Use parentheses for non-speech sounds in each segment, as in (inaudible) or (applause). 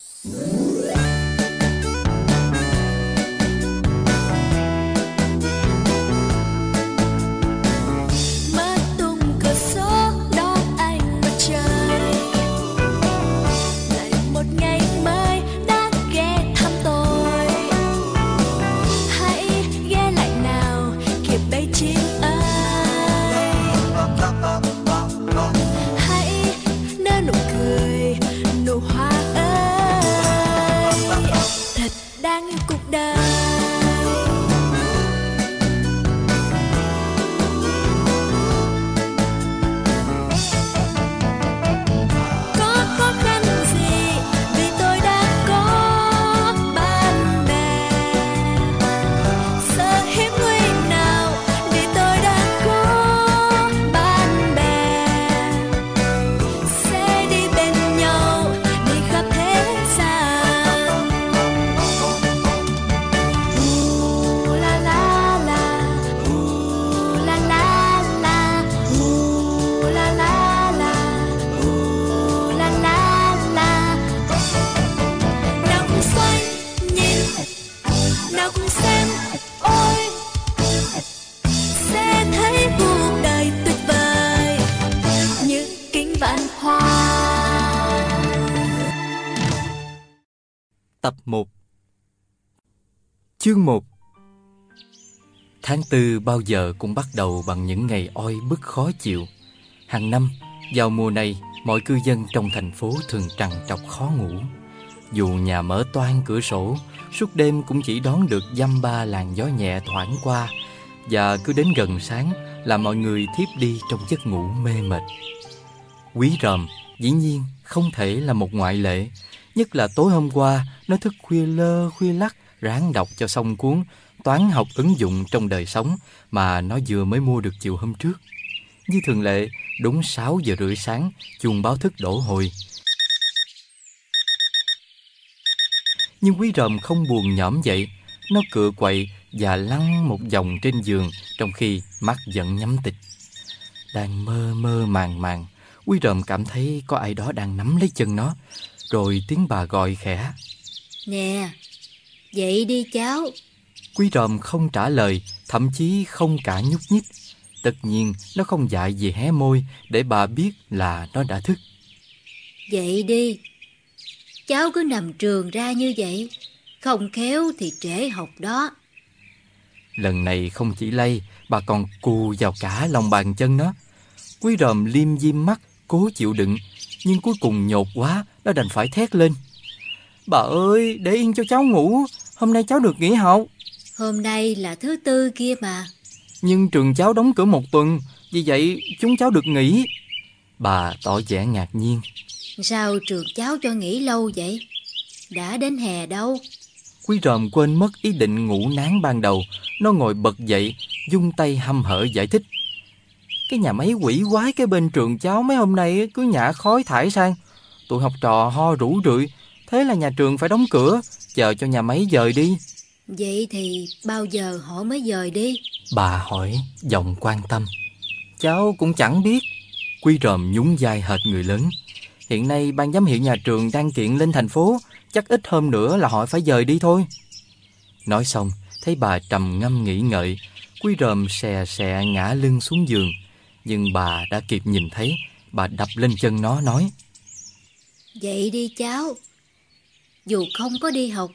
Tập Chương 1 Tháng tư bao giờ cũng bắt đầu bằng những ngày oi bức khó chịu. Hàng năm, vào mùa này, mọi cư dân trong thành phố thường trằn trọc khó ngủ. Dù nhà mở toan cửa sổ, suốt đêm cũng chỉ đón được dăm ba làn gió nhẹ thoảng qua và cứ đến gần sáng là mọi người thiếp đi trong giấc ngủ mê mệt. Quý ròm, dĩ nhiên, không thể là một ngoại lệ Nhất là tối hôm qua, nó thức khuya lơ khuya lắc, ráng đọc cho xong cuốn Toán học ứng dụng trong đời sống mà nó vừa mới mua được chiều hôm trước. Như thường lệ, đúng 6 giờ rưỡi sáng, chuông báo thức đổ hồi. Nhưng quý ròm không buồn nhõm dậy, nó cựa quậy và lăn một vòng trên giường trong khi mắt vẫn nhắm tịch. Đang mơ mơ màng màng, quý ròm cảm thấy có ai đó đang nắm lấy chân nó, rồi tiếng bà gọi khẽ Nè Dậy đi cháu. Quý ròm không trả lời Thậm chí không cả nhúc nhích. Tất nhiên nó không dại gì hé môi Để bà biết là nó đã thức. Dậy đi. Cháu cứ nằm trường ra như vậy Không khéo thì trễ học đó. Lần này không chỉ lay Bà còn cù vào cả lòng bàn chân nó. Quý ròm liêm diêm mắt Cố chịu đựng nhưng cuối cùng nhột quá, nó đành phải thét lên. Bà ơi, để yên cho cháu ngủ, hôm nay cháu được nghỉ học. Hôm nay là thứ tư kia mà. Nhưng trường cháu đóng cửa một tuần, vì vậy chúng cháu được nghỉ. Bà tỏ vẻ ngạc nhiên. Sao trường cháu cho nghỉ lâu vậy? Đã đến hè đâu? Quý ròm quên mất ý định ngủ nán ban đầu. Nó ngồi bật dậy, dung tay hăm hở giải thích. Cái nhà máy quỷ quái cái bên trường cháu mấy hôm nay cứ nhả khói thải sang. Tụi học trò ho rủ rượi, thế là nhà trường phải đóng cửa, chờ cho nhà máy dời đi. Vậy thì bao giờ họ mới dời đi? Bà hỏi, giọng quan tâm. Cháu cũng chẳng biết. Quy ròm nhún vai hệt người lớn. Hiện nay ban giám hiệu nhà trường đang kiện lên thành phố, chắc ít hôm nữa là họ phải dời đi thôi. Nói xong, thấy bà trầm ngâm nghĩ ngợi, Quy ròm xè xè ngã lưng xuống giường, nhưng bà đã kịp nhìn thấy Bà đập lên chân nó nói Dậy đi cháu Dù không có đi học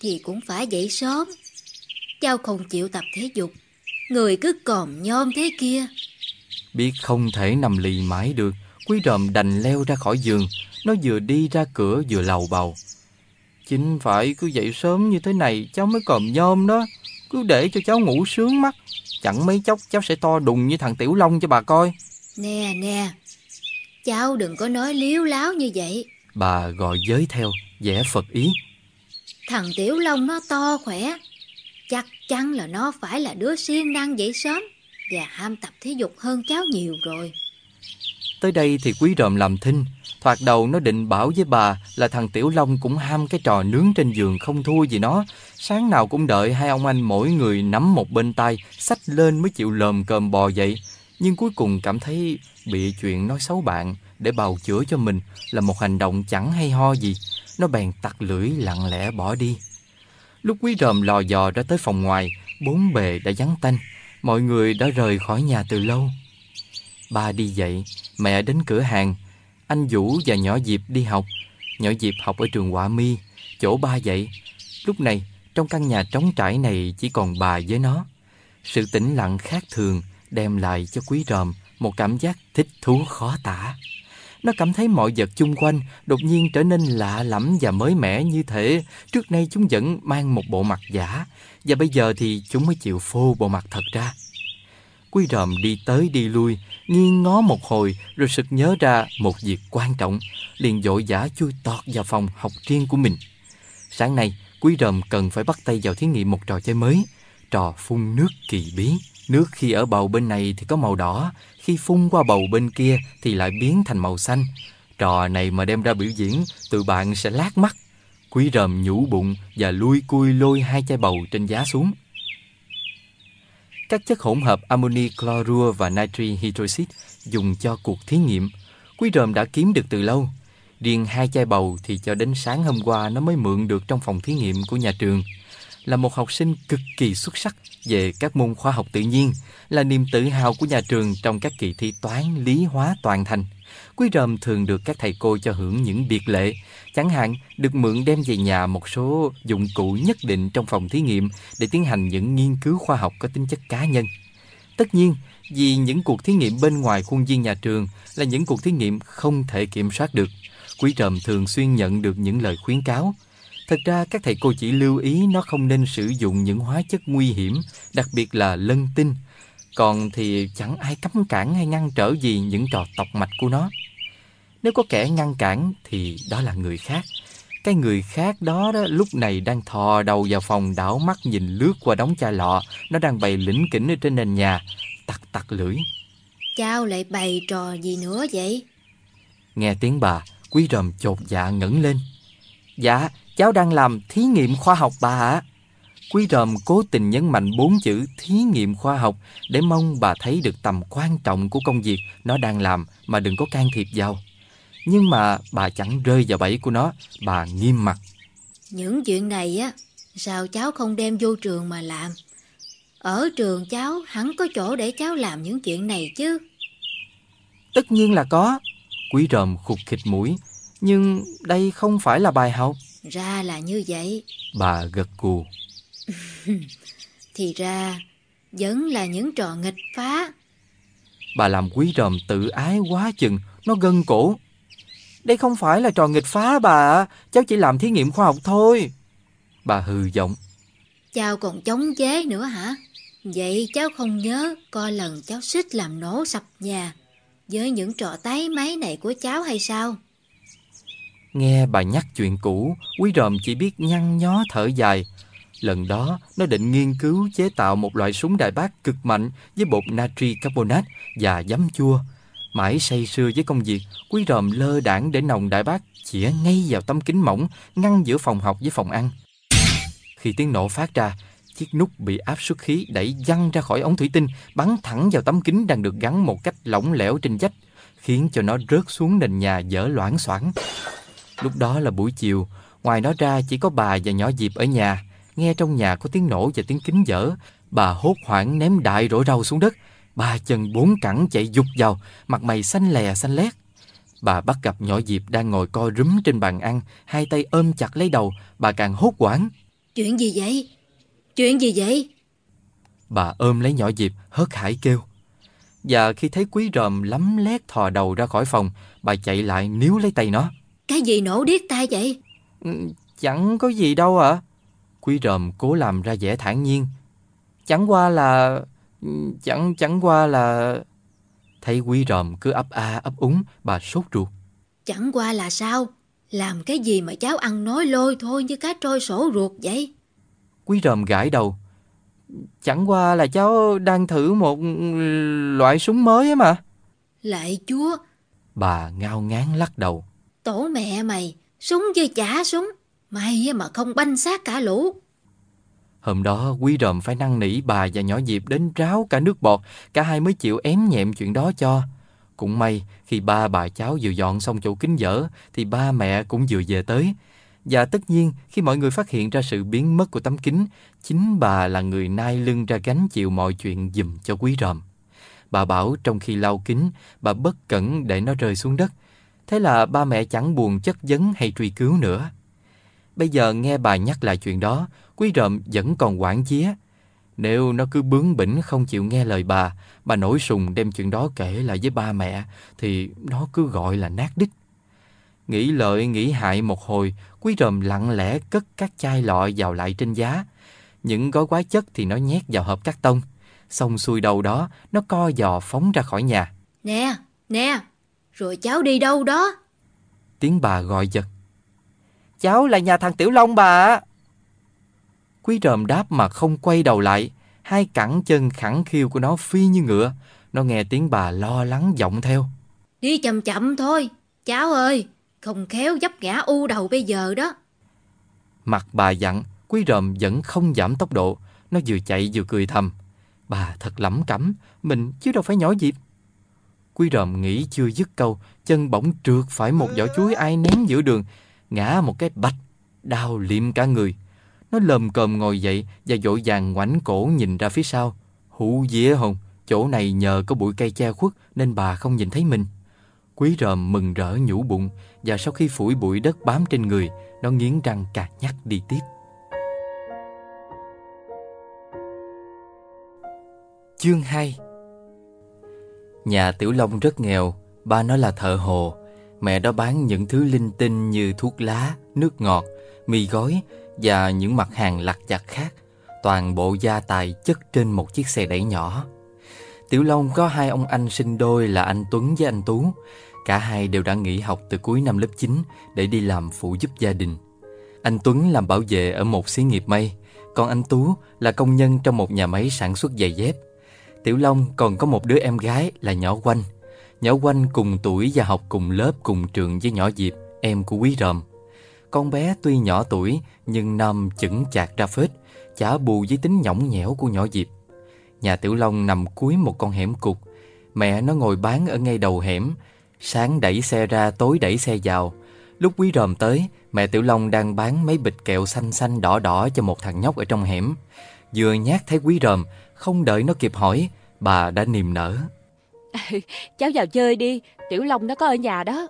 Thì cũng phải dậy sớm. Cháu không chịu tập thể dục Người cứ còm nhôm thế kia. Biết không thể nằm lì mãi được Quý ròm đành leo ra khỏi giường Nó vừa đi ra cửa vừa lầu bầu. Chính phải cứ dậy sớm như thế này Cháu mới còm nhôm đó. Cứ để cho cháu ngủ sướng mắt Chẳng mấy chốc cháu sẽ to đùng như thằng Tiểu Long cho bà coi. Nè nè Cháu đừng có nói liếu láo như vậy Bà gọi giới theo vẻ Phật ý Thằng Tiểu Long nó to khỏe Chắc chắn là nó phải là đứa siêng năng dậy sớm Và ham tập thể dục hơn cháu nhiều rồi Tới đây thì quý ròm làm thinh Thoạt đầu nó định bảo với bà là thằng Tiểu Long cũng ham cái trò nướng trên giường không thua gì nó. Sáng nào cũng đợi hai ông anh mỗi người nắm một bên tay, xách lên mới chịu lờm cơm bò dậy. Nhưng cuối cùng cảm thấy bị chuyện nói xấu bạn để bào chữa cho mình là một hành động chẳng hay ho gì. Nó bèn tặc lưỡi lặng lẽ bỏ đi. Lúc quý ròm lò dò ra tới phòng ngoài, Bốn bề đã vắng tanh. Mọi người đã rời khỏi nhà từ lâu. Ba đi dậy, Mẹ đến cửa hàng. Anh Vũ và nhỏ Diệp đi học. Nhỏ Diệp học ở trường Họa Mi, Chỗ ba dậy Lúc này, trong căn nhà trống trải này Chỉ còn bà với nó. Sự tĩnh lặng khác thường Đem lại cho quý ròm Một cảm giác thích thú khó tả nó cảm thấy mọi vật chung quanh đột nhiên trở nên lạ lẫm và mới mẻ như thế. Trước nay chúng vẫn mang một bộ mặt giả, và bây giờ thì chúng mới chịu phô bộ mặt thật ra. Quy ròm đi tới đi lui, nghiêng ngó một hồi rồi sực nhớ ra một việc quan trọng, liền vội vã chui tọt vào phòng học riêng của mình. Sáng nay, quý ròm cần phải bắt tay vào thí nghiệm một trò chơi mới, trò phun nước kỳ bí. Nước khi ở bầu bên này thì có màu đỏ, khi phun qua bầu bên kia thì lại biến thành màu xanh. Trò này mà đem ra biểu diễn, tụi bạn sẽ lát mắt. Quý rầm nhủ bụng và lui cui lôi hai chai bầu trên giá xuống. Các chất hỗn hợp amoni chlorua và natri hydroxit dùng cho cuộc thí nghiệm, quý rầm đã kiếm được từ lâu. Riêng hai chai bầu thì cho đến sáng hôm qua nó mới mượn được trong phòng thí nghiệm của nhà trường. Là một học sinh cực kỳ xuất sắc về các môn khoa học tự nhiên, là niềm tự hào của nhà trường trong các kỳ thi toán, lý, hóa toàn thành. Quý rầm thường được các thầy cô cho hưởng những biệt lệ, chẳng hạn được mượn đem về nhà một số dụng cụ nhất định trong phòng thí nghiệm để tiến hành những nghiên cứu khoa học có tính chất cá nhân. Tất nhiên, vì những cuộc thí nghiệm bên ngoài khuôn viên nhà trường là những cuộc thí nghiệm không thể kiểm soát được. Quý trầm thường xuyên nhận được những lời khuyến cáo. Thật ra các thầy cô chỉ lưu ý nó không nên sử dụng những hóa chất nguy hiểm, đặc biệt là lân tinh. Còn thì chẳng ai cấm cản hay ngăn trở gì những trò tọc mạch của nó. Nếu có kẻ ngăn cản thì đó là người khác. Cái người khác đó, đó lúc này đang thò đầu vào phòng đảo mắt nhìn lướt qua đống chai lọ. Nó đang bày lĩnh kỉnh ở trên nền nhà, tặc tặc lưỡi. Cháu lại bày trò gì nữa vậy? Nghe tiếng bà, quý ròm chột dạ ngẩng lên. Dạ, cháu đang làm thí nghiệm khoa học bà ạ. Quý ròm cố tình nhấn mạnh bốn chữ thí nghiệm khoa học để mong bà thấy được tầm quan trọng của công việc nó đang làm mà đừng có can thiệp vào. Nhưng mà bà chẳng rơi vào bẫy của nó, bà nghiêm mặt. Những chuyện này á, sao cháu không đem vô trường mà làm? Ở trường cháu hẳn có chỗ để cháu làm những chuyện này chứ. Tất nhiên là có. Quý ròm khục khịch mũi. Nhưng đây không phải là bài học. Ra là như vậy. Bà gật cù. (laughs) Thì ra, vẫn là những trò nghịch phá. Bà làm quý ròm tự ái quá chừng, nó gân cổ. Đây không phải là trò nghịch phá bà Cháu chỉ làm thí nghiệm khoa học thôi Bà hừ giọng Cháu còn chống chế nữa hả Vậy cháu không nhớ Coi lần cháu xích làm nổ sập nhà Với những trò tái máy này của cháu hay sao Nghe bà nhắc chuyện cũ Quý ròm chỉ biết nhăn nhó thở dài Lần đó nó định nghiên cứu chế tạo một loại súng đại bác cực mạnh với bột natri carbonate và giấm chua Mãi say sưa với công việc, quý ròm lơ đảng để nòng đại bác chĩa ngay vào tấm kính mỏng ngăn giữa phòng học với phòng ăn. Khi tiếng nổ phát ra, chiếc nút bị áp suất khí đẩy văng ra khỏi ống thủy tinh, bắn thẳng vào tấm kính đang được gắn một cách lỏng lẻo trên vách, khiến cho nó rớt xuống nền nhà dở loãng xoảng. Lúc đó là buổi chiều, ngoài nó ra chỉ có bà và nhỏ Diệp ở nhà. Nghe trong nhà có tiếng nổ và tiếng kính dở, bà hốt hoảng ném đại rổ rau xuống đất, Ba chân bốn cẳng chạy dục vào, mặt mày xanh lè xanh lét. Bà bắt gặp nhỏ Diệp đang ngồi co rúm trên bàn ăn, hai tay ôm chặt lấy đầu, bà càng hốt quảng. Chuyện gì vậy? Chuyện gì vậy? Bà ôm lấy nhỏ Diệp, hớt hải kêu. Và khi thấy quý ròm lắm lét thò đầu ra khỏi phòng, bà chạy lại níu lấy tay nó. Cái gì nổ điếc tai vậy? Ừ, chẳng có gì đâu ạ. À. Quý ròm cố làm ra vẻ thản nhiên. Chẳng qua là Chẳng chẳng qua là... Thấy quý ròm cứ ấp a ấp úng, bà sốt ruột. Chẳng qua là sao? Làm cái gì mà cháu ăn nói lôi thôi như cá trôi sổ ruột vậy? Quý ròm gãi đầu. Chẳng qua là cháu đang thử một loại súng mới ấy mà. Lại chúa. Bà ngao ngán lắc đầu. Tổ mẹ mày, súng với chả súng. Mày mà không banh xác cả lũ. Hôm đó quý ròm phải năn nỉ bà và nhỏ Diệp đến ráo cả nước bọt, cả hai mới chịu ém nhẹm chuyện đó cho. Cũng may, khi ba bà cháu vừa dọn xong chỗ kính dở, thì ba mẹ cũng vừa về tới. Và tất nhiên, khi mọi người phát hiện ra sự biến mất của tấm kính, chính bà là người nai lưng ra gánh chịu mọi chuyện dùm cho quý ròm. Bà bảo trong khi lau kính, bà bất cẩn để nó rơi xuống đất. Thế là ba mẹ chẳng buồn chất vấn hay truy cứu nữa. Bây giờ nghe bà nhắc lại chuyện đó, quý ròm vẫn còn quản chía. Nếu nó cứ bướng bỉnh không chịu nghe lời bà, bà nổi sùng đem chuyện đó kể lại với ba mẹ, thì nó cứ gọi là nát đích. Nghĩ lợi nghĩ hại một hồi, quý rầm lặng lẽ cất các chai lọ vào lại trên giá. Những gói quá chất thì nó nhét vào hộp cắt tông. Xong xuôi đầu đó, nó co giò phóng ra khỏi nhà. Nè, nè, rồi cháu đi đâu đó? Tiếng bà gọi giật. Cháu là nhà thằng Tiểu Long bà ạ. Quý ròm đáp mà không quay đầu lại. Hai cẳng chân khẳng khiu của nó phi như ngựa. Nó nghe tiếng bà lo lắng giọng theo. Đi chậm chậm thôi, cháu ơi, không khéo dấp ngã u đầu bây giờ đó. Mặt bà dặn, quý ròm vẫn không giảm tốc độ. Nó vừa chạy vừa cười thầm. Bà thật lẩm cẩm, mình chứ đâu phải nhỏ dịp. Quý ròm nghĩ chưa dứt câu, chân bỗng trượt phải một vỏ chuối ai ném giữa đường, ngã một cái bạch, đau liệm cả người. Nó lầm cồm ngồi dậy và vội vàng ngoảnh cổ nhìn ra phía sau. Hụ dĩa hồn, chỗ này nhờ có bụi cây che khuất nên bà không nhìn thấy mình. Quý ròm mừng rỡ nhủ bụng và sau khi phủi bụi đất bám trên người, nó nghiến răng cà nhắc đi tiếp. Chương 2 Nhà Tiểu Long rất nghèo, ba nó là thợ hồ. Mẹ đó bán những thứ linh tinh như thuốc lá, nước ngọt, mì gói và những mặt hàng lặt vặt khác. Toàn bộ gia tài chất trên một chiếc xe đẩy nhỏ. Tiểu Long có hai ông anh sinh đôi là anh Tuấn với anh Tú. Cả hai đều đã nghỉ học từ cuối năm lớp 9 để đi làm phụ giúp gia đình. Anh Tuấn làm bảo vệ ở một xí nghiệp may, còn anh Tú là công nhân trong một nhà máy sản xuất giày dép. Tiểu Long còn có một đứa em gái là nhỏ Quanh. Nhỏ Quanh cùng tuổi và học cùng lớp cùng trường với nhỏ Diệp, em của Quý Ròm. Con bé tuy nhỏ tuổi nhưng năm chững chạc ra phết, chả bù với tính nhõng nhẽo của nhỏ Diệp. Nhà Tiểu Long nằm cuối một con hẻm cục. Mẹ nó ngồi bán ở ngay đầu hẻm, sáng đẩy xe ra tối đẩy xe vào. Lúc Quý Ròm tới, mẹ Tiểu Long đang bán mấy bịch kẹo xanh xanh đỏ đỏ cho một thằng nhóc ở trong hẻm. Vừa nhát thấy Quý Ròm, không đợi nó kịp hỏi, bà đã niềm nở. (laughs) Cháu vào chơi đi, Tiểu Long nó có ở nhà đó.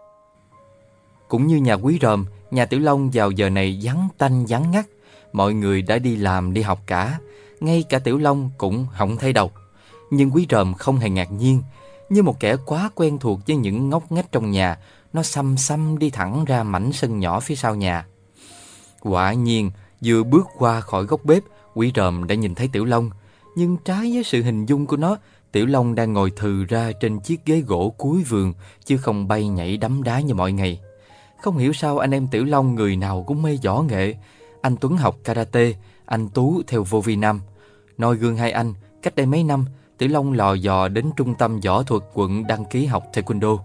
Cũng như nhà Quý Ròm, nhà Tiểu Long vào giờ này vắng tanh vắng ngắt. Mọi người đã đi làm đi học cả, ngay cả Tiểu Long cũng không thấy đâu. Nhưng Quý Ròm không hề ngạc nhiên, như một kẻ quá quen thuộc với những ngóc ngách trong nhà, nó xăm xăm đi thẳng ra mảnh sân nhỏ phía sau nhà. Quả nhiên, vừa bước qua khỏi góc bếp, Quý Ròm đã nhìn thấy Tiểu Long, nhưng trái với sự hình dung của nó, Tiểu Long đang ngồi thừ ra trên chiếc ghế gỗ cuối vườn, chứ không bay nhảy đấm đá như mọi ngày. Không hiểu sao anh em Tiểu Long người nào cũng mê võ nghệ. Anh Tuấn học karate, anh Tú theo vô vi nam. Noi gương hai anh, cách đây mấy năm, Tiểu Long lò dò đến trung tâm võ thuật quận đăng ký học taekwondo.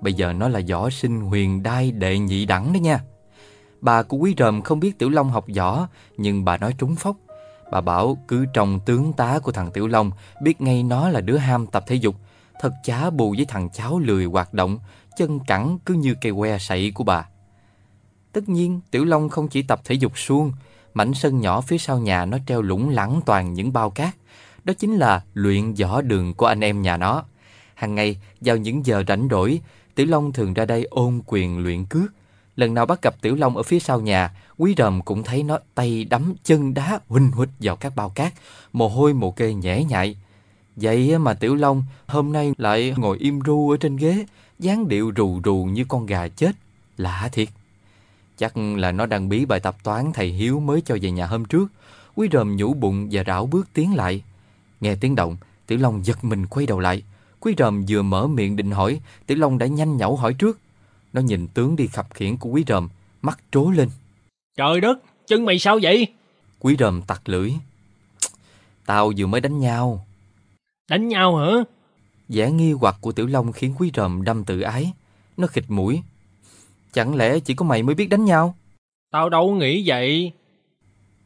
Bây giờ nó là võ sinh huyền đai đệ nhị đẳng đó nha. Bà của Quý Rầm không biết Tiểu Long học võ, nhưng bà nói trúng phóc. Bà bảo cứ trông tướng tá của thằng Tiểu Long biết ngay nó là đứa ham tập thể dục. Thật chá bù với thằng cháu lười hoạt động, chân cẳng cứ như cây que sậy của bà. Tất nhiên, Tiểu Long không chỉ tập thể dục suông, mảnh sân nhỏ phía sau nhà nó treo lủng lẳng toàn những bao cát. Đó chính là luyện võ đường của anh em nhà nó. Hàng ngày, vào những giờ rảnh rỗi, Tiểu Long thường ra đây ôn quyền luyện cước. Lần nào bắt gặp Tiểu Long ở phía sau nhà, Quý Ròm cũng thấy nó tay đấm chân đá huỳnh huỳnh vào các bao cát, mồ hôi mồ kê nhễ nhại. Vậy mà Tiểu Long hôm nay lại ngồi im ru ở trên ghế, dáng điệu rù rù như con gà chết. Lạ thiệt. Chắc là nó đang bí bài tập toán thầy Hiếu mới cho về nhà hôm trước. Quý Ròm nhủ bụng và rảo bước tiến lại. Nghe tiếng động, Tiểu Long giật mình quay đầu lại. Quý Ròm vừa mở miệng định hỏi, Tiểu Long đã nhanh nhẩu hỏi trước. Nó nhìn tướng đi khập khiển của Quý Ròm, mắt trố lên. Trời đất, chân mày sao vậy? Quý Ròm tặc lưỡi. Tao vừa mới đánh nhau. Đánh nhau hả? vẻ nghi hoặc của Tiểu Long khiến Quý Ròm đâm tự ái. Nó khịt mũi. Chẳng lẽ chỉ có mày mới biết đánh nhau? Tao đâu nghĩ vậy.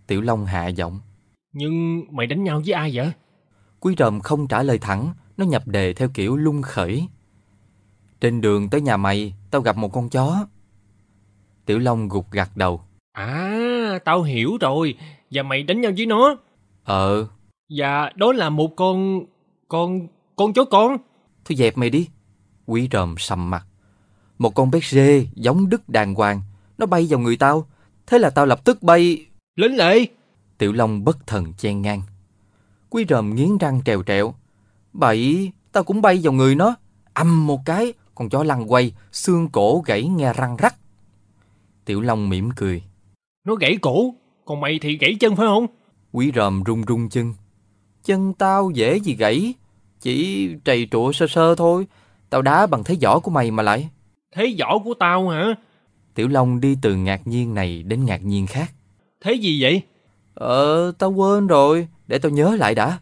Tiểu Long hạ giọng. Nhưng mày đánh nhau với ai vậy? Quý Ròm không trả lời thẳng, nó nhập đề theo kiểu lung khởi. Trên đường tới nhà mày, tao gặp một con chó. Tiểu Long gục gặt đầu. À, tao hiểu rồi. Và mày đánh nhau với nó. Ờ, Và đó là một con... con... con chó con. thôi dẹp mày đi. Quý ròm sầm mặt. Một con bé rê giống đứt đàng hoàng. Nó bay vào người tao. Thế là tao lập tức bay... Lính lệ. Tiểu Long bất thần chen ngang. Quý ròm nghiến răng trèo trẹo. Bậy, tao cũng bay vào người nó. Âm một cái, con chó lăn quay, xương cổ gãy nghe răng rắc. Tiểu Long mỉm cười. Nó gãy cổ. Còn mày thì gãy chân phải không? Quý ròm rung rung chân. Chân tao dễ gì gãy. Chỉ trầy trụa sơ sơ thôi. Tao đá bằng thế võ của mày mà lại. Thế võ của tao hả? Tiểu Long đi từ ngạc nhiên này đến ngạc nhiên khác. Thế gì vậy? Ờ, tao quên rồi. Để tao nhớ lại đã.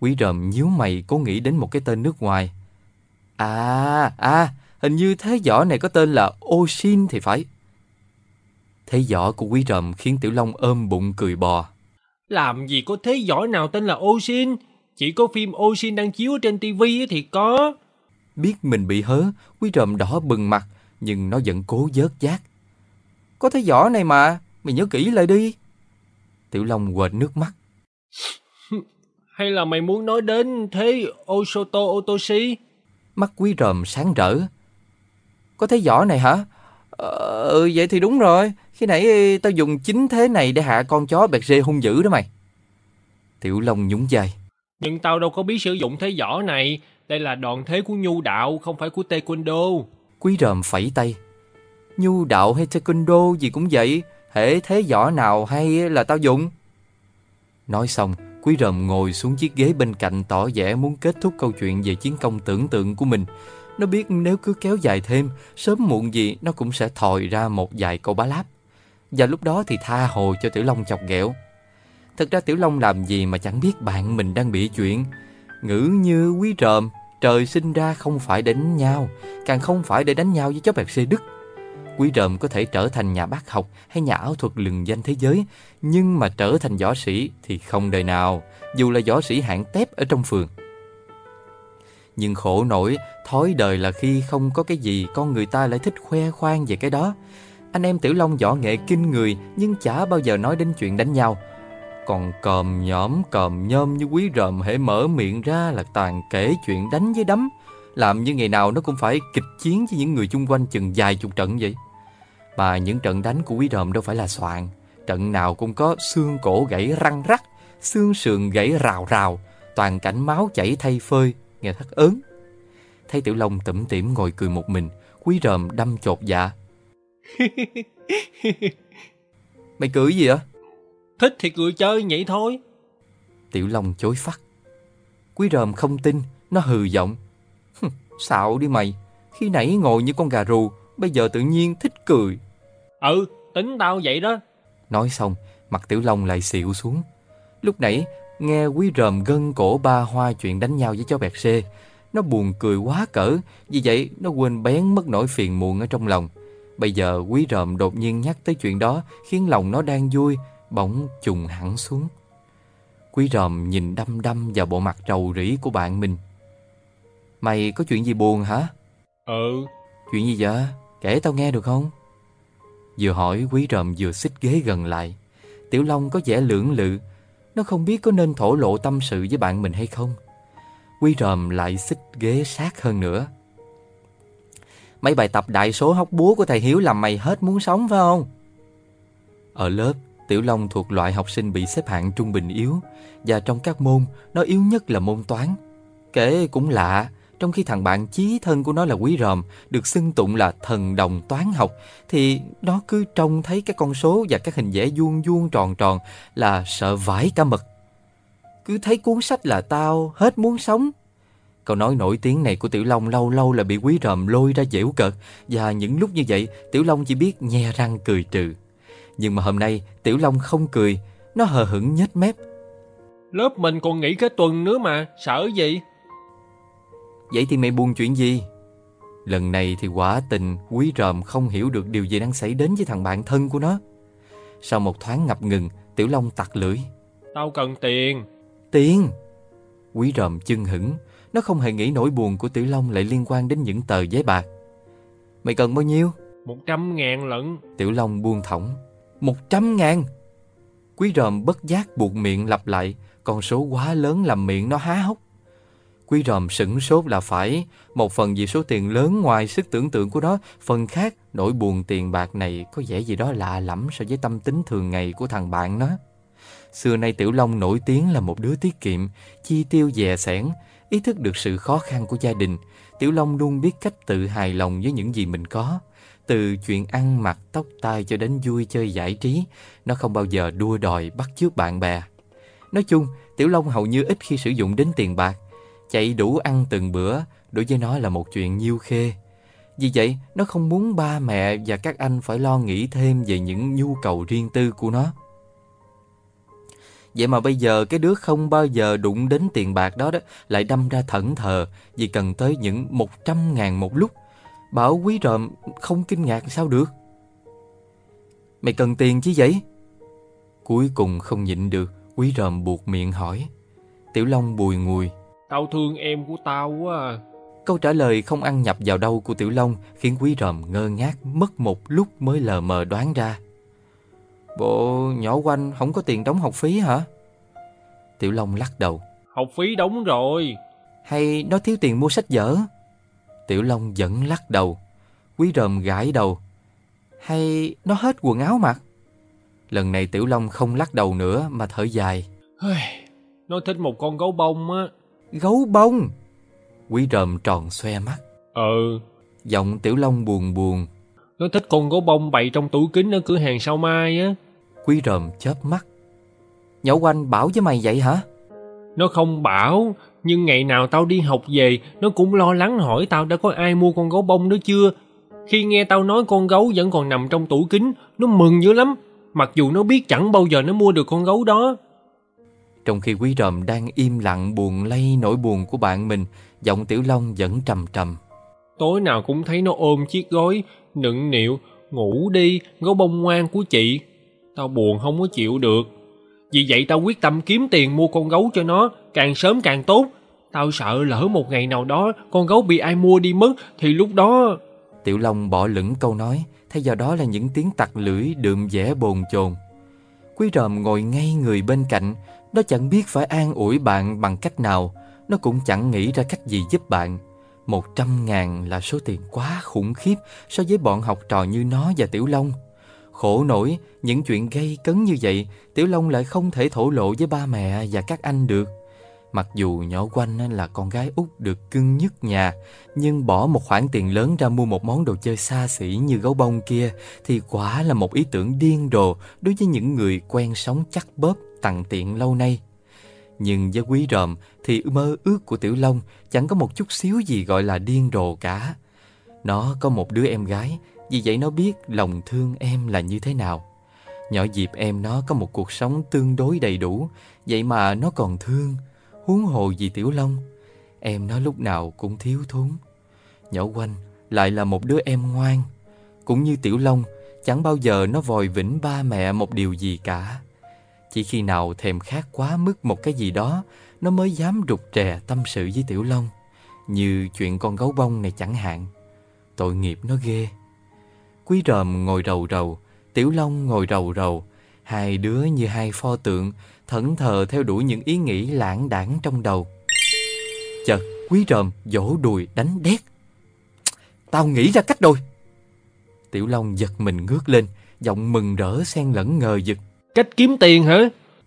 Quý ròm nhíu mày cố nghĩ đến một cái tên nước ngoài. À, à, hình như thế võ này có tên là Oshin thì phải. Thế võ của quý ròm khiến Tiểu Long ôm bụng cười bò. Làm gì có thế võ nào tên là Osin? Chỉ có phim Osin đang chiếu trên tivi thì có. Biết mình bị hớ, quý ròm đỏ bừng mặt, nhưng nó vẫn cố vớt giác. Có thế võ này mà, mày nhớ kỹ lại đi. Tiểu Long quệt nước mắt. (laughs) Hay là mày muốn nói đến thế Osoto Otoshi? Mắt quý ròm sáng rỡ. Có thế võ này hả? Ờ, ừ, vậy thì đúng rồi. Khi nãy tao dùng chính thế này để hạ con chó bẹt rê hung dữ đó mày. Tiểu Long nhún vai. Nhưng tao đâu có biết sử dụng thế võ này. Đây là đòn thế của nhu đạo, không phải của taekwondo. Quý ròm phẩy tay. Nhu đạo hay taekwondo gì cũng vậy. Hễ thế võ nào hay là tao dùng. Nói xong, quý ròm ngồi xuống chiếc ghế bên cạnh tỏ vẻ muốn kết thúc câu chuyện về chiến công tưởng tượng của mình. Nó biết nếu cứ kéo dài thêm, sớm muộn gì nó cũng sẽ thòi ra một vài câu bá láp. Và lúc đó thì tha hồ cho Tiểu Long chọc ghẹo. Thật ra Tiểu Long làm gì mà chẳng biết bạn mình đang bị chuyện. Ngữ như quý ròm, trời sinh ra không phải để đánh nhau, càng không phải để đánh nhau với chó bẹt xê Đức. Quý ròm có thể trở thành nhà bác học hay nhà ảo thuật lừng danh thế giới, nhưng mà trở thành võ sĩ thì không đời nào, dù là võ sĩ hạng tép ở trong phường. Nhưng khổ nổi, thói đời là khi không có cái gì con người ta lại thích khoe khoang về cái đó. Anh em Tiểu Long võ nghệ kinh người nhưng chả bao giờ nói đến chuyện đánh nhau. Còn còm nhõm còm nhôm như quý ròm hễ mở miệng ra là toàn kể chuyện đánh với đấm. Làm như ngày nào nó cũng phải kịch chiến với những người chung quanh chừng vài chục trận vậy. Mà những trận đánh của quý ròm đâu phải là soạn. Trận nào cũng có xương cổ gãy răng rắc, xương sườn gãy rào rào, toàn cảnh máu chảy thay phơi, nghe thắt ớn. Thấy Tiểu Long tủm tỉm ngồi cười một mình, quý ròm đâm chột dạ. (laughs) Mày cười gì vậy? Thích thì cười chơi vậy thôi. Tiểu Long chối phát. Quý ròm không tin, nó hừ giọng. "Hừ, Xạo đi mày, khi nãy ngồi như con gà rù, bây giờ tự nhiên thích cười. Ừ, tính tao vậy đó. Nói xong, mặt Tiểu Long lại xịu xuống. Lúc nãy, nghe quý ròm gân cổ ba hoa chuyện đánh nhau với chó bẹt xê. Nó buồn cười quá cỡ, vì vậy nó quên bén mất nỗi phiền muộn ở trong lòng. Bây giờ quý ròm đột nhiên nhắc tới chuyện đó khiến lòng nó đang vui, bỗng trùng hẳn xuống. Quý ròm nhìn đăm đăm vào bộ mặt rầu rĩ của bạn mình. Mày có chuyện gì buồn hả? Ừ, Chuyện gì vậy? Kể tao nghe được không? Vừa hỏi quý ròm vừa xích ghế gần lại. Tiểu Long có vẻ lưỡng lự. Nó không biết có nên thổ lộ tâm sự với bạn mình hay không. Quý ròm lại xích ghế sát hơn nữa. Mấy bài tập đại số hóc búa của thầy Hiếu làm mày hết muốn sống phải không? Ở lớp, Tiểu Long thuộc loại học sinh bị xếp hạng trung bình yếu và trong các môn, nó yếu nhất là môn toán. Kể cũng lạ, trong khi thằng bạn chí thân của nó là Quý Ròm được xưng tụng là thần đồng toán học thì nó cứ trông thấy các con số và các hình vẽ vuông vuông tròn tròn là sợ vãi cả mật. Cứ thấy cuốn sách là tao hết muốn sống. Câu nói nổi tiếng này của Tiểu Long lâu lâu là bị Quý Ròm lôi ra giễu cợt và những lúc như vậy Tiểu Long chỉ biết nhe răng cười trừ. Nhưng mà hôm nay Tiểu Long không cười, nó hờ hững nhếch mép. lớp mình còn nghỉ cái tuần nữa mà, sợ gì? Vậy thì mày buồn chuyện gì? Lần này thì quả tình quý ròm không hiểu được điều gì đang xảy đến với thằng bạn thân của nó. Sau một thoáng ngập ngừng, Tiểu Long tặc lưỡi. Tao cần tiền. Tiền! Quý ròm chưng hững, nó không hề nghĩ nỗi buồn của Tiểu Long lại liên quan đến những tờ giấy bạc. Mày cần bao nhiêu? Một trăm ngàn lận. Tiểu Long buông thõng. Một trăm ngàn Quý ròm bất giác buộc miệng lặp lại Con số quá lớn làm miệng nó há hốc Quý ròm sửng sốt là phải Một phần vì số tiền lớn ngoài sức tưởng tượng của nó Phần khác nỗi buồn tiền bạc này Có vẻ gì đó lạ lẫm so với tâm tính thường ngày của thằng bạn nó Xưa nay Tiểu Long nổi tiếng là một đứa tiết kiệm Chi tiêu dè sẻn Ý thức được sự khó khăn của gia đình Tiểu Long luôn biết cách tự hài lòng với những gì mình có từ chuyện ăn mặc, tóc tai cho đến vui chơi giải trí, nó không bao giờ đua đòi bắt chước bạn bè. Nói chung, Tiểu Long hầu như ít khi sử dụng đến tiền bạc. Chạy đủ ăn từng bữa, đối với nó là một chuyện nhiêu khê. Vì vậy, nó không muốn ba mẹ và các anh phải lo nghĩ thêm về những nhu cầu riêng tư của nó. Vậy mà bây giờ cái đứa không bao giờ đụng đến tiền bạc đó đó lại đâm ra thẫn thờ vì cần tới những 100 ngàn một lúc. Bảo quý ròm không kinh ngạc sao được? Mày cần tiền chứ vậy? Cuối cùng không nhịn được Quý ròm buộc miệng hỏi. Tiểu Long bùi ngùi. Tao thương em của tao quá à. Câu trả lời không ăn nhập vào đâu của Tiểu Long Khiến quý ròm ngơ ngác Mất một lúc mới lờ mờ đoán ra Bộ nhỏ quanh không có tiền đóng học phí hả Tiểu Long lắc đầu Học phí đóng rồi Hay nó thiếu tiền mua sách vở Tiểu Long vẫn lắc đầu. Quý ròm gãi đầu. Hay nó hết quần áo mặc? Lần này Tiểu Long không lắc đầu nữa mà thở dài. Nó thích một con gấu bông á. Gấu bông? Quý ròm tròn xoe mắt. Ừ. Giọng Tiểu Long buồn buồn. Nó thích con gấu bông bày trong tủ kính ở cửa hàng sao mai á. Quý ròm chớp mắt. Nhậu quanh bảo với mày vậy hả? Nó không bảo, nhưng ngày nào tao đi học về, nó cũng lo lắng hỏi tao đã có ai mua con gấu bông đó chưa. Khi nghe tao nói con gấu vẫn còn nằm trong tủ kính, nó mừng dữ lắm, mặc dù nó biết chẳng bao giờ nó mua được con gấu đó. Trong khi quý ròm đang im lặng buồn lây nỗi buồn của bạn mình, giọng Tiểu Long vẫn trầm trầm. Tối nào cũng thấy nó ôm chiếc gối, nựng nịu, ngủ đi, gấu bông ngoan của chị. Tao buồn không có chịu được. Vì vậy tao quyết tâm kiếm tiền mua con gấu cho nó, càng sớm càng tốt. Tao sợ lỡ một ngày nào đó con gấu bị ai mua đi mất thì lúc đó... Tiểu Long bỏ lửng câu nói, thay vào đó là những tiếng tặc lưỡi đượm vẻ bồn chồn. Quý ròm ngồi ngay người bên cạnh, nó chẳng biết phải an ủi bạn bằng cách nào, nó cũng chẳng nghĩ ra cách gì giúp bạn. Một trăm ngàn là số tiền quá khủng khiếp so với bọn học trò như nó và Tiểu Long. Khổ nổi, những chuyện gây cấn như vậy, Tiểu Long lại không thể thổ lộ với ba mẹ và các anh được. Mặc dù nhỏ quanh là con gái út được cưng nhất nhà, nhưng bỏ một khoản tiền lớn ra mua một món đồ chơi xa xỉ như gấu bông kia thì quả là một ý tưởng điên rồ đối với những người quen sống chắc bóp tặng tiện lâu nay. Nhưng với quý ròm thì mơ ước của Tiểu Long chẳng có một chút xíu gì gọi là điên rồ cả. Nó có một đứa em gái vì vậy nó biết lòng thương em là như thế nào. Nhỏ dịp em nó có một cuộc sống tương đối đầy đủ, Vậy mà nó còn thương, Huống hồ gì Tiểu Long. Em nó lúc nào cũng thiếu thốn. Nhỏ quanh lại là một đứa em ngoan. Cũng như Tiểu Long, Chẳng bao giờ nó vòi vĩnh ba mẹ một điều gì cả. Chỉ khi nào thèm khát quá mức một cái gì đó, Nó mới dám rụt rè tâm sự với Tiểu Long. Như chuyện con gấu bông này chẳng hạn. Tội nghiệp nó ghê. Quý ròm ngồi rầu rầu, Tiểu Long ngồi rầu rầu. Hai đứa như hai pho tượng, thẫn thờ theo đuổi những ý nghĩ lãng đảng trong đầu. Chợt, quý ròm vỗ đùi đánh đét. Tao nghĩ ra cách rồi. Tiểu Long giật mình ngước lên, giọng mừng rỡ xen lẫn ngờ vực. Cách kiếm tiền hả?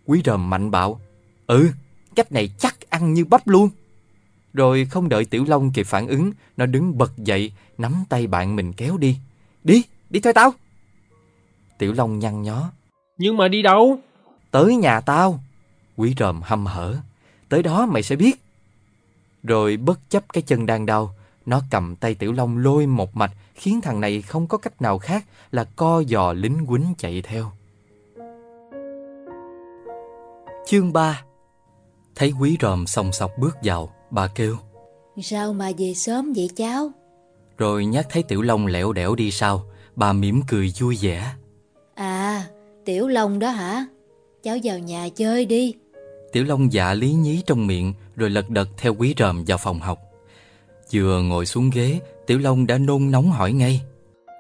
Quý ròm mạnh bạo. Ừ, cách này chắc ăn như bắp luôn. Rồi không đợi Tiểu Long kịp phản ứng, nó đứng bật dậy, nắm tay bạn mình kéo đi. Đi, đi theo tao. Tiểu Long nhăn nhó. Nhưng mà đi đâu? Tới nhà tao. Quý ròm hâm hở. Tới đó mày sẽ biết. Rồi bất chấp cái chân đang đau, nó cầm tay Tiểu Long lôi một mạch khiến thằng này không có cách nào khác là co giò lính quýnh chạy theo. Chương 3 Thấy quý ròm sòng sọc bước vào, bà kêu. Sao mà về sớm vậy cháu? Rồi nhắc thấy Tiểu Long lẻo đẻo đi sau Bà mỉm cười vui vẻ À Tiểu Long đó hả Cháu vào nhà chơi đi Tiểu Long dạ lý nhí trong miệng Rồi lật đật theo quý ròm vào phòng học Vừa ngồi xuống ghế Tiểu Long đã nôn nóng hỏi ngay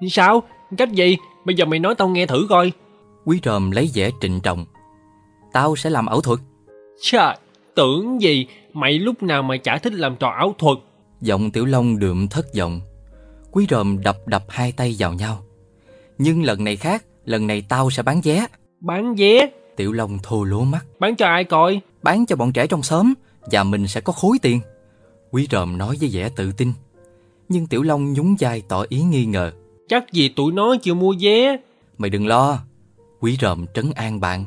Sao? Cách gì? Bây giờ mày nói tao nghe thử coi Quý ròm lấy vẻ trịnh trọng. Tao sẽ làm ảo thuật. Trời, tưởng gì mày lúc nào mà chả thích làm trò ảo thuật. Giọng Tiểu Long đượm thất vọng. Quý ròm đập đập hai tay vào nhau. Nhưng lần này khác, lần này tao sẽ bán vé. Bán vé? Tiểu Long thô lố mắt. Bán cho ai coi? Bán cho bọn trẻ trong xóm và mình sẽ có khối tiền. Quý ròm nói với vẻ tự tin. Nhưng Tiểu Long nhún vai tỏ ý nghi ngờ. Chắc gì tụi nó chưa mua vé. Mày đừng lo. Quý ròm trấn an bạn.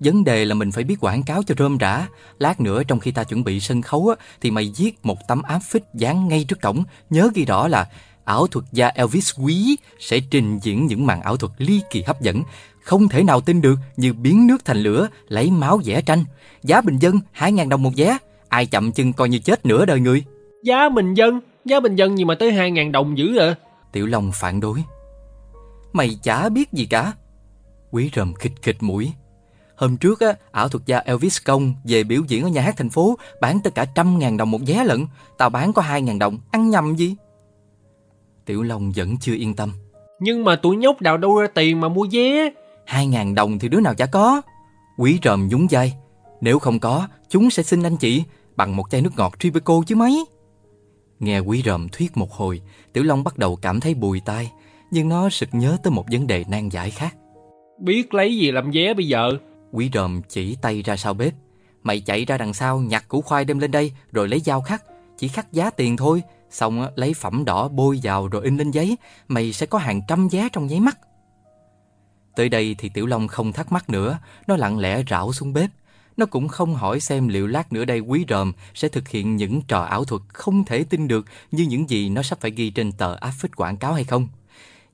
Vấn đề là mình phải biết quảng cáo cho rơm rã. Lát nữa trong khi ta chuẩn bị sân khấu á, thì mày viết một tấm áp phích dán ngay trước cổng. Nhớ ghi rõ là ảo thuật gia Elvis Quý sẽ trình diễn những màn ảo thuật ly kỳ hấp dẫn. Không thể nào tin được như biến nước thành lửa, lấy máu vẽ tranh. Giá bình dân 2.000 đồng một vé. Ai chậm chân coi như chết nửa đời người. Giá bình dân? Giá bình dân gì mà tới 2.000 đồng dữ à? Tiểu Long phản đối. Mày chả biết gì cả. Quý rầm khịch khịch mũi. Hôm trước á, ảo thuật gia Elvis Công về biểu diễn ở nhà hát thành phố bán tất cả trăm ngàn đồng một vé lận. Tao bán có hai ngàn đồng, ăn nhầm gì? Tiểu Long vẫn chưa yên tâm. Nhưng mà tụi nhóc đào đâu ra tiền mà mua vé? Hai ngàn đồng thì đứa nào chả có. Quý ròm nhún vai. Nếu không có, chúng sẽ xin anh chị bằng một chai nước ngọt Tribeco chứ mấy. Nghe quý ròm thuyết một hồi, Tiểu Long bắt đầu cảm thấy bùi tai, nhưng nó sực nhớ tới một vấn đề nan giải khác. Biết lấy gì làm vé bây giờ? Quý ròm chỉ tay ra sau bếp. Mày chạy ra đằng sau nhặt củ khoai đem lên đây rồi lấy dao khắc. Chỉ khắc giá tiền thôi. Xong lấy phẩm đỏ bôi vào rồi in lên giấy. Mày sẽ có hàng trăm vé trong nháy mắt. Tới đây thì Tiểu Long không thắc mắc nữa. Nó lặng lẽ rảo xuống bếp. Nó cũng không hỏi xem liệu lát nữa đây quý ròm sẽ thực hiện những trò ảo thuật không thể tin được như những gì nó sắp phải ghi trên tờ áp phích quảng cáo hay không.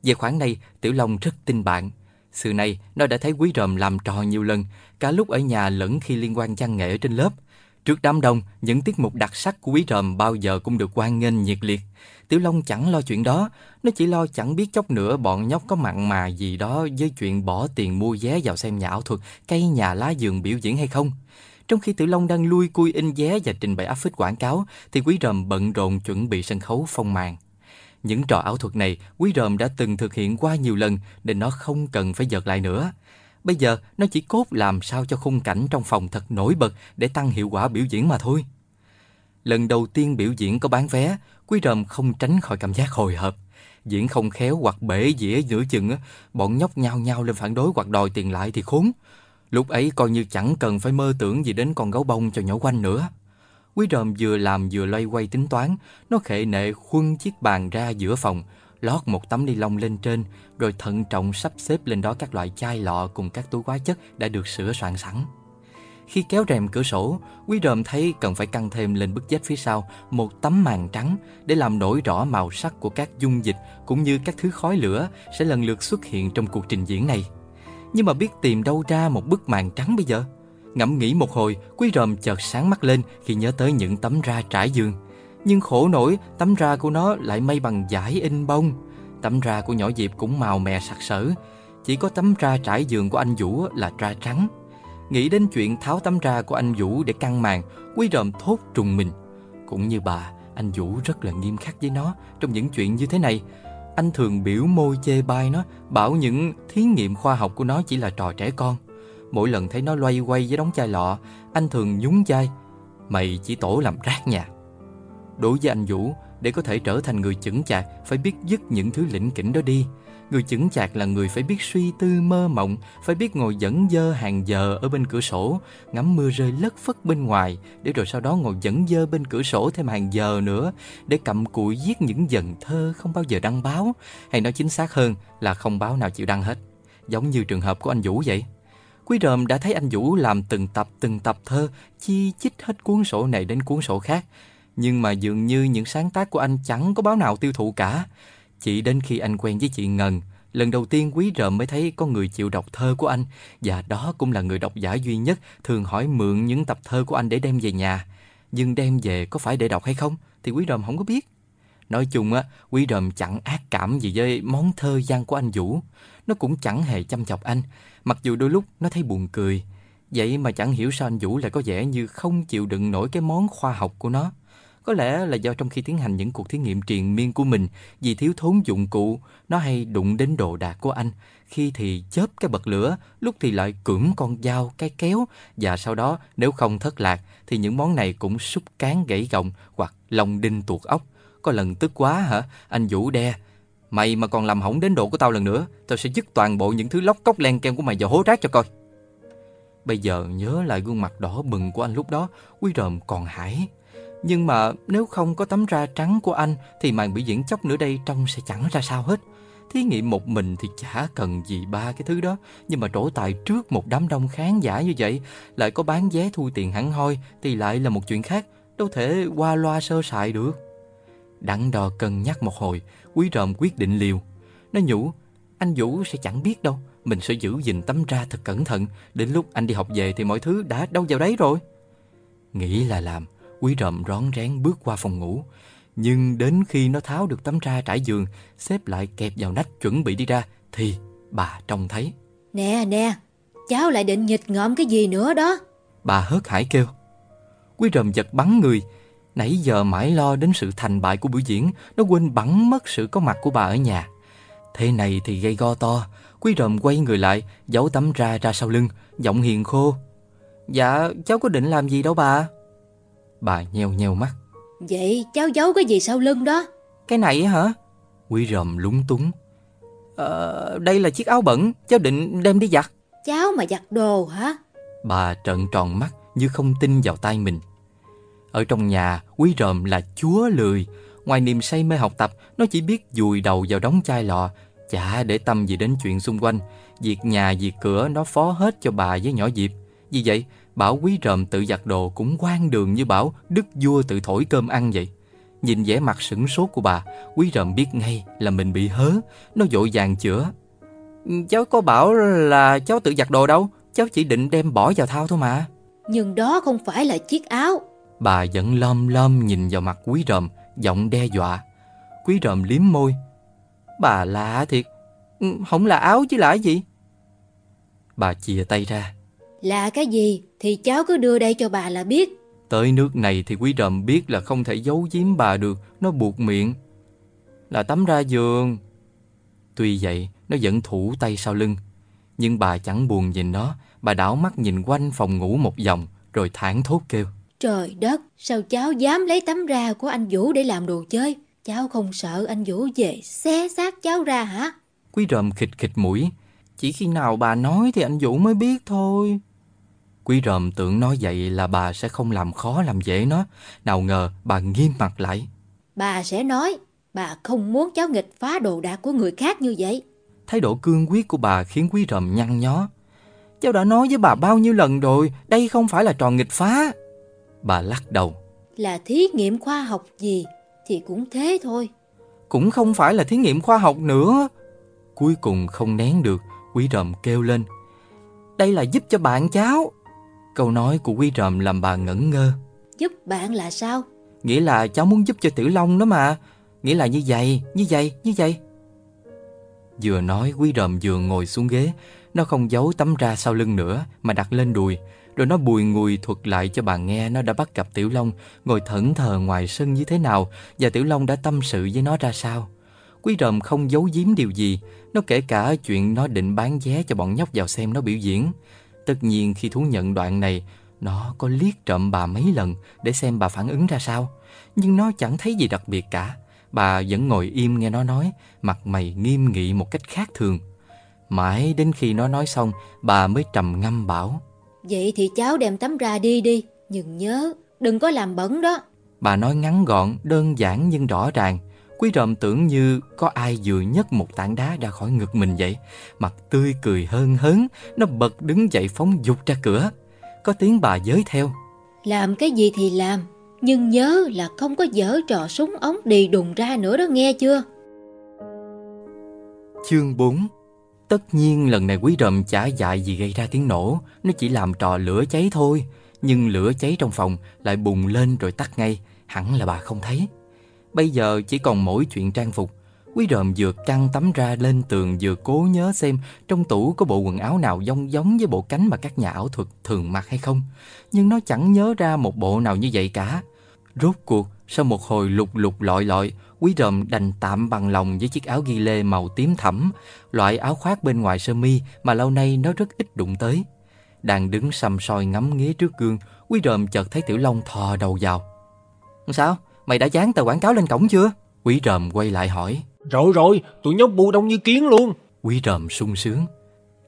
Về khoản này, Tiểu Long rất tin bạn. Sự này, nó đã thấy quý ròm làm trò nhiều lần, cả lúc ở nhà lẫn khi liên quan văn nghệ ở trên lớp. Trước đám đông, những tiết mục đặc sắc của quý ròm bao giờ cũng được quan nghênh nhiệt liệt. Tiểu Long chẳng lo chuyện đó, nó chỉ lo chẳng biết chốc nữa bọn nhóc có mặn mà gì đó với chuyện bỏ tiền mua vé vào xem nhà ảo thuật, cây nhà lá giường biểu diễn hay không. Trong khi Tiểu Long đang lui cui in vé và trình bày áp phích quảng cáo, thì quý ròm bận rộn chuẩn bị sân khấu phong màn. Những trò ảo thuật này, quý ròm đã từng thực hiện qua nhiều lần nên nó không cần phải giật lại nữa. Bây giờ, nó chỉ cốt làm sao cho khung cảnh trong phòng thật nổi bật để tăng hiệu quả biểu diễn mà thôi. Lần đầu tiên biểu diễn có bán vé, quý rầm không tránh khỏi cảm giác hồi hộp. Diễn không khéo hoặc bể dĩa giữa chừng, bọn nhóc nhao nhao lên phản đối hoặc đòi tiền lại thì khốn. Lúc ấy coi như chẳng cần phải mơ tưởng gì đến con gấu bông cho nhỏ quanh nữa. Quý ròm vừa làm vừa loay quay tính toán, nó khệ nệ khuân chiếc bàn ra giữa phòng, lót một tấm ni lông lên trên, rồi thận trọng sắp xếp lên đó các loại chai lọ cùng các túi hóa chất đã được sửa soạn sẵn. Khi kéo rèm cửa sổ, Quý ròm thấy cần phải căng thêm lên bức vách phía sau một tấm màn trắng để làm nổi rõ màu sắc của các dung dịch cũng như các thứ khói lửa sẽ lần lượt xuất hiện trong cuộc trình diễn này. Nhưng mà biết tìm đâu ra một bức màn trắng bây giờ? Ngẫm nghĩ một hồi, Quý ròm chợt sáng mắt lên khi nhớ tới những tấm ra trải giường. Nhưng khổ nổi, tấm ra của nó lại may bằng giải in bông. Tấm ra của nhỏ Diệp cũng màu mè sặc sỡ. Chỉ có tấm ra trải giường của anh Vũ là ra trắng. Nghĩ đến chuyện tháo tấm ra của anh Vũ để căng màn, Quý ròm thốt trùng mình. Cũng như bà, anh Vũ rất là nghiêm khắc với nó trong những chuyện như thế này. Anh thường biểu môi chê bai nó, bảo những thí nghiệm khoa học của nó chỉ là trò trẻ con. Mỗi lần thấy nó loay quay với đống chai lọ, anh thường nhún chai Mày chỉ tổ làm rác nhà. Đối với anh Vũ, để có thể trở thành người chững chạc, phải biết dứt những thứ lĩnh kỉnh đó đi. Người chững chạc là người phải biết suy tư mơ mộng, phải biết ngồi dẫn dơ hàng giờ ở bên cửa sổ, ngắm mưa rơi lất phất bên ngoài, để rồi sau đó ngồi dẫn dơ bên cửa sổ thêm hàng giờ nữa, để cầm cụi viết những dần thơ không bao giờ đăng báo, hay nói chính xác hơn là không báo nào chịu đăng hết. Giống như trường hợp của anh Vũ vậy. Quý ròm đã thấy anh Vũ làm từng tập từng tập thơ, chi chích hết cuốn sổ này đến cuốn sổ khác. Nhưng mà dường như những sáng tác của anh chẳng có báo nào tiêu thụ cả. Chỉ đến khi anh quen với chị Ngân, lần đầu tiên quý rợm mới thấy có người chịu đọc thơ của anh và đó cũng là người độc giả duy nhất thường hỏi mượn những tập thơ của anh để đem về nhà. Nhưng đem về có phải để đọc hay không thì quý rợm không có biết. Nói chung á, quý ròm chẳng ác cảm gì với món thơ văn của anh Vũ. Nó cũng chẳng hề chăm chọc anh, mặc dù đôi lúc nó thấy buồn cười. Vậy mà chẳng hiểu sao anh Vũ lại có vẻ như không chịu đựng nổi cái món khoa học của nó. Có lẽ là do trong khi tiến hành những cuộc thí nghiệm triền miên của mình, vì thiếu thốn dụng cụ, nó hay đụng đến đồ đạc của anh. Khi thì chớp cái bật lửa, lúc thì lại cưỡng con dao, cái kéo. Và sau đó, nếu không thất lạc, thì những món này cũng xúc cán gãy gọng hoặc lòng đinh tuột ốc. Có lần tức quá hả? Anh Vũ đe. Mày mà còn làm hỏng đến độ của tao lần nữa, tao sẽ dứt toàn bộ những thứ lóc cốc len kem của mày vào hố rác cho coi. Bây giờ nhớ lại gương mặt đỏ bừng của anh lúc đó, Quý Ròm còn hãi. Nhưng mà nếu không có tấm da trắng của anh thì màn biểu diễn chốc nữa đây trông sẽ chẳng ra sao hết. Thí nghiệm một mình thì chả cần gì ba cái thứ đó, nhưng mà trổ tài trước một đám đông khán giả như vậy, lại có bán vé thu tiền hẳn hoi thì lại là một chuyện khác, đâu thể qua loa sơ sài được. Đắn đo cân nhắc một hồi, Quý Ròm quyết định liều. Nó nhủ, anh Vũ sẽ chẳng biết đâu, mình sẽ giữ gìn tấm ra thật cẩn thận, đến lúc anh đi học về thì mọi thứ đã đâu vào đấy rồi. Nghĩ là làm, Quý Ròm rón rén bước qua phòng ngủ. Nhưng đến khi nó tháo được tấm ra trải giường, xếp lại kẹp vào nách chuẩn bị đi ra, thì bà trông thấy. Nè nè, cháu lại định nghịch ngợm cái gì nữa đó. Bà hớt hải kêu. Quý Ròm giật bắn người, Nãy giờ mãi lo đến sự thành bại của buổi diễn, nó quên bẵng mất sự có mặt của bà ở nhà. Thế này thì gây go to, Quý ròm quay người lại, giấu tấm ra ra sau lưng, giọng hiền khô. Dạ, cháu có định làm gì đâu bà. Bà nheo nheo mắt. Vậy cháu giấu cái gì sau lưng đó? Cái này hả? Quý ròm lúng túng. Ờ, đây là chiếc áo bẩn, cháu định đem đi giặt. Cháu mà giặt đồ hả? Bà trợn tròn mắt như không tin vào tay mình. Ở trong nhà, quý ròm là chúa lười. Ngoài niềm say mê học tập, nó chỉ biết dùi đầu vào đống chai lọ, chả để tâm gì đến chuyện xung quanh. Việc nhà, việc cửa nó phó hết cho bà với nhỏ Diệp. Vì vậy, bảo quý ròm tự giặt đồ cũng quan đường như bảo đức vua tự thổi cơm ăn vậy. Nhìn vẻ mặt sửng sốt của bà, quý ròm biết ngay là mình bị hớ. Nó vội vàng chữa. Cháu có bảo là cháu tự giặt đồ đâu, cháu chỉ định đem bỏ vào thao thôi mà. Nhưng đó không phải là chiếc áo. Bà vẫn lom lom nhìn vào mặt quý ròm, giọng đe dọa. Quý ròm liếm môi. Bà lạ thiệt, ừ, không là áo chứ là gì? Bà chìa tay ra. Là cái gì thì cháu cứ đưa đây cho bà là biết. Tới nước này thì quý ròm biết là không thể giấu giếm bà được, nó buộc miệng. Là tắm ra giường. Tuy vậy, nó vẫn thủ tay sau lưng. Nhưng bà chẳng buồn nhìn nó, bà đảo mắt nhìn quanh phòng ngủ một vòng, rồi thản thốt kêu. Trời đất, sao cháu dám lấy tấm ra của anh Vũ để làm đồ chơi? Cháu không sợ anh Vũ về xé xác cháu ra hả? Quý ròm khịch khịch mũi. Chỉ khi nào bà nói thì anh Vũ mới biết thôi. Quý ròm tưởng nói vậy là bà sẽ không làm khó làm dễ nó. Nào ngờ bà nghiêm mặt lại. Bà sẽ nói, bà không muốn cháu nghịch phá đồ đạc của người khác như vậy. Thái độ cương quyết của bà khiến quý ròm nhăn nhó. Cháu đã nói với bà bao nhiêu lần rồi, đây không phải là trò nghịch phá. Bà lắc đầu. Là thí nghiệm khoa học gì thì cũng thế thôi. Cũng không phải là thí nghiệm khoa học nữa. Cuối cùng không nén được, quý ròm kêu lên. Đây là giúp cho bạn cháu. Câu nói của quý ròm làm bà ngẩn ngơ. Giúp bạn là sao? Nghĩa là cháu muốn giúp cho Tiểu Long đó mà. Nghĩa là như vậy, như vậy, như vậy. Vừa nói quý ròm vừa ngồi xuống ghế. Nó không giấu tấm ra sau lưng nữa mà đặt lên đùi. Rồi nó bùi ngùi thuật lại cho bà nghe nó đã bắt gặp Tiểu Long ngồi thẫn thờ ngoài sân như thế nào và Tiểu Long đã tâm sự với nó ra sao. Quý ròm không giấu giếm điều gì, nó kể cả chuyện nó định bán vé cho bọn nhóc vào xem nó biểu diễn. Tất nhiên khi thú nhận đoạn này, nó có liếc trộm bà mấy lần để xem bà phản ứng ra sao. Nhưng nó chẳng thấy gì đặc biệt cả. Bà vẫn ngồi im nghe nó nói, mặt mày nghiêm nghị một cách khác thường. Mãi đến khi nó nói xong, bà mới trầm ngâm bảo. Vậy thì cháu đem tấm ra đi đi, nhưng nhớ, đừng có làm bẩn đó. Bà nói ngắn gọn, đơn giản nhưng rõ ràng. Quý ròm tưởng như có ai vừa nhấc một tảng đá ra khỏi ngực mình vậy. Mặt tươi cười hơn hớn, nó bật đứng dậy phóng dục ra cửa. Có tiếng bà giới theo. Làm cái gì thì làm, nhưng nhớ là không có dở trò súng ống đi đùng ra nữa đó nghe chưa? Chương 4 Tất nhiên lần này quý ròm chả dại gì gây ra tiếng nổ, nó chỉ làm trò lửa cháy thôi. Nhưng lửa cháy trong phòng lại bùng lên rồi tắt ngay, hẳn là bà không thấy. Bây giờ chỉ còn mỗi chuyện trang phục. Quý ròm vừa căng tấm ra lên tường vừa cố nhớ xem trong tủ có bộ quần áo nào giống giống với bộ cánh mà các nhà ảo thuật thường mặc hay không. Nhưng nó chẳng nhớ ra một bộ nào như vậy cả. Rốt cuộc, Sau một hồi lục lục lọi lọi, Quý ròm đành tạm bằng lòng với chiếc áo ghi lê màu tím thẫm, loại áo khoác bên ngoài sơ mi mà lâu nay nó rất ít đụng tới. Đang đứng sầm soi ngắm nghía trước gương, Quý ròm chợt thấy Tiểu Long thò đầu vào. Sao? Mày đã dán tờ quảng cáo lên cổng chưa? Quý ròm quay lại hỏi. Rồi rồi, tụi nhóc bu đông như kiến luôn. Quý ròm sung sướng.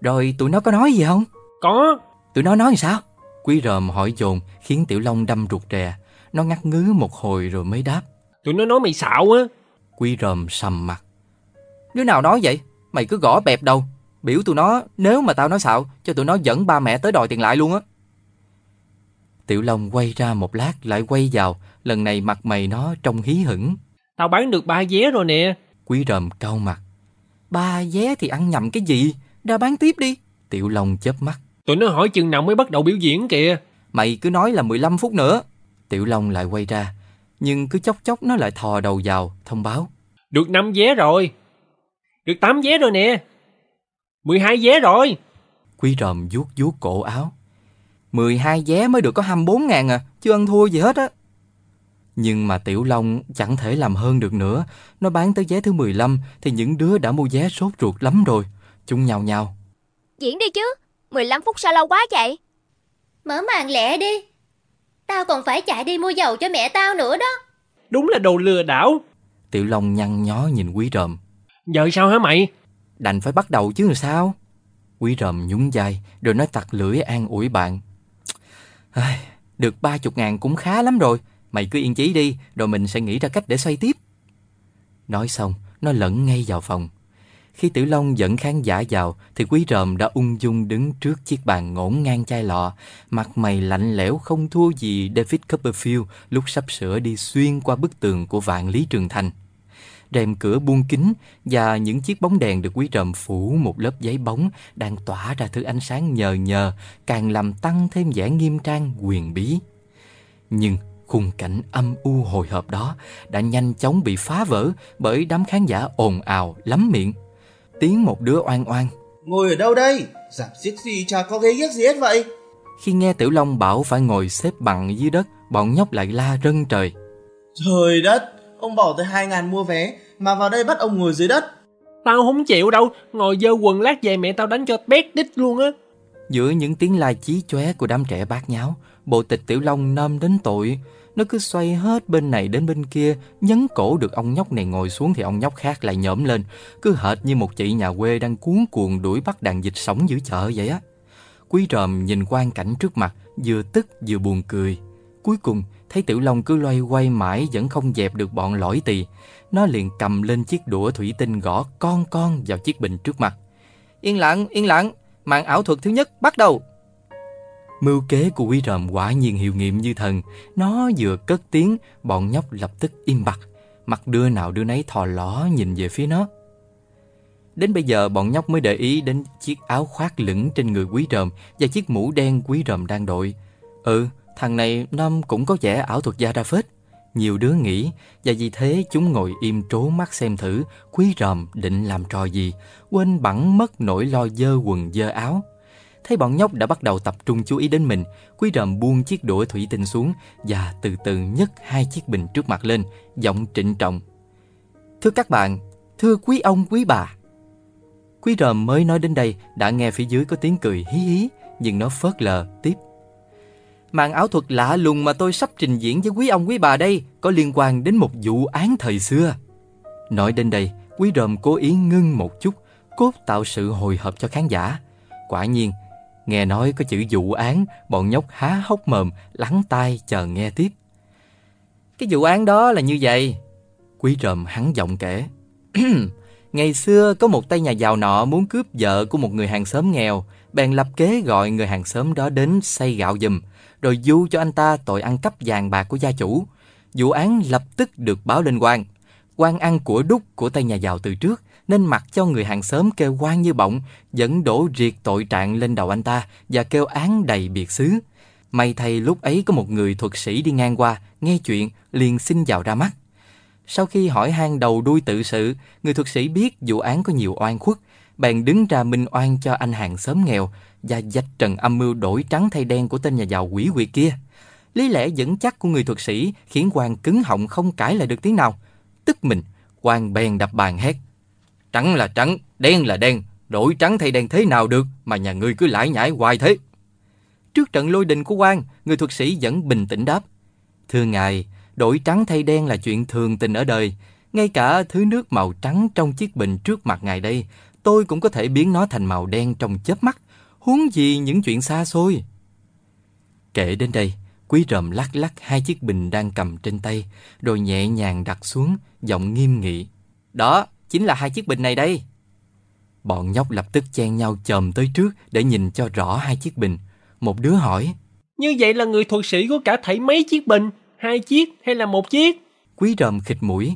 Rồi tụi nó có nói gì không? Có. Tụi nó nói sao? Quý ròm hỏi dồn khiến Tiểu Long đâm ruột rè. Nó ngắt ngứ một hồi rồi mới đáp. Tụi nó nói mày xạo á. Quý ròm sầm mặt. Đứa nào nói vậy? Mày cứ gõ bẹp đầu. Biểu tụi nó nếu mà tao nói xạo cho tụi nó dẫn ba mẹ tới đòi tiền lại luôn á. Tiểu Long quay ra một lát lại quay vào. Lần này mặt mày nó trông hí hửng. Tao bán được ba vé rồi nè. Quý ròm cau mặt. Ba vé thì ăn nhầm cái gì? Ra bán tiếp đi. Tiểu Long chớp mắt. Tụi nó hỏi chừng nào mới bắt đầu biểu diễn kìa. Mày cứ nói là 15 phút nữa. Tiểu Long lại quay ra. Nhưng cứ chốc chốc nó lại thò đầu vào, thông báo. Được 5 vé rồi. Được 8 vé rồi nè. 12 vé rồi. Quý ròm vuốt vuốt cổ áo. 12 vé mới được có 24 ngàn à, chưa ăn thua gì hết á. Nhưng mà Tiểu Long chẳng thể làm hơn được nữa. Nó bán tới vé thứ 15 thì những đứa đã mua vé sốt ruột lắm rồi. Chúng nhào nhào. Diễn đi chứ, 15 phút sao lâu quá vậy? Mở màn lẹ đi. Tao còn phải chạy đi mua dầu cho mẹ tao nữa đó. Đúng là đồ lừa đảo. Tiểu Long nhăn nhó nhìn Quý ròm. Giờ sao hả mày? Đành phải bắt đầu chứ làm sao? Quý ròm nhún vai rồi nói tặc lưỡi an ủi bạn. Được ba chục ngàn cũng khá lắm rồi. Mày cứ yên chí đi rồi mình sẽ nghĩ ra cách để xoay tiếp. Nói xong, nó lẫn ngay vào phòng. Khi Tử Long dẫn khán giả vào thì Quý Ròm đã ung dung đứng trước chiếc bàn ngổn ngang chai lọ, mặt mày lạnh lẽo không thua gì David Copperfield lúc sắp sửa đi xuyên qua bức tường của vạn lý trường thành. Rèm cửa buông kính và những chiếc bóng đèn được Quý Ròm phủ một lớp giấy bóng đang tỏa ra thứ ánh sáng nhờ nhờ, càng làm tăng thêm vẻ nghiêm trang quyền bí. Nhưng khung cảnh âm u hồi hộp đó đã nhanh chóng bị phá vỡ bởi đám khán giả ồn ào lắm miệng tiếng một đứa oan oan. Ngồi ở đâu đây? Giảm xiếc gì chả có ghế ghiếc gì hết vậy? Khi nghe Tiểu Long bảo phải ngồi xếp bằng dưới đất, bọn nhóc lại la rân trời. Trời đất, ông bỏ tới 2 ngàn mua vé mà vào đây bắt ông ngồi dưới đất. Tao không chịu đâu, ngồi dơ quần lát về mẹ tao đánh cho bét đít luôn á. Giữa những tiếng la chí chóe của đám trẻ bát nháo, bộ tịch Tiểu Long nơm đến tội. Nó cứ xoay hết bên này đến bên kia, nhấn cổ được ông nhóc này ngồi xuống thì ông nhóc khác lại nhổm lên, cứ hệt như một chị nhà quê đang cuốn cuồng đuổi bắt đàn dịch sống giữa chợ vậy á. Quý ròm nhìn quang cảnh trước mặt, vừa tức vừa buồn cười. Cuối cùng, thấy Tiểu Long cứ loay quay mãi vẫn không dẹp được bọn lõi tỳ. Nó liền cầm lên chiếc đũa thủy tinh gõ con con vào chiếc bình trước mặt. Yên lặng, yên lặng, Mạng ảo thuật thứ nhất bắt đầu. Mưu kế của quý ròm quả nhiên hiệu nghiệm như thần. Nó vừa cất tiếng, bọn nhóc lập tức im bặt. Mặt đứa nào đứa nấy thò ló nhìn về phía nó. Đến bây giờ bọn nhóc mới để ý đến chiếc áo khoác lửng trên người quý ròm và chiếc mũ đen quý ròm đang đội. Ừ, thằng này năm cũng có vẻ ảo thuật gia ra phết. Nhiều đứa nghĩ và vì thế chúng ngồi im trố mắt xem thử quý ròm định làm trò gì, quên bẵng mất nỗi lo dơ quần dơ áo. Thấy bọn nhóc đã bắt đầu tập trung chú ý đến mình, quý Rầm buông chiếc đũa thủy tinh xuống và từ từ nhấc hai chiếc bình trước mặt lên, giọng trịnh trọng. Thưa các bạn, thưa quý ông quý bà. Quý Rầm mới nói đến đây đã nghe phía dưới có tiếng cười hí hí, nhưng nó phớt lờ tiếp. Màn ảo thuật lạ lùng mà tôi sắp trình diễn với quý ông quý bà đây có liên quan đến một vụ án thời xưa. Nói đến đây, quý ròm cố ý ngưng một chút, cốt tạo sự hồi hộp cho khán giả. Quả nhiên, nghe nói có chữ vụ án, bọn nhóc há hốc mồm, lắng tai chờ nghe tiếp. Cái vụ án đó là như vậy. Quý trầm hắn giọng kể. (clears throat) Ngày xưa có một tay nhà giàu nọ muốn cướp vợ của một người hàng xóm nghèo, bèn lập kế gọi người hàng xóm đó đến xây gạo giùm, rồi du cho anh ta tội ăn cắp vàng bạc của gia chủ. Vụ án lập tức được báo lên quan. quan ăn của đúc của tay nhà giàu từ trước, nên mặc cho người hàng xóm kêu quan như bọng, dẫn đổ riệt tội trạng lên đầu anh ta và kêu án đầy biệt xứ. May thay lúc ấy có một người thuật sĩ đi ngang qua, nghe chuyện, liền xin vào ra mắt. Sau khi hỏi han đầu đuôi tự sự, người thuật sĩ biết vụ án có nhiều oan khuất, bèn đứng ra minh oan cho anh hàng xóm nghèo và dạch trần âm mưu đổi trắng thay đen của tên nhà giàu quỷ quyệt kia. Lý lẽ vững chắc của người thuật sĩ khiến quan cứng họng không cãi lại được tiếng nào. Tức mình, quan bèn đập bàn hét. Trắng là trắng, đen là đen, đổi trắng thay đen thế nào được mà nhà ngươi cứ lải nhải hoài thế. Trước trận lôi đình của quan, người thuật sĩ vẫn bình tĩnh đáp. Thưa ngài, đổi trắng thay đen là chuyện thường tình ở đời. Ngay cả thứ nước màu trắng trong chiếc bình trước mặt ngài đây, tôi cũng có thể biến nó thành màu đen trong chớp mắt. Huống gì những chuyện xa xôi. Kể đến đây, quý rầm lắc lắc hai chiếc bình đang cầm trên tay, rồi nhẹ nhàng đặt xuống, giọng nghiêm nghị. Đó, chính là hai chiếc bình này đây. Bọn nhóc lập tức chen nhau chồm tới trước để nhìn cho rõ hai chiếc bình. Một đứa hỏi, Như vậy là người thuật sĩ có cả thảy mấy chiếc bình? Hai chiếc hay là một chiếc? quý ròm khịt mũi.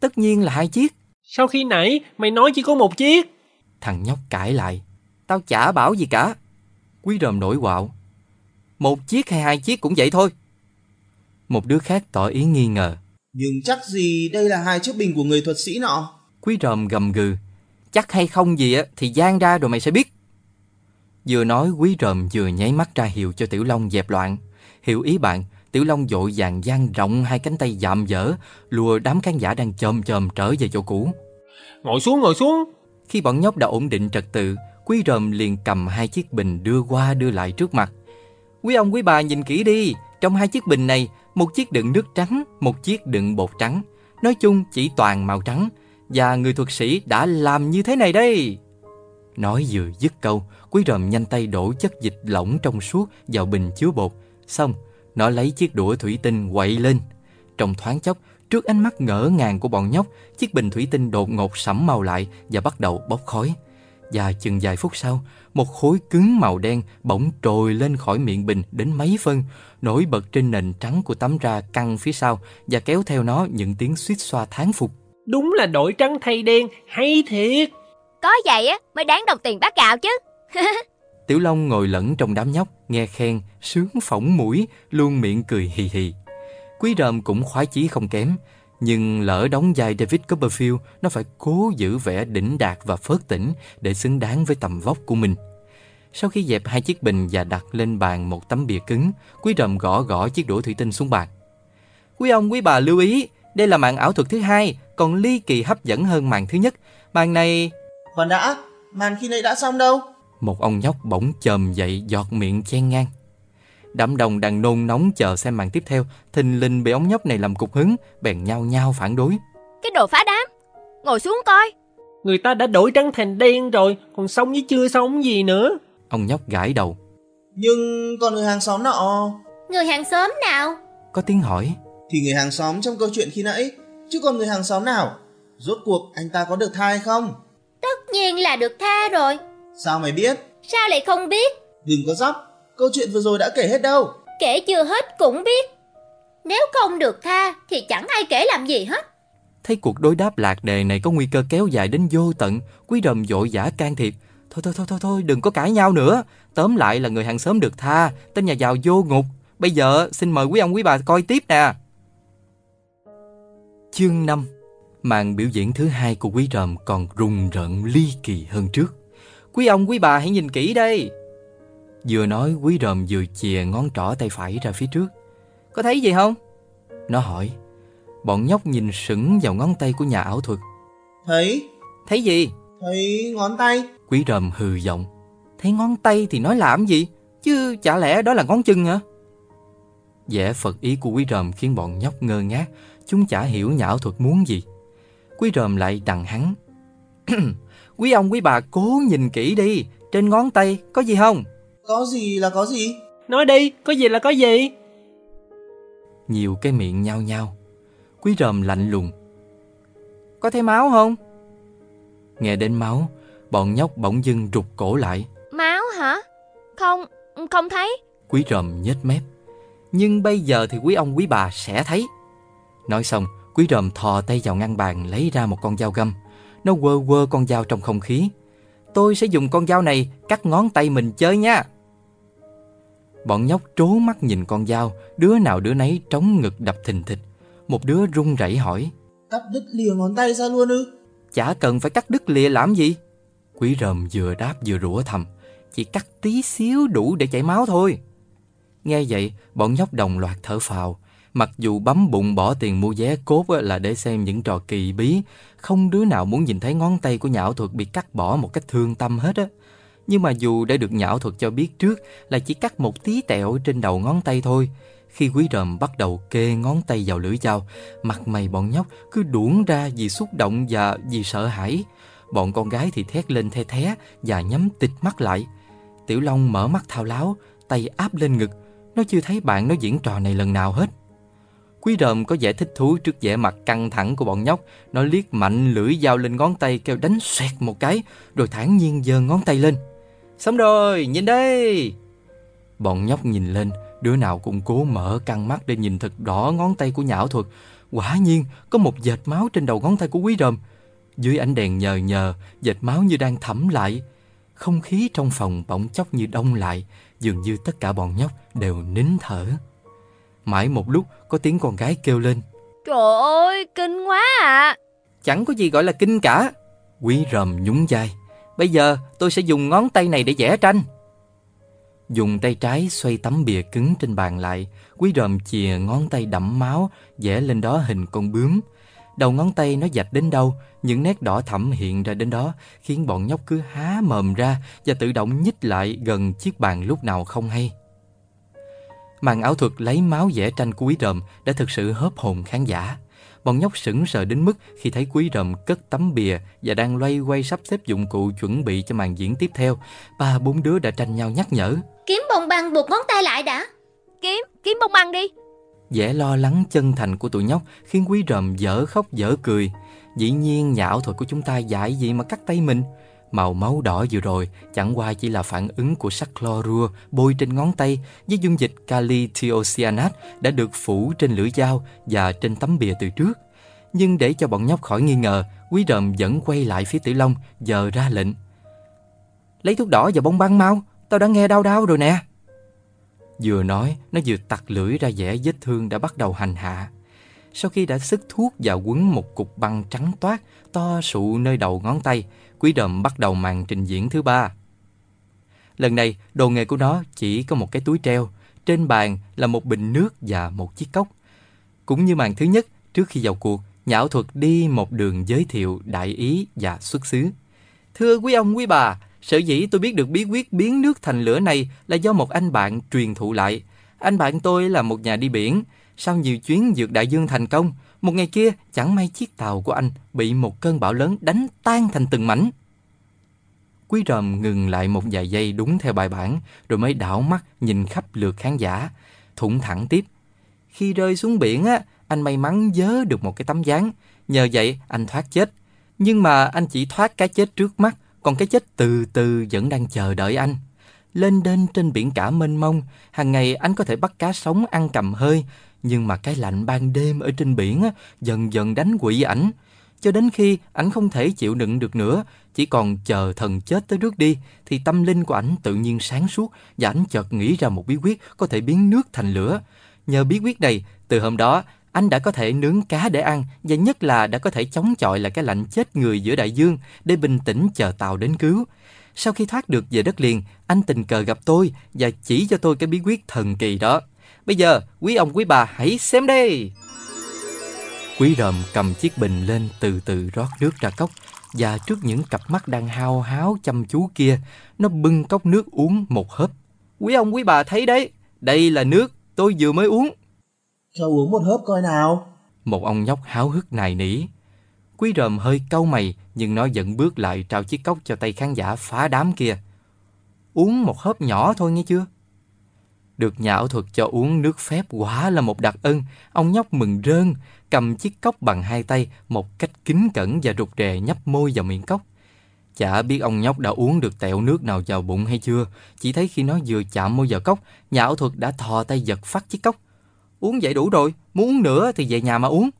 Tất nhiên là hai chiếc. Sao khi nãy mày nói chỉ có một chiếc? Thằng nhóc cãi lại. Tao chả bảo gì cả. Quý ròm nổi quạo. Một chiếc hay hai chiếc cũng vậy thôi. Một đứa khác tỏ ý nghi ngờ. Nhưng chắc gì đây là hai chiếc bình của người thuật sĩ nọ. Quý ròm gầm gừ. Chắc hay không gì á thì gian ra rồi mày sẽ biết. Vừa nói quý ròm vừa nháy mắt ra hiệu cho Tiểu Long dẹp loạn. Hiểu ý bạn, Tiểu Long vội vàng dang rộng hai cánh tay dạm dở, lùa đám khán giả đang chồm chồm trở về chỗ cũ. Ngồi xuống, ngồi xuống. Khi bọn nhóc đã ổn định trật tự, quý ròm liền cầm hai chiếc bình đưa qua đưa lại trước mặt. Quý ông quý bà nhìn kỹ đi, trong hai chiếc bình này, một chiếc đựng nước trắng, một chiếc đựng bột trắng. Nói chung chỉ toàn màu trắng, và người thuật sĩ đã làm như thế này đây. Nói vừa dứt câu, quý ròm nhanh tay đổ chất dịch lỏng trong suốt vào bình chứa bột. Xong, nó lấy chiếc đũa thủy tinh quậy lên. Trong thoáng chốc, trước ánh mắt ngỡ ngàng của bọn nhóc, chiếc bình thủy tinh đột ngột sẫm màu lại và bắt đầu bốc khói. Và chừng vài phút sau, một khối cứng màu đen bỗng trồi lên khỏi miệng bình đến mấy phân, nổi bật trên nền trắng của tấm ra căng phía sau và kéo theo nó những tiếng suýt xoa thán phục. Đúng là đổi trắng thay đen, hay thiệt. Có vậy á mới đáng đồng tiền bát gạo chứ. (laughs) Tiểu Long ngồi lẫn trong đám nhóc, nghe khen, sướng phỏng mũi, luôn miệng cười hì hì. Quý ròm cũng khoái chí không kém, nhưng lỡ đóng vai David Copperfield, nó phải cố giữ vẻ đỉnh đạt và phớt tỉnh để xứng đáng với tầm vóc của mình. Sau khi dẹp hai chiếc bình và đặt lên bàn một tấm bìa cứng, quý ròm gõ gõ chiếc đũa thủy tinh xuống bàn. Quý ông, quý bà lưu ý, đây là màn ảo thuật thứ hai, còn ly kỳ hấp dẫn hơn màn thứ nhất. Màn này... Khoan đã, màn khi nãy đã xong đâu. Một ông nhóc bỗng chồm dậy giọt miệng chen ngang. Đám đông đang nôn nóng chờ xem màn tiếp theo, thình lình bị ông nhóc này làm cục hứng, bèn nhau nhau phản đối. Cái đồ phá đám. Ngồi xuống coi. Người ta đã đổi trắng thành đen rồi, còn xong với chưa xong gì nữa. Ông nhóc gãi đầu, Nhưng còn người hàng xóm nọ Người hàng xóm nào? có tiếng hỏi. thì người hàng xóm trong câu chuyện khi nãy, chứ còn người hàng xóm nào? Rốt cuộc anh ta có được tha hay không? Tất nhiên là được tha rồi. Sao mày biết? Sao lại không biết? Đừng có dóc, câu chuyện vừa rồi đã kể hết đâu. Kể chưa hết cũng biết. Nếu không được tha thì chẳng ai kể làm gì hết. Thấy cuộc đối đáp lạc đề này có nguy cơ kéo dài đến vô tận, quý đầm vội vã can thiệp. Thôi thôi thôi thôi thôi, đừng có cãi nhau nữa. Tóm lại là người hàng xóm được tha, tên nhà giàu vô ngục. Bây giờ xin mời quý ông quý bà coi tiếp nè. Chương 5 Màn biểu diễn thứ hai của quý ròm còn rùng rợn ly kỳ hơn trước. Quý ông quý bà hãy nhìn kỹ đây. Vừa nói quý ròm vừa chìa ngón trỏ tay phải ra phía trước. Có thấy gì không? Nó hỏi. Bọn nhóc nhìn sững vào ngón tay của nhà ảo thuật. Thấy, Thấy gì? thấy ngón tay. Quý ròm hừ giọng. Thấy ngón tay thì nói làm gì? Chứ chả lẽ đó là ngón chân hả? vẻ phật ý của quý ròm khiến bọn nhóc ngơ ngác. Chúng chả hiểu nhà ảo thuật muốn gì. Quý ròm lại đằng hắn. (clears throat) quý ông quý bà cố nhìn kỹ đi. Trên ngón tay có gì không? Có gì là có gì? Nói đi, có gì là có gì? Nhiều cái miệng nhao nhao. Quý ròm lạnh lùng. Có thấy máu không? Nghe đến máu, bọn nhóc bỗng dưng rụt cổ lại. Máu hả? Không, không thấy. Quý ròm nhếch mép. Nhưng bây giờ thì quý ông quý bà sẽ thấy. Nói xong, quý ròm thò tay vào ngăn bàn lấy ra một con dao găm. Nó quơ quơ con dao trong không khí. Tôi sẽ dùng con dao này cắt ngón tay mình chơi nha. Bọn nhóc trố mắt nhìn con dao, đứa nào đứa nấy trống ngực đập thình thịch. Một đứa run rẩy hỏi, Cắt đứt lìa ngón tay ra luôn ư? chả cần phải cắt đứt lìa làm gì. Quý ròm vừa đáp vừa rủa thầm, chỉ cắt tí xíu đủ để chảy máu thôi. Nghe vậy, bọn nhóc đồng loạt thở phào. Mặc dù bấm bụng bỏ tiền mua vé cốt là để xem những trò kỳ bí, không đứa nào muốn nhìn thấy ngón tay của nhà ảo thuật bị cắt bỏ một cách thương tâm hết á. Nhưng mà dù đã được nhà ảo thuật cho biết trước là chỉ cắt một tí tẹo trên đầu ngón tay thôi, khi quý rầm bắt đầu kê ngón tay vào lưỡi dao, mặt mày bọn nhóc cứ đuỗng ra vì xúc động và vì sợ hãi. Bọn con gái thì thét lên the thé và nhắm tịt mắt lại. Tiểu Long mở mắt thao láo, tay áp lên ngực. Nó chưa thấy bạn nó diễn trò này lần nào hết. Quý ròm có vẻ thích thú trước vẻ mặt căng thẳng của bọn nhóc. Nó liếc mạnh lưỡi dao lên ngón tay kêu đánh xoẹt một cái, rồi thản nhiên giơ ngón tay lên. Xong rồi, nhìn đây! Bọn nhóc nhìn lên, đứa nào cũng cố mở căng mắt để nhìn thật rõ ngón tay của nhà ảo thuật. Quả nhiên, có một vệt máu trên đầu ngón tay của quý ròm. Dưới ánh đèn nhờ nhờ, vệt máu như đang thẩm lại. Không khí trong phòng bỗng chốc như đông lại, dường như tất cả bọn nhóc đều nín thở. Mãi một lúc có tiếng con gái kêu lên. Trời ơi, kinh quá à. Chẳng có gì gọi là kinh cả. Quý ròm nhún vai. Bây giờ tôi sẽ dùng ngón tay này để vẽ tranh. Dùng tay trái xoay tấm bìa cứng trên bàn lại, quý ròm chìa ngón tay đẫm máu, vẽ lên đó hình con bướm. Đầu ngón tay nó dạch đến đâu, những nét đỏ thẫm hiện ra đến đó, khiến bọn nhóc cứ há mồm ra và tự động nhích lại gần chiếc bàn lúc nào không hay. Màn ảo thuật lấy máu vẽ tranh của quý ròm đã thực sự hớp hồn khán giả. Bọn nhóc sững sờ đến mức khi thấy quý ròm cất tấm bìa và đang loay quay sắp xếp dụng cụ chuẩn bị cho màn diễn tiếp theo. Ba bốn đứa đã tranh nhau nhắc nhở. Kiếm bông băng buộc ngón tay lại đã. Kiếm, kiếm bông băng đi. vẻ lo lắng chân thành của tụi nhóc khiến quý ròm dở khóc dở cười. Dĩ nhiên nhà ảo thuật của chúng ta dại gì mà cắt tay mình. Màu máu đỏ vừa rồi chẳng qua chỉ là phản ứng của sắc chlorua bôi trên ngón tay với dung dịch kali thiocyanate đã được phủ trên lưỡi dao và trên tấm bìa từ trước. Nhưng để cho bọn nhóc khỏi nghi ngờ, quý rầm vẫn quay lại phía tử long, giờ ra lệnh. Lấy thuốc đỏ và bông băng mau, tao đã nghe đau đau rồi nè. Vừa nói, nó vừa tặc lưỡi ra vẻ vết thương đã bắt đầu hành hạ. Sau khi đã sức thuốc và quấn một cục băng trắng toát, to sụ nơi đầu ngón tay, Quý đầm bắt đầu màn trình diễn thứ ba. Lần này, đồ nghề của nó chỉ có một cái túi treo, trên bàn là một bình nước và một chiếc cốc. Cũng như màn thứ nhất, trước khi vào cuộc, nhà thuật đi một đường giới thiệu đại ý và xuất xứ. Thưa quý ông, quý bà, sở dĩ tôi biết được bí quyết biến nước thành lửa này là do một anh bạn truyền thụ lại. Anh bạn tôi là một nhà đi biển, sau nhiều chuyến vượt đại dương thành công, một ngày kia, chẳng may chiếc tàu của anh bị một cơn bão lớn đánh tan thành từng mảnh. Quý ròm ngừng lại một vài giây đúng theo bài bản, rồi mới đảo mắt nhìn khắp lượt khán giả, thủng thẳng tiếp. Khi rơi xuống biển á, anh may mắn dớ được một cái tấm dáng, nhờ vậy anh thoát chết. Nhưng mà anh chỉ thoát cái chết trước mắt, còn cái chết từ từ vẫn đang chờ đợi anh. Lên đên trên biển cả mênh mông, hàng ngày anh có thể bắt cá sống ăn cầm hơi, nhưng mà cái lạnh ban đêm ở trên biển á, dần dần đánh quỵ ảnh. Cho đến khi ảnh không thể chịu đựng được nữa, chỉ còn chờ thần chết tới rước đi, thì tâm linh của ảnh tự nhiên sáng suốt và ảnh chợt nghĩ ra một bí quyết có thể biến nước thành lửa. Nhờ bí quyết này, từ hôm đó, anh đã có thể nướng cá để ăn và nhất là đã có thể chống chọi lại cái lạnh chết người giữa đại dương để bình tĩnh chờ tàu đến cứu. Sau khi thoát được về đất liền, anh tình cờ gặp tôi và chỉ cho tôi cái bí quyết thần kỳ đó. Bây giờ, quý ông quý bà hãy xem đây. Quý ròm cầm chiếc bình lên từ từ rót nước ra cốc và trước những cặp mắt đang hao háo chăm chú kia, nó bưng cốc nước uống một hớp. Quý ông quý bà thấy đấy, đây là nước tôi vừa mới uống. Cho uống một hớp coi nào. Một ông nhóc háo hức nài nỉ. Quý ròm hơi cau mày nhưng nó vẫn bước lại trao chiếc cốc cho tay khán giả phá đám kia. Uống một hớp nhỏ thôi nghe chưa? Được nhà ảo thuật cho uống nước phép quả là một đặc ân. Ông nhóc mừng rơn, cầm chiếc cốc bằng hai tay một cách kính cẩn và rụt rè nhấp môi vào miệng cốc. Chả biết ông nhóc đã uống được tẹo nước nào vào bụng hay chưa, chỉ thấy khi nó vừa chạm môi vào cốc, nhà ảo thuật đã thò tay giật phát chiếc cốc. Uống vậy đủ rồi, muốn uống nữa thì về nhà mà uống.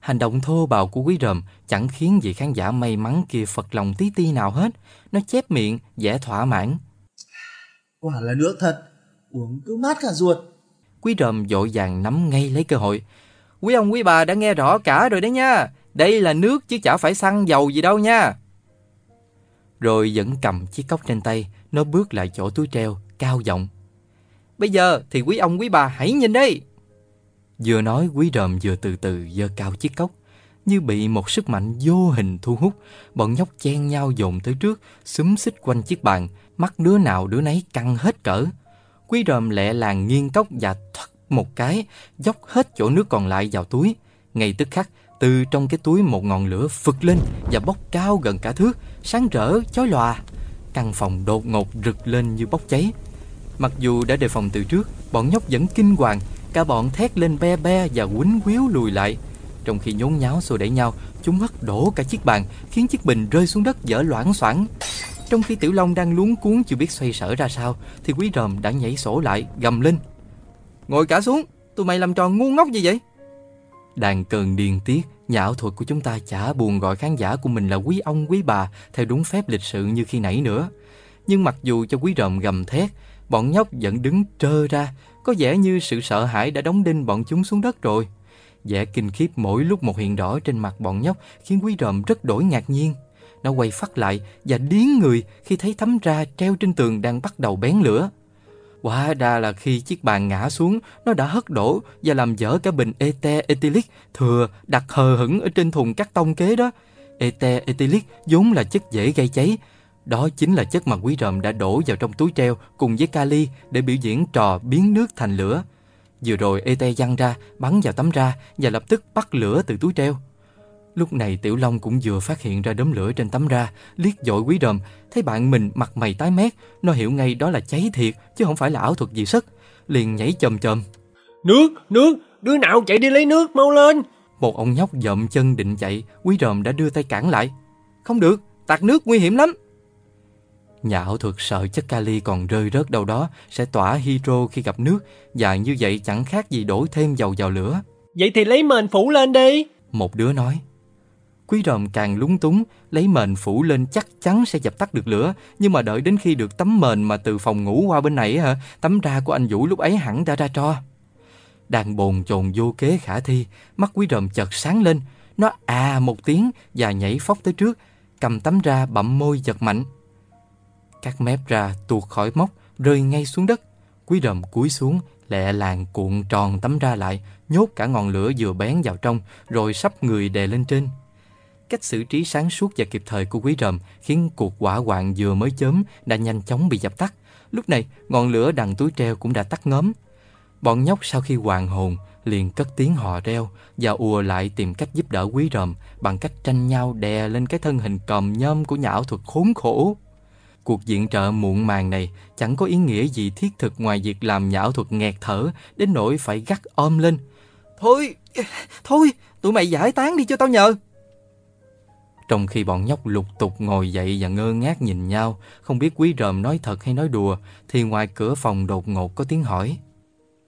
Hành động thô bạo của quý ròm chẳng khiến vị khán giả may mắn kia phật lòng tí ti nào hết. Nó chép miệng, vẻ thỏa mãn. Quả là nước thật, uống cứ mát cả ruột. Quý ròm dội vàng nắm ngay lấy cơ hội. Quý ông quý bà đã nghe rõ cả rồi đấy nha. Đây là nước chứ chả phải xăng dầu gì đâu nha. Rồi vẫn cầm chiếc cốc trên tay, nó bước lại chỗ túi treo, cao giọng. Bây giờ thì quý ông quý bà hãy nhìn đây. Vừa nói quý ròm vừa từ từ giơ cao chiếc cốc. Như bị một sức mạnh vô hình thu hút, bọn nhóc chen nhau dồn tới trước, xúm xích quanh chiếc bàn, mắt đứa nào đứa nấy căng hết cỡ. Quý ròm lẹ làng nghiêng cốc và thoát một cái, dốc hết chỗ nước còn lại vào túi. Ngay tức khắc, từ trong cái túi một ngọn lửa phực lên và bốc cao gần cả thước, sáng rỡ, chói lòa. Căn phòng đột ngột rực lên như bốc cháy. Mặc dù đã đề phòng từ trước, bọn nhóc vẫn kinh hoàng, cả bọn thét lên be be và quýnh quýu lùi lại. Trong khi nhốn nháo xô đẩy nhau, chúng hất đổ cả chiếc bàn, khiến chiếc bình rơi xuống đất dở loãng xoảng. Trong khi Tiểu Long đang luống cuốn chưa biết xoay sở ra sao, thì Quý Ròm đã nhảy sổ lại, gầm lên. Ngồi cả xuống, tụi mày làm trò ngu ngốc gì vậy? Đàn cơn điên tiết, nhà ảo thuật của chúng ta chả buồn gọi khán giả của mình là quý ông quý bà theo đúng phép lịch sự như khi nãy nữa. Nhưng mặc dù cho quý ròm gầm thét, bọn nhóc vẫn đứng trơ ra, có vẻ như sự sợ hãi đã đóng đinh bọn chúng xuống đất rồi. Vẻ kinh khiếp mỗi lúc một hiện rõ trên mặt bọn nhóc khiến quý ròm rất đổi ngạc nhiên. Nó quay phát lại và điến người khi thấy thấm ra treo trên tường đang bắt đầu bén lửa. Quả ra là khi chiếc bàn ngã xuống, nó đã hất đổ và làm dở cả bình ete ethylic thừa đặt hờ hững ở trên thùng cắt tông kế đó. Ete ethylic vốn là chất dễ gây cháy. Đó chính là chất mà quý ròm đã đổ vào trong túi treo cùng với kali để biểu diễn trò biến nước thành lửa. Vừa rồi ete văng ra, bắn vào tấm ra và lập tức bắt lửa từ túi treo. Lúc này Tiểu Long cũng vừa phát hiện ra đốm lửa trên tấm ra, liếc dội quý đờm, thấy bạn mình mặt mày tái mét, nó hiểu ngay đó là cháy thiệt, chứ không phải là ảo thuật gì sức. Liền nhảy chồm chồm. Nước, nước, đứa nào chạy đi lấy nước, mau lên. Một ông nhóc dậm chân định chạy, quý đờm đã đưa tay cản lại. Không được, tạt nước nguy hiểm lắm. Nhà ảo thuật sợ chất kali còn rơi rớt đâu đó sẽ tỏa hydro khi gặp nước và như vậy chẳng khác gì đổ thêm dầu vào lửa. Vậy thì lấy mền phủ lên đi. Một đứa nói. Quý ròm càng lúng túng, lấy mền phủ lên chắc chắn sẽ dập tắt được lửa, nhưng mà đợi đến khi được tấm mền mà từ phòng ngủ qua bên này hả, tấm ra của anh Vũ lúc ấy hẳn đã ra tro. Đang bồn chồn vô kế khả thi, mắt quý ròm chợt sáng lên, nó à một tiếng và nhảy phóc tới trước, cầm tấm ra bậm môi giật mạnh. Các mép ra tuột khỏi móc, rơi ngay xuống đất. Quý ròm cúi xuống, lẹ làng cuộn tròn tấm ra lại, nhốt cả ngọn lửa vừa bén vào trong, rồi sắp người đè lên trên. Cách xử trí sáng suốt và kịp thời của quý rầm khiến cuộc hỏa hoạn vừa mới chớm đã nhanh chóng bị dập tắt. Lúc này, ngọn lửa đằng túi treo cũng đã tắt ngóm. Bọn nhóc sau khi hoàn hồn liền cất tiếng hò reo và ùa lại tìm cách giúp đỡ quý rầm bằng cách tranh nhau đè lên cái thân hình còm nhôm của nhà ảo thuật khốn khổ. Cuộc diện trợ muộn màng này chẳng có ý nghĩa gì thiết thực ngoài việc làm nhà ảo thuật nghẹt thở đến nỗi phải gắt ôm lên. Thôi, thôi, tụi mày giải tán đi cho tao nhờ. Trong khi bọn nhóc lục tục ngồi dậy và ngơ ngác nhìn nhau, không biết quý ròm nói thật hay nói đùa, thì ngoài cửa phòng đột ngột có tiếng hỏi.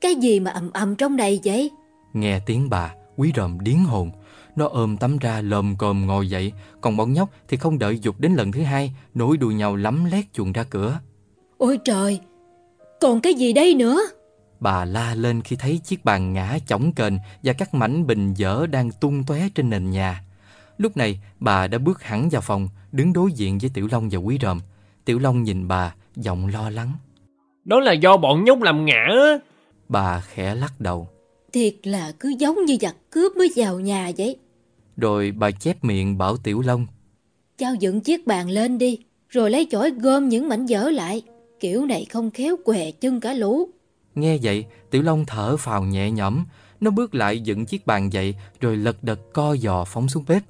Cái gì mà ầm ầm trong đây vậy? Nghe tiếng bà, quý ròm điến hồn. Nó ôm tấm ra lồm cồm ngồi dậy, còn bọn nhóc thì không đợi dục đến lần thứ hai, nối đuôi nhau lắm lét chuồn ra cửa. Ôi trời, còn cái gì đây nữa? Bà la lên khi thấy chiếc bàn ngã chỏng kềnh và các mảnh bình dở đang tung tóe trên nền nhà. Lúc này, bà đã bước hẳn vào phòng, đứng đối diện với Tiểu Long và Quý Ròm. Tiểu Long nhìn bà, giọng lo lắng. Đó là do bọn nhóc làm ngã Bà khẽ lắc đầu. Thiệt là cứ giống như giặc cướp mới vào nhà vậy. Rồi bà chép miệng bảo Tiểu Long. Cháu dựng chiếc bàn lên đi, rồi lấy chổi gom những mảnh vỡ lại. Kiểu này không khéo què chân cả lũ. Nghe vậy, Tiểu Long thở phào nhẹ nhõm. Nó bước lại dựng chiếc bàn dậy, rồi lật đật co giò phóng xuống bếp.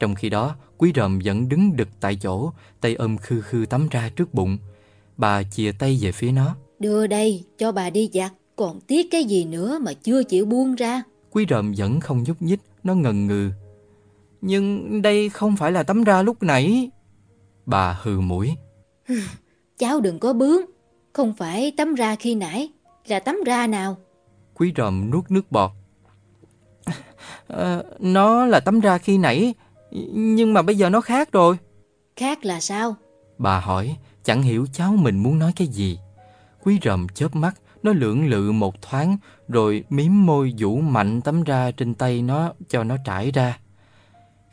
Trong khi đó, Quý Ròm vẫn đứng đực tại chỗ, tay ôm khư khư tắm ra trước bụng. Bà chìa tay về phía nó. Đưa đây, cho bà đi giặt. Còn tiếc cái gì nữa mà chưa chịu buông ra. Quý Ròm vẫn không nhúc nhích, nó ngần ngừ. Nhưng đây không phải là tấm ra lúc nãy. Bà hừ mũi. (laughs) Cháu đừng có bướng. Không phải tấm ra khi nãy, là tấm ra nào? Quý Ròm nuốt nước bọt. À, (laughs) nó là tấm ra khi nãy, nhưng mà bây giờ nó khác rồi. Khác là sao? Bà hỏi, chẳng hiểu cháu mình muốn nói cái gì. Quý rầm chớp mắt, nó lưỡng lự một thoáng, rồi miếm môi vũ mạnh tấm ra trên tay nó cho nó trải ra.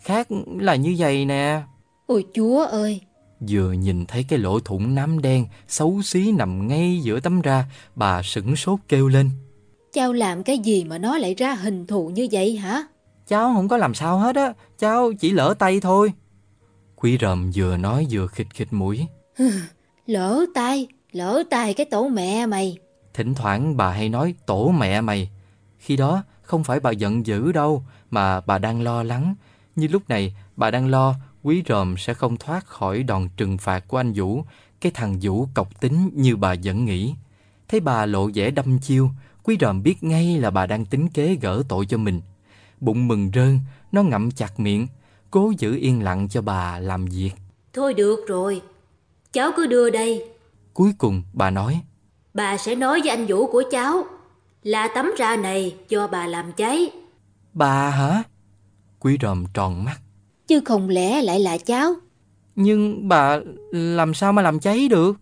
Khác là như vậy nè. Ôi chúa ơi! Vừa nhìn thấy cái lỗ thủng nám đen xấu xí nằm ngay giữa tấm ra, bà sửng sốt kêu lên. Cháu làm cái gì mà nó lại ra hình thù như vậy hả? Cháu không có làm sao hết á, cháu chỉ lỡ tay thôi. Quý ròm vừa nói vừa khịt khịt mũi. Lỡ tay, lỡ tay cái tổ mẹ mày. Thỉnh thoảng bà hay nói tổ mẹ mày. Khi đó không phải bà giận dữ đâu mà bà đang lo lắng. Như lúc này bà đang lo quý ròm sẽ không thoát khỏi đòn trừng phạt của anh Vũ, cái thằng Vũ cọc tính như bà vẫn nghĩ. Thấy bà lộ vẻ đâm chiêu, quý ròm biết ngay là bà đang tính kế gỡ tội cho mình. Bụng mừng rơn, nó ngậm chặt miệng, cố giữ yên lặng cho bà làm việc. Thôi được rồi, cháu cứ đưa đây. Cuối cùng bà nói, Bà sẽ nói với anh Vũ của cháu là tấm ra này cho bà làm cháy. bà hả? Quý ròm tròn mắt. Chứ không lẽ lại là cháu? Nhưng bà làm sao mà làm cháy được?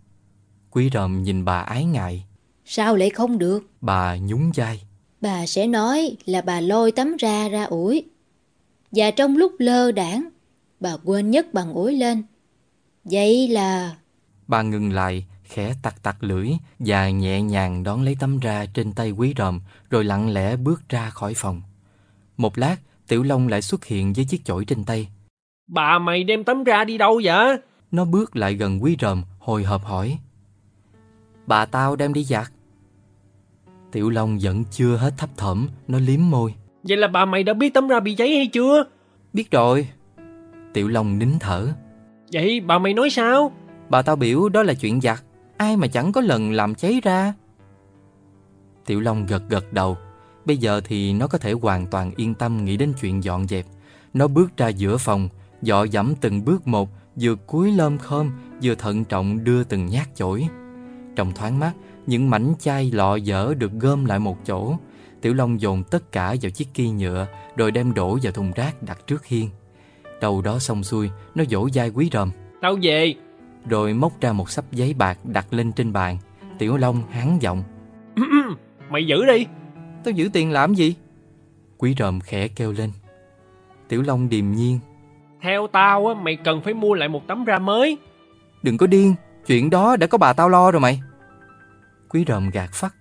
Quý ròm nhìn bà ái ngại. Sao lại không được? Bà nhún vai. Bà sẽ nói là bà lôi tấm ra ra ủi. Và trong lúc lơ đảng, bà quên nhấc bằng ủi lên. Vậy là... Bà ngừng lại, khẽ tặc tặc lưỡi và nhẹ nhàng đón lấy tấm ra trên tay quý ròm rồi lặng lẽ bước ra khỏi phòng. Một lát, Tiểu Long lại xuất hiện với chiếc chổi trên tay. Bà mày đem tấm ra đi đâu vậy? Nó bước lại gần quý ròm, hồi hộp hỏi. Bà tao đem đi giặt. Tiểu Long vẫn chưa hết thấp thỏm, nó liếm môi. Vậy là bà mày đã biết tấm ra bị cháy hay chưa? Biết rồi. Tiểu Long nín thở. Vậy bà mày nói sao? Bà tao biểu đó là chuyện giặt, ai mà chẳng có lần làm cháy ra. Tiểu Long gật gật đầu. Bây giờ thì nó có thể hoàn toàn yên tâm nghĩ đến chuyện dọn dẹp. Nó bước ra giữa phòng, dọ dẫm từng bước một, vừa cúi lơm khom, vừa thận trọng đưa từng nhát chổi. Trong thoáng mắt, những mảnh chai lọ dở được gom lại một chỗ. Tiểu Long dồn tất cả vào chiếc ki nhựa, rồi đem đổ vào thùng rác đặt trước hiên. Đầu đó xong xuôi, nó vỗ vai quý ròm, Tao về. rồi móc ra một sắp giấy bạc đặt lên trên bàn. Tiểu Long hắn giọng, (clears throat) Mày giữ đi. Tao giữ tiền làm gì? Quý ròm khẽ kêu lên. Tiểu Long điềm nhiên. Theo tao á, mày cần phải mua lại một tấm ra mới. Đừng có điên, chuyện đó đã có bà tao lo rồi mày. Quý ròm gạt phắt,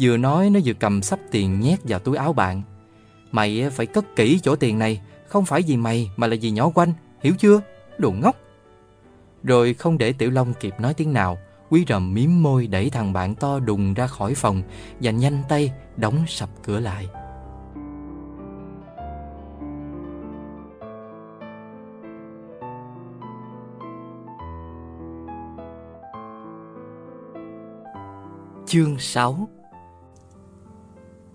vừa nói nó vừa cầm sắp tiền nhét vào túi áo bạn. Mày eh, phải cất kỹ chỗ tiền này, không phải vì mày mà là vì nhỏ quanh, hiểu chưa? Đồ ngốc. Rồi không để Tiểu Long kịp nói tiếng nào, Quý ròm miếm môi đẩy thằng bạn to đùng ra khỏi phòng và nhanh tay đóng sập cửa lại. Chương 6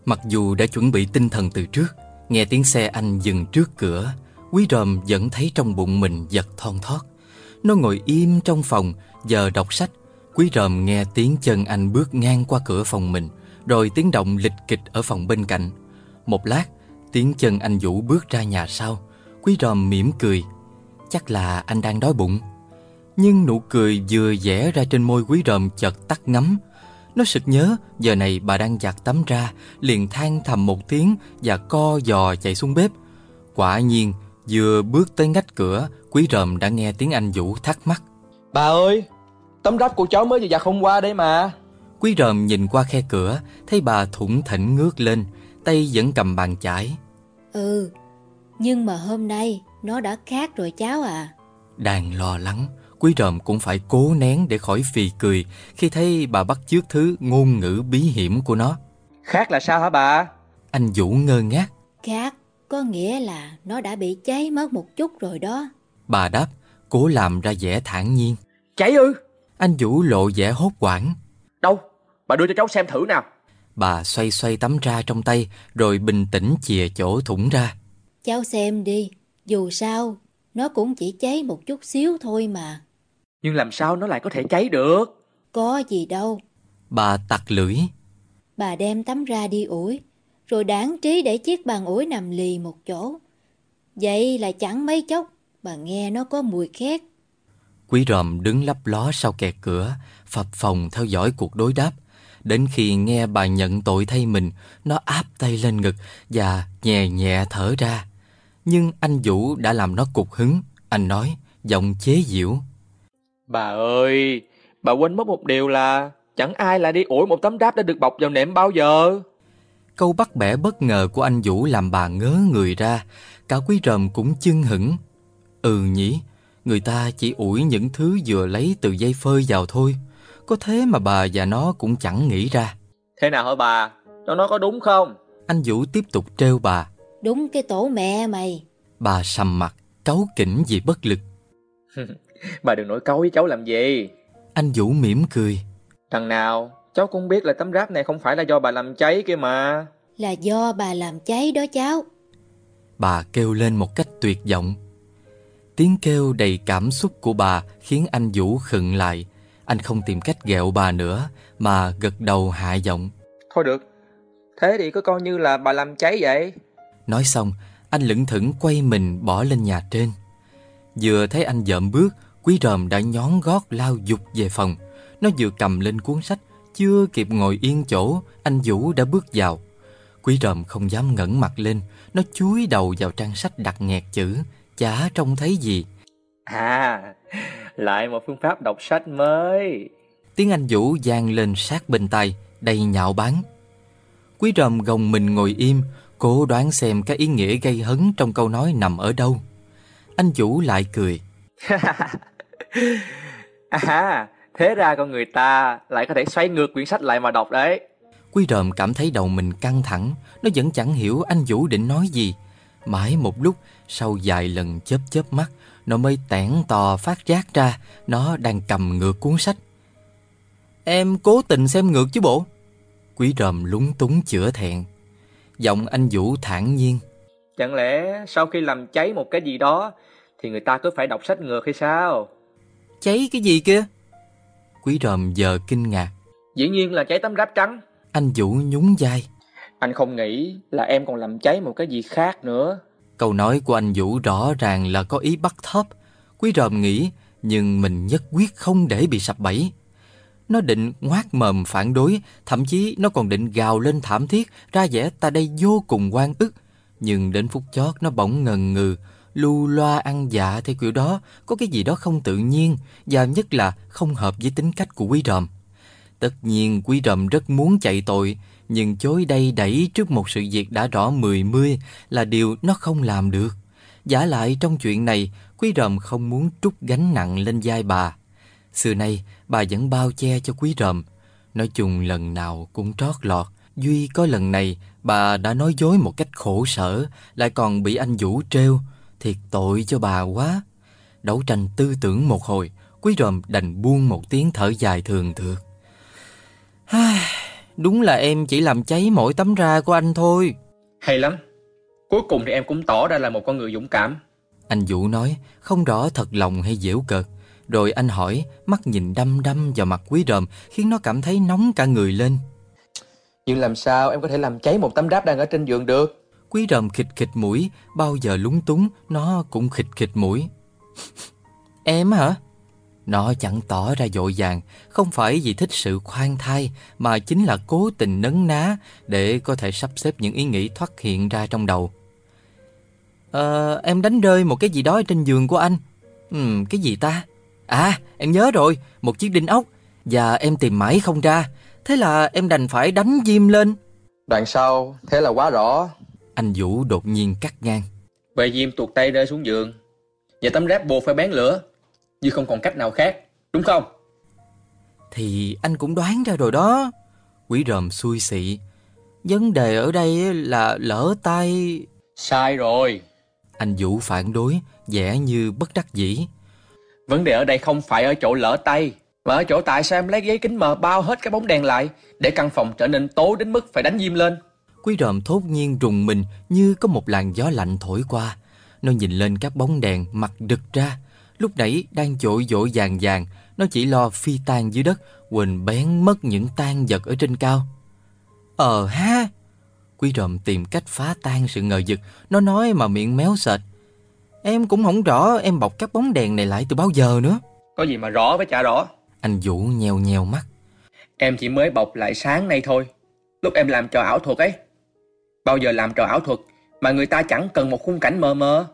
Mặc dù đã chuẩn bị tinh thần từ trước, nghe tiếng xe anh dừng trước cửa, Quý ròm vẫn thấy trong bụng mình giật thon thót. Nó ngồi im trong phòng, giờ đọc sách. Quý ròm nghe tiếng chân anh bước ngang qua cửa phòng mình, rồi tiếng động lịch kịch ở phòng bên cạnh. Một lát, tiếng chân anh Vũ bước ra nhà sau. Quý ròm mỉm cười. Chắc là anh đang đói bụng. Nhưng nụ cười vừa vẽ ra trên môi quý ròm chợt tắt ngấm. Nó sực nhớ giờ này bà đang giặt tắm ra, liền than thầm một tiếng và co giò chạy xuống bếp. Quả nhiên, vừa bước tới ngách cửa, quý ròm đã nghe tiếng anh Vũ thắc mắc. Bà ơi, tấm rách của cháu mới vừa giặt hôm qua đây mà. Quý ròm nhìn qua khe cửa, thấy bà thủng thỉnh ngước lên, tay vẫn cầm bàn chải. Ừ, nhưng mà hôm nay nó đã khác rồi cháu à. Đang lo lắng, quý ròm cũng phải cố nén để khỏi phì cười khi thấy bà bắt chước thứ ngôn ngữ bí hiểm của nó. Khác là sao hả bà? Anh Vũ ngơ ngác, Khác có nghĩa là nó đã bị cháy mất một chút rồi đó. bà đáp, cố làm ra vẻ thản nhiên. Cháy ư? Anh Vũ lộ vẻ hốt hoảng. Đâu? Bà đưa cho cháu xem thử nào. Bà xoay xoay tấm ra trong tay rồi bình tĩnh chìa chỗ thủng ra. Cháu xem đi, dù sao, nó cũng chỉ cháy một chút xíu thôi mà. Nhưng làm sao nó lại có thể cháy được? Có gì đâu, Bà tặc lưỡi. bà đem tấm ra đi ủi, rồi đáng trí để chiếc bàn ủi nằm lì một chỗ. Vậy là chẳng mấy chốc, bà nghe nó có mùi khét. Quý ròm đứng lấp ló sau kẹt cửa, phập phòng theo dõi cuộc đối đáp. Đến khi nghe bà nhận tội thay mình, nó áp tay lên ngực và nhẹ nhẹ thở ra. Nhưng anh Vũ đã làm nó cục hứng. Anh nói, giọng chế giễu. Bà ơi, bà quên mất một điều là chẳng ai lại đi ủi một tấm đáp đã được bọc vào nệm bao giờ. Câu bắt bẻ bất ngờ của anh Vũ làm bà ngớ người ra, cả quý ròm cũng chưng hửng. Ừ nhỉ, người ta chỉ ủi những thứ vừa lấy từ dây phơi vào thôi. Có thế mà bà và nó cũng chẳng nghĩ ra. Thế nào hả bà? Nó nói có đúng không? Anh Vũ tiếp tục trêu bà. Đúng cái tổ mẹ mày. Bà sầm mặt, cáu kỉnh vì bất lực. (laughs) (laughs) bà đừng nổi cáu với cháu làm gì. Anh Vũ mỉm cười. Thằng nào, cháu cũng biết là tấm ráp này không phải là do bà làm cháy kia mà. Là do bà làm cháy đó cháu. Bà kêu lên một cách tuyệt vọng. Tiếng kêu đầy cảm xúc của bà khiến anh Vũ khựng lại. Anh không tìm cách ghẹo bà nữa mà gật đầu hạ giọng. Thôi được, thế thì cứ coi như là bà làm cháy vậy. Nói xong, anh lững thững quay mình bỏ lên nhà trên. Vừa thấy anh dợm bước, quý ròm đã nhón gót lao dục về phòng. Nó vừa cầm lên cuốn sách, chưa kịp ngồi yên chỗ, anh Vũ đã bước vào. Quý ròm không dám ngẩng mặt lên, nó chúi đầu vào trang sách đặt nghẹt chữ, chả trông thấy gì. À, lại một phương pháp đọc sách mới. Tiếng Anh Vũ vang lên sát bên tay, đầy nhạo báng. Quý ròm gồng mình ngồi im, cố đoán xem cái ý nghĩa gây hấn trong câu nói nằm ở đâu. Anh Vũ lại cười. (laughs) à, thế ra con người ta lại có thể xoay ngược quyển sách lại mà đọc đấy. Quý ròm cảm thấy đầu mình căng thẳng, nó vẫn chẳng hiểu anh Vũ định nói gì. Mãi một lúc, sau vài lần chớp chớp mắt, nó mới tẻn tò phát giác ra nó đang cầm ngược cuốn sách. Em cố tình xem ngược chứ bộ. Quý ròm lúng túng chữa thẹn. Giọng anh Vũ thản nhiên. Chẳng lẽ sau khi làm cháy một cái gì đó thì người ta cứ phải đọc sách ngược hay sao? Cháy cái gì kia? Quý ròm giờ kinh ngạc. Dĩ nhiên là cháy tấm ráp trắng. Anh Vũ nhún vai. Anh không nghĩ là em còn làm cháy một cái gì khác nữa. Câu nói của anh Vũ rõ ràng là có ý bắt thóp. Quý ròm nghĩ, nhưng mình nhất quyết không để bị sập bẫy. Nó định ngoác mồm phản đối, thậm chí nó còn định gào lên thảm thiết, ra vẻ ta đây vô cùng quan ức. Nhưng đến phút chót nó bỗng ngần ngừ, lưu loa ăn dạ theo kiểu đó, có cái gì đó không tự nhiên, và nhất là không hợp với tính cách của quý ròm. Tất nhiên quý ròm rất muốn chạy tội, nhưng chối đây đẩy trước một sự việc đã rõ mười mươi là điều nó không làm được. Giả lại trong chuyện này, quý ròm không muốn trút gánh nặng lên vai bà. Xưa nay, bà vẫn bao che cho quý ròm. Nói chung lần nào cũng trót lọt. Duy có lần này, bà đã nói dối một cách khổ sở, lại còn bị anh Vũ trêu. Thiệt tội cho bà quá. Đấu tranh tư tưởng một hồi, quý ròm đành buông một tiếng thở dài thường thượt. Đúng là em chỉ làm cháy mỗi tấm ra của anh thôi. Hay lắm. Cuối cùng thì em cũng tỏ ra là một con người dũng cảm. Anh Vũ nói, không rõ thật lòng hay dễu cợt. Rồi anh hỏi, mắt nhìn đăm đăm vào mặt quý ròm khiến nó cảm thấy nóng cả người lên. Nhưng làm sao em có thể làm cháy một tấm đáp đang ở trên giường được? Quý rầm khịch khịch mũi, bao giờ lúng túng, nó cũng khịch khịch mũi. (laughs) em hả? Nó chẳng tỏ ra dội vàng, không phải vì thích sự khoan thai, mà chính là cố tình nấn ná để có thể sắp xếp những ý nghĩ thoát hiện ra trong đầu. Ờ, em đánh rơi một cái gì đó trên giường của anh. Ừ, cái gì ta? À, em nhớ rồi, một chiếc đinh ốc. Và em tìm mãi không ra. Thế là em đành phải đánh diêm lên. Đoạn sau, thế là quá rõ. Anh Vũ đột nhiên cắt ngang. Về diêm tuột tay rơi xuống giường. Và tấm ráp buộc phải bén lửa. Như không còn cách nào khác, đúng không? Thì anh cũng đoán ra rồi đó. Quỷ ròm xui xị. Vấn đề ở đây là lỡ tay... Sai rồi. Anh Vũ phản đối, vẻ như bất đắc dĩ. Vấn đề ở đây không phải ở chỗ lỡ tay, mà ở chỗ tại sao em lấy giấy kính mờ bao hết cái bóng đèn lại để căn phòng trở nên tối đến mức phải đánh diêm lên. Quý ròm thốt nhiên rùng mình như có một làn gió lạnh thổi qua. Nó nhìn lên các bóng đèn mặt đực ra. Lúc nãy đang dội dội vàng vàng, nó chỉ lo phi tan dưới đất, quỳnh bén mất những tan vật ở trên cao. Ờ ha! Quý ròm tìm cách phá tan sự ngờ vực, nó nói mà miệng méo sệt. Em cũng không rõ em bọc các bóng đèn này lại từ bao giờ nữa. Có gì mà rõ với chả rõ. Anh Vũ nheo nheo mắt. Em chỉ mới bọc lại sáng nay thôi. Lúc em làm trò ảo thuật ấy. Bao giờ làm trò ảo thuật mà người ta chẳng cần một khung cảnh mờ mờ.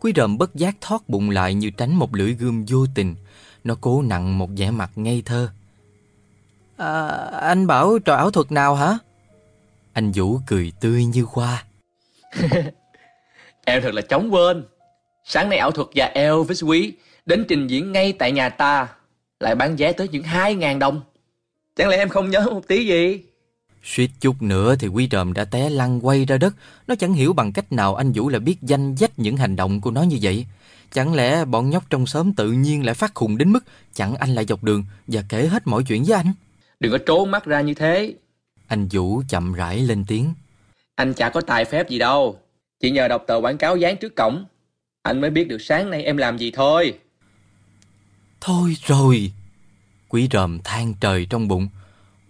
Quý ròm bất giác thoát bụng lại như tránh một lưỡi gươm vô tình. Nó cố nặng một vẻ mặt ngây thơ. À, anh bảo trò ảo thuật nào hả? Anh Vũ cười tươi như hoa. (laughs) Em thật là chóng quên. Sáng nay ảo thuật và Elvis quý đến trình diễn ngay tại nhà ta. Lại bán vé tới những 2.000 đồng. Chẳng lẽ em không nhớ một tí gì? Suýt chút nữa thì quý ròm đã té lăn quay ra đất. Nó chẳng hiểu bằng cách nào anh Vũ lại biết danh dách những hành động của nó như vậy. Chẳng lẽ bọn nhóc trong xóm tự nhiên lại phát khùng đến mức chẳng anh lại dọc đường và kể hết mọi chuyện với anh? Đừng có trốn mắt ra như thế. Anh Vũ chậm rãi lên tiếng. Anh chả có tài phép gì đâu. Chỉ nhờ đọc tờ quảng cáo dán trước cổng. Anh mới biết được sáng nay em làm gì thôi. Thôi rồi. Quý ròm than trời trong bụng.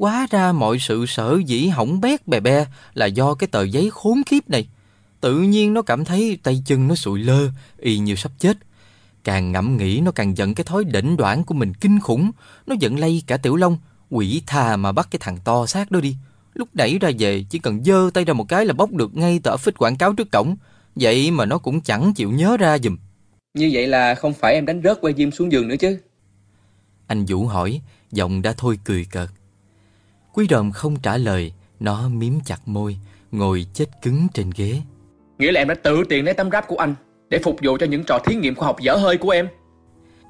Quá ra mọi sự sở dĩ hỏng bét bè be là do cái tờ giấy khốn kiếp này. Tự nhiên nó cảm thấy tay chân nó sụi lơ, y như sắp chết. Càng ngẫm nghĩ nó càng giận cái thói đỉnh đoạn của mình kinh khủng. Nó giận lây cả tiểu long, quỷ thà mà bắt cái thằng to xác đó đi. Lúc đẩy ra về chỉ cần dơ tay ra một cái là bóc được ngay tờ phích quảng cáo trước cổng. Vậy mà nó cũng chẳng chịu nhớ ra giùm. Như vậy là không phải em đánh rớt que diêm xuống giường nữa chứ? Anh Vũ hỏi, giọng đã thôi cười cợt. Quý đờm không trả lời, nó miếm chặt môi, ngồi chết cứng trên ghế. Nghĩa là em đã tự tiền lấy tấm ráp của anh để phục vụ cho những trò thí nghiệm khoa học dở hơi của em.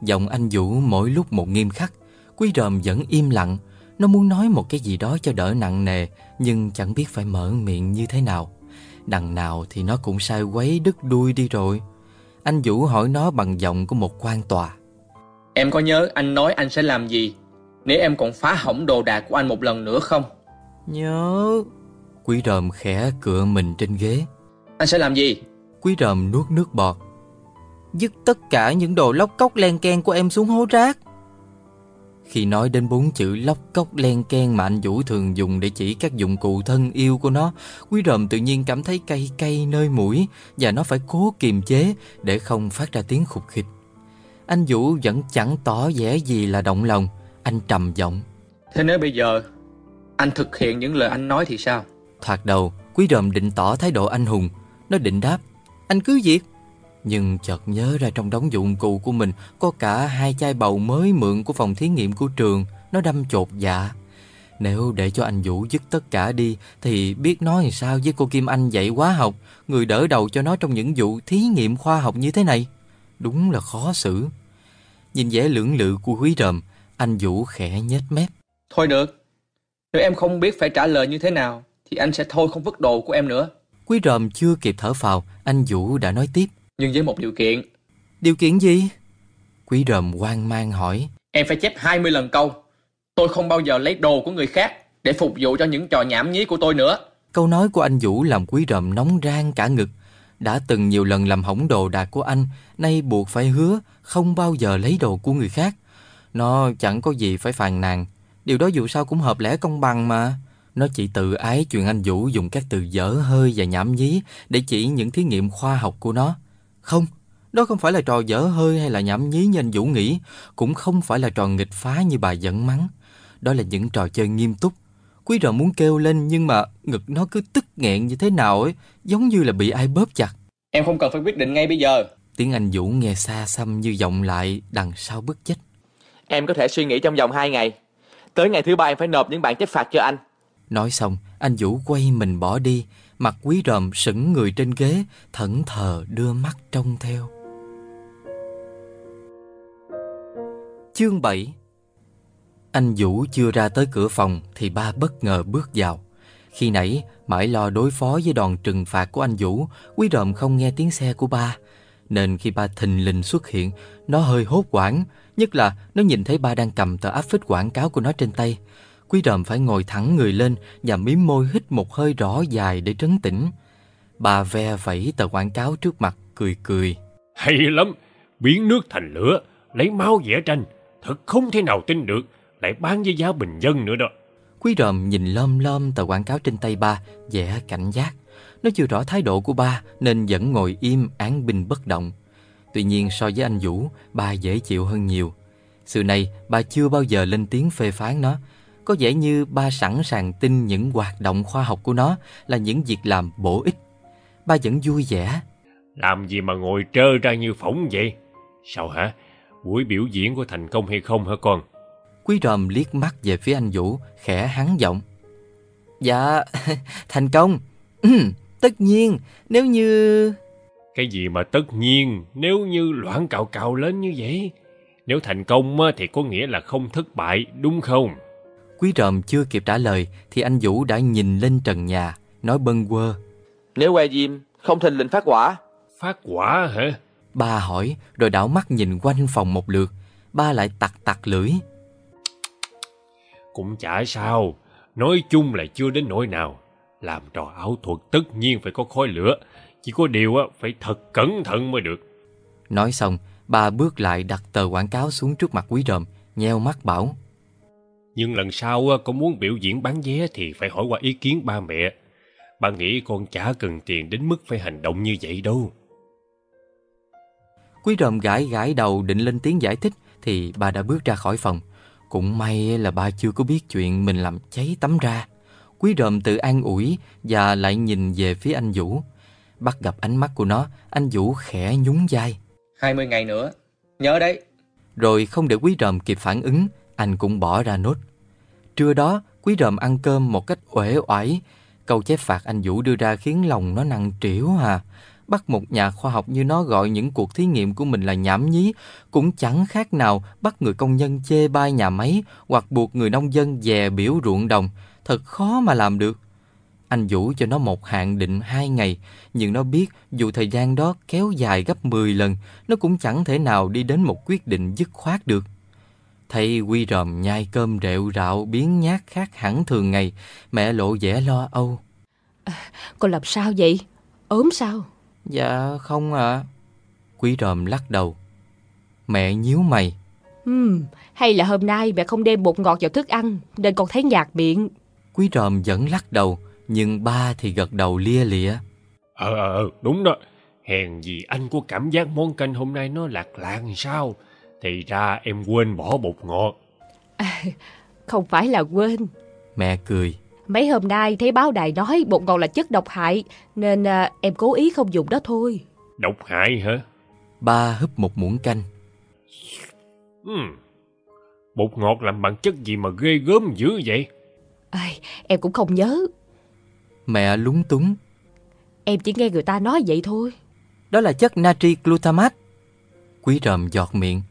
Giọng anh Vũ mỗi lúc một nghiêm khắc, Quý ròm vẫn im lặng. Nó muốn nói một cái gì đó cho đỡ nặng nề, nhưng chẳng biết phải mở miệng như thế nào. Đằng nào thì nó cũng sai quấy đứt đuôi đi rồi. Anh Vũ hỏi nó bằng giọng của một quan tòa. Em có nhớ anh nói anh sẽ làm gì nếu em còn phá hỏng đồ đạc của anh một lần nữa không? Nhớ... Quý ròm khẽ cựa mình trên ghế. Anh sẽ làm gì? Quý ròm nuốt nước bọt. Dứt tất cả những đồ lóc cốc len ken của em xuống hố rác. Khi nói đến bốn chữ lóc cốc len ken mà anh Vũ thường dùng để chỉ các dụng cụ thân yêu của nó, Quý ròm tự nhiên cảm thấy cay cay nơi mũi và nó phải cố kiềm chế để không phát ra tiếng khục khịch. Anh Vũ vẫn chẳng tỏ vẻ gì là động lòng, anh trầm giọng. Thế nếu bây giờ anh thực hiện những lời anh nói thì sao? Thoạt đầu, Quý ròm định tỏ thái độ anh hùng, nó định đáp, anh cứ việc. Nhưng chợt nhớ ra trong đống dụng cụ của mình có cả hai chai bầu mới mượn của phòng thí nghiệm của trường, nó đâm chột dạ. Nếu để cho anh Vũ dứt tất cả đi thì biết nói làm sao với cô Kim Anh dạy hóa học, người đỡ đầu cho nó trong những vụ thí nghiệm khoa học như thế này. Đúng là khó xử. Nhìn vẻ lưỡng lự của quý ròm, anh Vũ khẽ nhếch mép. Thôi được, nếu em không biết phải trả lời như thế nào thì anh sẽ thôi không vứt đồ của em nữa. Quý ròm chưa kịp thở phào, anh Vũ đã nói tiếp. Nhưng với một điều kiện. Điều kiện gì? Quý ròm hoang mang hỏi. Em phải chép 20 lần câu. Tôi không bao giờ lấy đồ của người khác để phục vụ cho những trò nhảm nhí của tôi nữa. Câu nói của anh Vũ làm quý ròm nóng rang cả ngực. Đã từng nhiều lần làm hỏng đồ đạc của anh, nay buộc phải hứa không bao giờ lấy đồ của người khác. Nó chẳng có gì phải phàn nàn. Điều đó dù sao cũng hợp lẽ công bằng mà. Nó chỉ tự ái chuyện anh Vũ dùng các từ dở hơi và nhảm nhí để chỉ những thí nghiệm khoa học của nó. Không, đó không phải là trò dở hơi hay là nhảm nhí như anh Vũ nghĩ, cũng không phải là trò nghịch phá như bà dẫn mắng. Đó là những trò chơi nghiêm túc. Quý rợ muốn kêu lên nhưng mà ngực nó cứ tức nghẹn như thế nào ấy, giống như là bị ai bóp chặt. Em không cần phải quyết định ngay bây giờ. Tiếng anh Vũ nghe xa xăm như vọng lại đằng sau bức chết. Em có thể suy nghĩ trong vòng 2 ngày. Tới ngày thứ ba em phải nộp những bản chép phạt cho anh. Nói xong, anh Vũ quay mình bỏ đi, mặt quý ròm sững người trên ghế, thẫn thờ đưa mắt trông theo. Chương 7 Anh Vũ chưa ra tới cửa phòng thì ba bất ngờ bước vào. Khi nãy, mãi lo đối phó với đòn trừng phạt của anh Vũ, quý ròm không nghe tiếng xe của ba. Nên khi ba thình lình xuất hiện, nó hơi hốt quảng, nhất là nó nhìn thấy ba đang cầm tờ áp phích quảng cáo của nó trên tay. Quý ròm phải ngồi thẳng người lên và miếm môi hít một hơi rõ dài để trấn tĩnh. Bà ve vẫy tờ quảng cáo trước mặt, cười cười. Hay lắm, biến nước thành lửa, lấy máu vẽ tranh. Thật không thể nào tin được, lại bán với giá bình dân nữa đó. Quý ròm nhìn lom lom tờ quảng cáo trên tay ba, vẻ cảnh giác. Nó chưa rõ thái độ của ba nên vẫn ngồi im án binh bất động. Tuy nhiên so với anh Vũ, ba dễ chịu hơn nhiều. Sự này, ba chưa bao giờ lên tiếng phê phán nó. Có vẻ như ba sẵn sàng tin những hoạt động khoa học của nó là những việc làm bổ ích. Ba vẫn vui vẻ. Làm gì mà ngồi trơ ra như phỏng vậy? Sao hả? buổi biểu diễn có thành công hay không hả con? Quý ròm liếc mắt về phía anh Vũ, khẽ hắn giọng. Dạ, (laughs) thành công. tất nhiên, nếu như... Cái gì mà tất nhiên, nếu như loạn cào cào lên như vậy? Nếu thành công thì có nghĩa là không thất bại, đúng không? Quý ròm chưa kịp trả lời thì anh Vũ đã nhìn lên trần nhà, nói bâng quơ. Nếu que diêm không thình lình phát quả. Phát quả hả? Ba hỏi rồi đảo mắt nhìn quanh phòng một lượt. Ba lại tặc tặc lưỡi. Cũng chả sao, nói chung là chưa đến nỗi nào. Làm trò ảo thuật tất nhiên phải có khói lửa, chỉ có điều phải thật cẩn thận mới được. Nói xong, ba bước lại đặt tờ quảng cáo xuống trước mặt quý ròm, nheo mắt bảo. Nhưng lần sau con muốn biểu diễn bán vé thì phải hỏi qua ý kiến ba mẹ. Ba nghĩ con chả cần tiền đến mức phải hành động như vậy đâu. Quý ròm gãi gãi đầu định lên tiếng giải thích thì ba đã bước ra khỏi phòng. Cũng may là ba chưa có biết chuyện mình làm cháy tắm ra. Quý ròm tự an ủi và lại nhìn về phía anh Vũ. Bắt gặp ánh mắt của nó, anh Vũ khẽ nhún vai. 20 ngày nữa, nhớ đấy. Rồi không để quý ròm kịp phản ứng, anh cũng bỏ ra nốt. Trưa đó, quý ròm ăn cơm một cách uể oải. Câu chép phạt anh Vũ đưa ra khiến lòng nó nặng trĩu à. Bắt một nhà khoa học như nó gọi những cuộc thí nghiệm của mình là nhảm nhí, cũng chẳng khác nào bắt người công nhân chê bai nhà máy hoặc buộc người nông dân dè biểu ruộng đồng. Thật khó mà làm được. Anh Vũ cho nó một hạn định hai ngày, nhưng nó biết dù thời gian đó kéo dài gấp 10 lần, nó cũng chẳng thể nào đi đến một quyết định dứt khoát được. Thấy Quy ròm nhai cơm rệu rạo biến nhát khác hẳn thường ngày, mẹ lộ vẻ lo âu. À, con làm sao vậy? ốm sao? Dạ không ạ. À. Quý ròm lắc đầu. Mẹ nhíu mày. Hmm, hay là hôm nay mẹ không đem bột ngọt vào thức ăn nên con thấy nhạt miệng. Quý ròm vẫn lắc đầu, nhưng ba thì gật đầu lia lịa. Ờ, ờ, ờ, đúng đó. Hèn gì anh có cảm giác món canh hôm nay nó lạc lạc sao? Thì ra em quên bỏ bột ngọt. À, không phải là quên. Mẹ cười. Mấy hôm nay thấy báo đài nói bột ngọt là chất độc hại, nên à, em cố ý không dùng đó thôi. Độc hại hả? Ba húp một muỗng canh. Hmm. Bột ngọt làm bằng chất gì mà ghê gớm dữ vậy? À, em cũng không nhớ. Mẹ lúng túng. Em chỉ nghe người ta nói vậy thôi. Đó là chất natri glutamate. Quý ròm giọt miệng.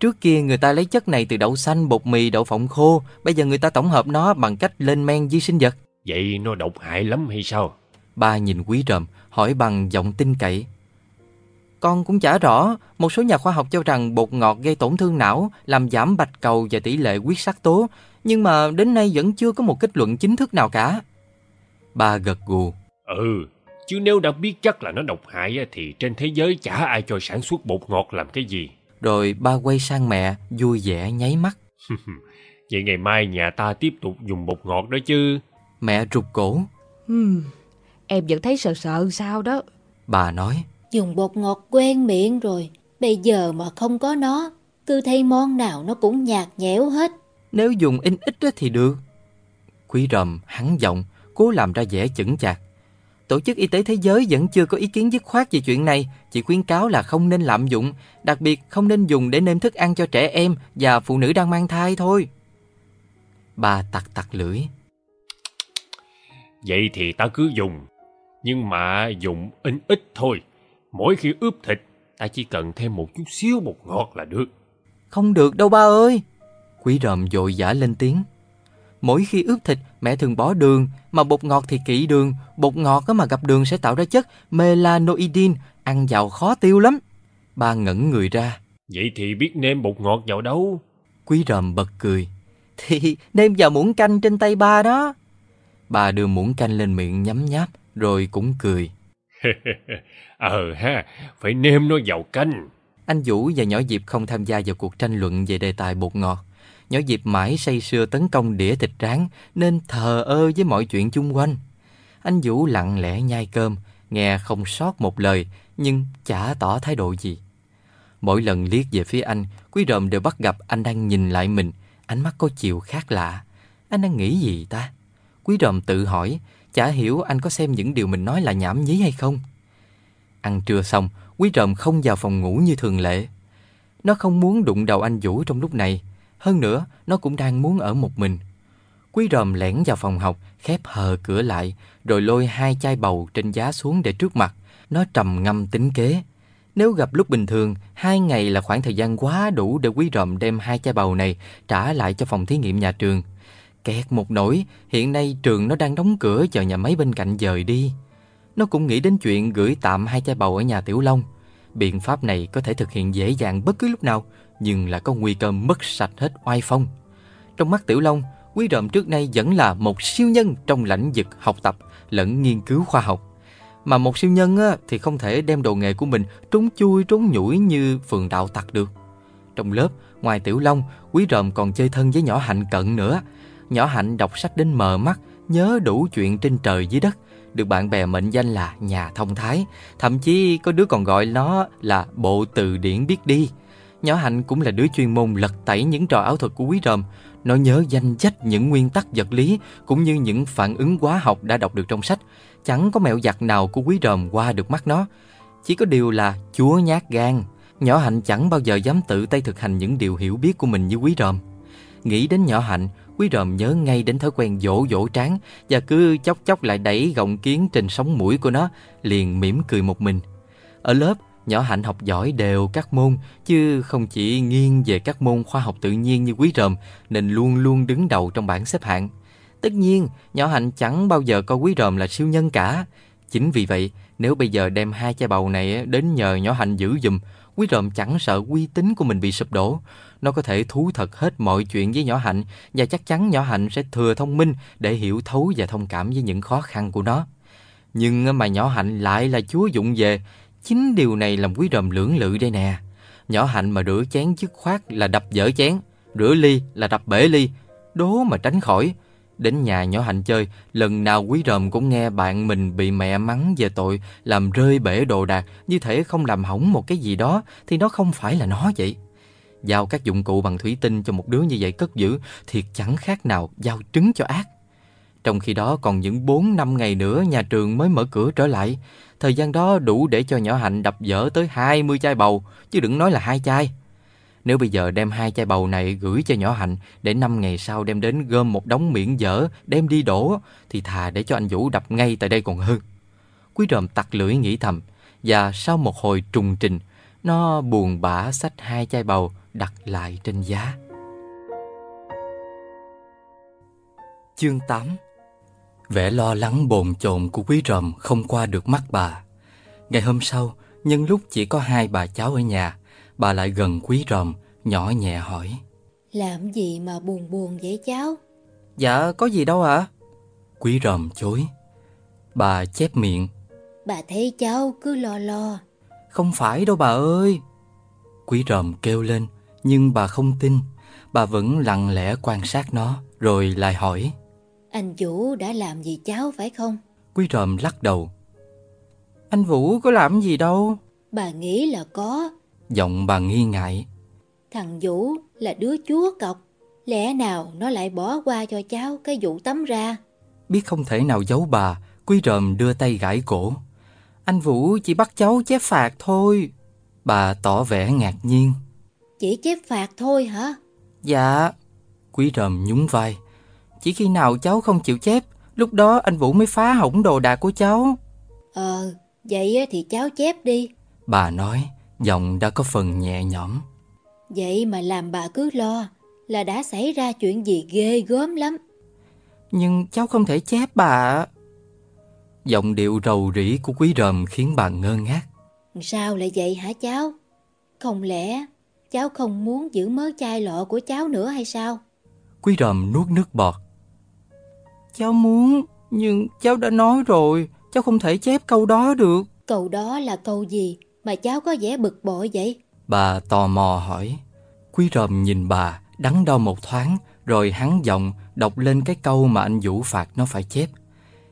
Trước kia người ta lấy chất này từ đậu xanh, bột mì, đậu phộng khô. Bây giờ người ta tổng hợp nó bằng cách lên men vi sinh vật. Vậy nó độc hại lắm hay sao? Ba nhìn quý ròm, hỏi bằng giọng tin cậy. Con cũng chả rõ, một số nhà khoa học cho rằng bột ngọt gây tổn thương não, làm giảm bạch cầu và tỷ lệ huyết sắc tố, nhưng mà đến nay vẫn chưa có một kết luận chính thức nào cả. Ba gật gù. Ừ, chứ nếu đã biết chắc là nó độc hại thì trên thế giới chả ai cho sản xuất bột ngọt làm cái gì. Rồi ba quay sang mẹ, vui vẻ nháy mắt. (laughs) Vậy ngày mai nhà ta tiếp tục dùng bột ngọt đó chứ. Mẹ rụt cổ. Hmm, em vẫn thấy sợ sợ sao đó. Bà nói. Dùng bột ngọt quen miệng rồi, bây giờ mà không có nó, cứ thấy món nào nó cũng nhạt nhẽo hết. Nếu dùng in ít thì được. Quý rầm hắn giọng, cố làm ra vẻ chững chạc. Tổ chức Y tế Thế giới vẫn chưa có ý kiến dứt khoát về chuyện này, chỉ khuyến cáo là không nên lạm dụng, đặc biệt không nên dùng để nêm thức ăn cho trẻ em và phụ nữ đang mang thai thôi. Bà tặc tặc lưỡi. Vậy thì ta cứ dùng, nhưng mà dùng in ít thôi. Mỗi khi ướp thịt, ta chỉ cần thêm một chút xíu bột ngọt là được. Không được đâu ba ơi. Quý ròm dội giả lên tiếng. Mỗi khi ướp thịt, mẹ thường bỏ đường, mà bột ngọt thì kỵ đường. Bột ngọt mà gặp đường sẽ tạo ra chất melanoidin, ăn vào khó tiêu lắm. Ba ngẩn người ra. Vậy thì biết nêm bột ngọt vào đâu? Quý ròm bật cười. Thì nêm vào muỗng canh trên tay ba đó. Bà đưa muỗng canh lên miệng nhấm nháp, rồi cũng cười. (laughs) ờ ha, phải nêm nó vào canh. Anh Vũ và nhỏ Diệp không tham gia vào cuộc tranh luận về đề tài bột ngọt. Nhỏ dịp mãi say sưa tấn công đĩa thịt rán nên thờ ơ với mọi chuyện chung quanh. Anh Vũ lặng lẽ nhai cơm, nghe không sót một lời nhưng chả tỏ thái độ gì. Mỗi lần liếc về phía anh, Quý Ròm đều bắt gặp anh đang nhìn lại mình, ánh mắt có chiều khác lạ. Anh đang nghĩ gì ta? Quý Ròm tự hỏi, chả hiểu anh có xem những điều mình nói là nhảm nhí hay không. Ăn trưa xong, Quý Ròm không vào phòng ngủ như thường lệ. Nó không muốn đụng đầu anh Vũ trong lúc này. Hơn nữa, nó cũng đang muốn ở một mình. Quý ròm lẻn vào phòng học, khép hờ cửa lại, rồi lôi hai chai bầu trên giá xuống để trước mặt. Nó trầm ngâm tính kế. Nếu gặp lúc bình thường, hai ngày là khoảng thời gian quá đủ để quý ròm đem hai chai bầu này trả lại cho phòng thí nghiệm nhà trường. Kẹt một nỗi, hiện nay trường nó đang đóng cửa chờ nhà máy bên cạnh dời đi. Nó cũng nghĩ đến chuyện gửi tạm hai chai bầu ở nhà Tiểu Long. Biện pháp này có thể thực hiện dễ dàng bất cứ lúc nào, nhưng là có nguy cơ mất sạch hết oai phong. Trong mắt Tiểu Long, Quý Ròm trước nay vẫn là một siêu nhân trong lãnh vực học tập lẫn nghiên cứu khoa học. Mà một siêu nhân á, thì không thể đem đồ nghề của mình trốn chui trốn nhủi như phường đạo tặc được. Trong lớp, ngoài Tiểu Long, Quý Ròm còn chơi thân với nhỏ Hạnh Cận nữa. Nhỏ Hạnh đọc sách đến mờ mắt, nhớ đủ chuyện trên trời dưới đất, được bạn bè mệnh danh là nhà thông thái, thậm chí có đứa còn gọi nó là bộ từ điển biết đi. Nhỏ Hạnh cũng là đứa chuyên môn lật tẩy những trò ảo thuật của Quý Ròm, nó nhớ danh sách những nguyên tắc vật lý cũng như những phản ứng hóa học đã đọc được trong sách. Chẳng có mẹo giặt nào của Quý Ròm qua được mắt nó. Chỉ có điều là chúa nhát gan. Nhỏ Hạnh chẳng bao giờ dám tự tay thực hành những điều hiểu biết của mình như Quý Ròm. Nghĩ đến nhỏ Hạnh, Quý Ròm nhớ ngay đến thói quen dỗ dỗ trán và cứ chốc chốc lại đẩy gọng kiến trên sống mũi của nó, liền mỉm cười một mình. Ở lớp, nhỏ Hạnh học giỏi đều các môn, chứ không chỉ nghiêng về các môn khoa học tự nhiên như Quý Ròm, nên luôn luôn đứng đầu trong bảng xếp hạng. Tất nhiên, nhỏ Hạnh chẳng bao giờ coi Quý Ròm là siêu nhân cả. Chính vì vậy, nếu bây giờ đem hai chai bầu này đến nhờ nhỏ Hạnh giữ giùm, Quý Ròm chẳng sợ uy tín của mình bị sụp đổ. Nó có thể thú thật hết mọi chuyện với nhỏ Hạnh và chắc chắn nhỏ Hạnh sẽ thừa thông minh để hiểu thấu và thông cảm với những khó khăn của nó. Nhưng mà nhỏ Hạnh lại là chúa dụng về. Chính điều này làm Quý Ròm lưỡng lự đây nè. Nhỏ Hạnh mà rửa chén dứt khoát là đập dở chén, rửa ly là đập bể ly. Đố mà tránh khỏi. Đến nhà nhỏ Hạnh chơi, lần nào Quý Ròm cũng nghe bạn mình bị mẹ mắng về tội làm rơi bể đồ đạc, như thể không làm hỏng một cái gì đó thì nó không phải là nó vậy. Giao các dụng cụ bằng thủy tinh cho một đứa như vậy cất giữ thiệt chẳng khác nào giao trứng cho ác. Trong khi đó còn những 4 năm ngày nữa nhà trường mới mở cửa trở lại. Thời gian đó đủ để cho nhỏ Hạnh đập dở tới 20 chai bầu, chứ đừng nói là hai chai. Nếu bây giờ đem hai chai bầu này gửi cho nhỏ Hạnh để năm ngày sau đem đến gom một đống miệng dở đem đi đổ thì thà để cho anh Vũ đập ngay tại đây còn hơn. Quý ròm tặc lưỡi nghĩ thầm và sau một hồi trùng trình nó buồn bã xách hai chai bầu đặt lại trên giá. Chương 8 Vẻ lo lắng bồn chồn của quý ròm không qua được mắt bà. Ngày hôm sau, nhân lúc chỉ có hai bà cháu ở nhà, bà lại gần quý ròm, nhỏ nhẹ hỏi. Làm gì mà buồn buồn vậy cháu? Dạ, có gì đâu ạ? Quý ròm chối. Bà chép miệng. Bà thấy cháu cứ lo lo. Không phải đâu bà ơi. Quý ròm kêu lên, nhưng bà không tin. Bà vẫn lặng lẽ quan sát nó, rồi lại hỏi. Anh Vũ đã làm gì cháu phải không? Quý ròm lắc đầu. Anh Vũ có làm gì đâu. Bà nghĩ là có. Giọng bà nghi ngại. Thằng Vũ là đứa chúa cọc. Lẽ nào nó lại bỏ qua cho cháu cái vụ tắm ra? Biết không thể nào giấu bà, Quý ròm đưa tay gãi cổ. Anh Vũ chỉ bắt cháu chép phạt thôi. Bà tỏ vẻ ngạc nhiên. Chỉ chép phạt thôi hả? Dạ. Quý ròm nhún vai. Chỉ khi nào cháu không chịu chép, lúc đó anh Vũ mới phá hỏng đồ đạc của cháu. Ờ, vậy thì cháu chép đi. Bà nói, giọng đã có phần nhẹ nhõm. Vậy mà làm bà cứ lo là đã xảy ra chuyện gì ghê gớm lắm. Nhưng cháu không thể chép bà. Giọng điệu rầu rĩ của quý ròm khiến bà ngơ ngác. Sao lại vậy hả cháu? Không lẽ cháu không muốn giữ mớ chai lọ của cháu nữa hay sao? Quý ròm nuốt nước bọt. Cháu muốn, nhưng cháu đã nói rồi, cháu không thể chép câu đó được. Câu đó là câu gì mà cháu có vẻ bực bội vậy? Bà tò mò hỏi. Quý ròm nhìn bà, đắn đo một thoáng, rồi hắn giọng đọc lên cái câu mà anh Vũ phạt nó phải chép.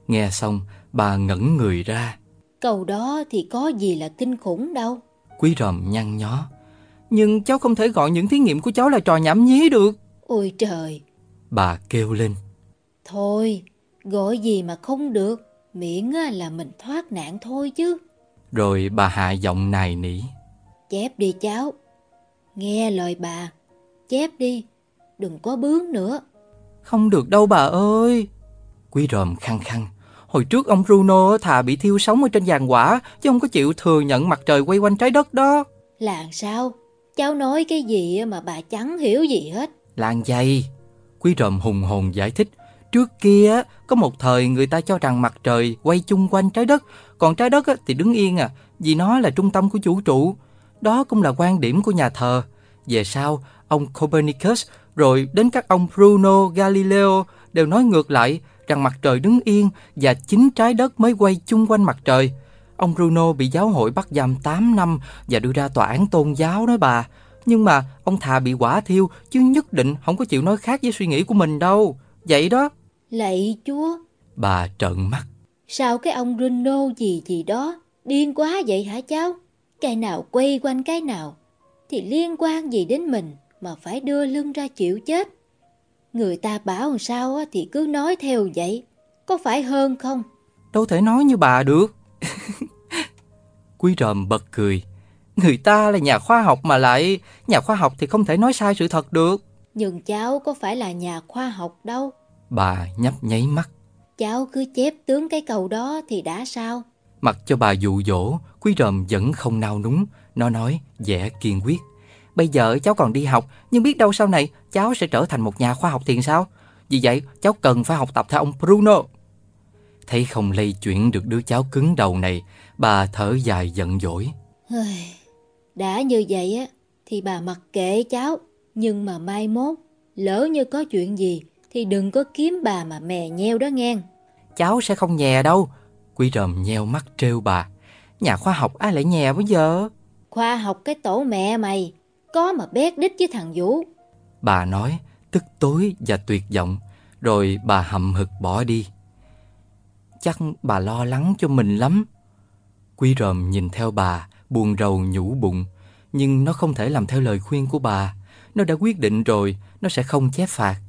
Nghe xong, bà ngẩn người ra. Câu đó thì có gì là kinh khủng đâu. Quý ròm nhăn nhó. Nhưng cháu không thể gọi những thí nghiệm của cháu là trò nhảm nhí được. Ôi trời! Bà kêu lên. Thôi, gọi gì mà không được, miễn là mình thoát nạn thôi chứ. Rồi bà hạ giọng nài nỉ. Chép đi cháu, Nghe lời bà, chép đi, đừng có bướng nữa. Không được đâu bà ơi. Quý ròm khăng khăng. Hồi trước ông Bruno thà bị thiêu sống ở trên giàn quả, chứ không có chịu thừa nhận mặt trời quay quanh trái đất đó. Là sao? Cháu nói cái gì mà bà chẳng hiểu gì hết. Làng dày. Quý ròm hùng hồn giải thích. Trước kia có một thời người ta cho rằng mặt trời quay chung quanh trái đất, còn trái đất thì đứng yên à, vì nó là trung tâm của vũ trụ. Đó cũng là quan điểm của nhà thờ. Về sau, ông Copernicus rồi đến các ông Bruno Galileo đều nói ngược lại rằng mặt trời đứng yên và chính trái đất mới quay chung quanh mặt trời. Ông Bruno bị giáo hội bắt giam 8 năm và đưa ra tòa án tôn giáo đó bà. Nhưng mà ông thà bị quả thiêu chứ nhất định không có chịu nói khác với suy nghĩ của mình đâu. Vậy đó. Lạy chúa. Bà trợn mắt. Sao cái ông Bruno gì gì đó điên quá vậy hả cháu? Cái nào quay quanh cái nào thì liên quan gì đến mình mà phải đưa lưng ra chịu chết. Người ta bảo làm sao thì cứ nói theo vậy, có phải hơn không? Đâu thể nói như bà được. (laughs) Quý ròm bật cười. Người ta là nhà khoa học mà lại nhà khoa học thì không thể nói sai sự thật được. Nhưng cháu có phải là nhà khoa học đâu. Bà nhấp nháy mắt. Cháu cứ chép tướng cái cầu đó thì đã sao? Mặc cho bà dụ dỗ, quý ròm vẫn không nao núng. Nó nói vẻ kiên quyết. Bây giờ cháu còn đi học, nhưng biết đâu sau này cháu sẽ trở thành một nhà khoa học thì sao? Vì vậy, cháu cần phải học tập theo ông Bruno. Thấy không lây chuyển được đứa cháu cứng đầu này, bà thở dài giận dỗi. Đã như vậy á, thì bà mặc kệ cháu. Nhưng mà mai mốt, lỡ như có chuyện gì, thì đừng có kiếm bà mà mè nheo đó nghe. Cháu sẽ không nhè đâu. Quý ròm nheo mắt trêu bà. Nhà khoa học ai lại nhè bây giờ? Khoa học cái tổ mẹ mày, có mà bét đích với thằng Vũ. Bà nói, tức tối và tuyệt vọng, rồi bà hậm hực bỏ đi. Chắc bà lo lắng cho mình lắm. Quý ròm nhìn theo bà, buồn rầu nhủ bụng, nhưng nó không thể làm theo lời khuyên của bà. Nó đã quyết định rồi, nó sẽ không chép phạt.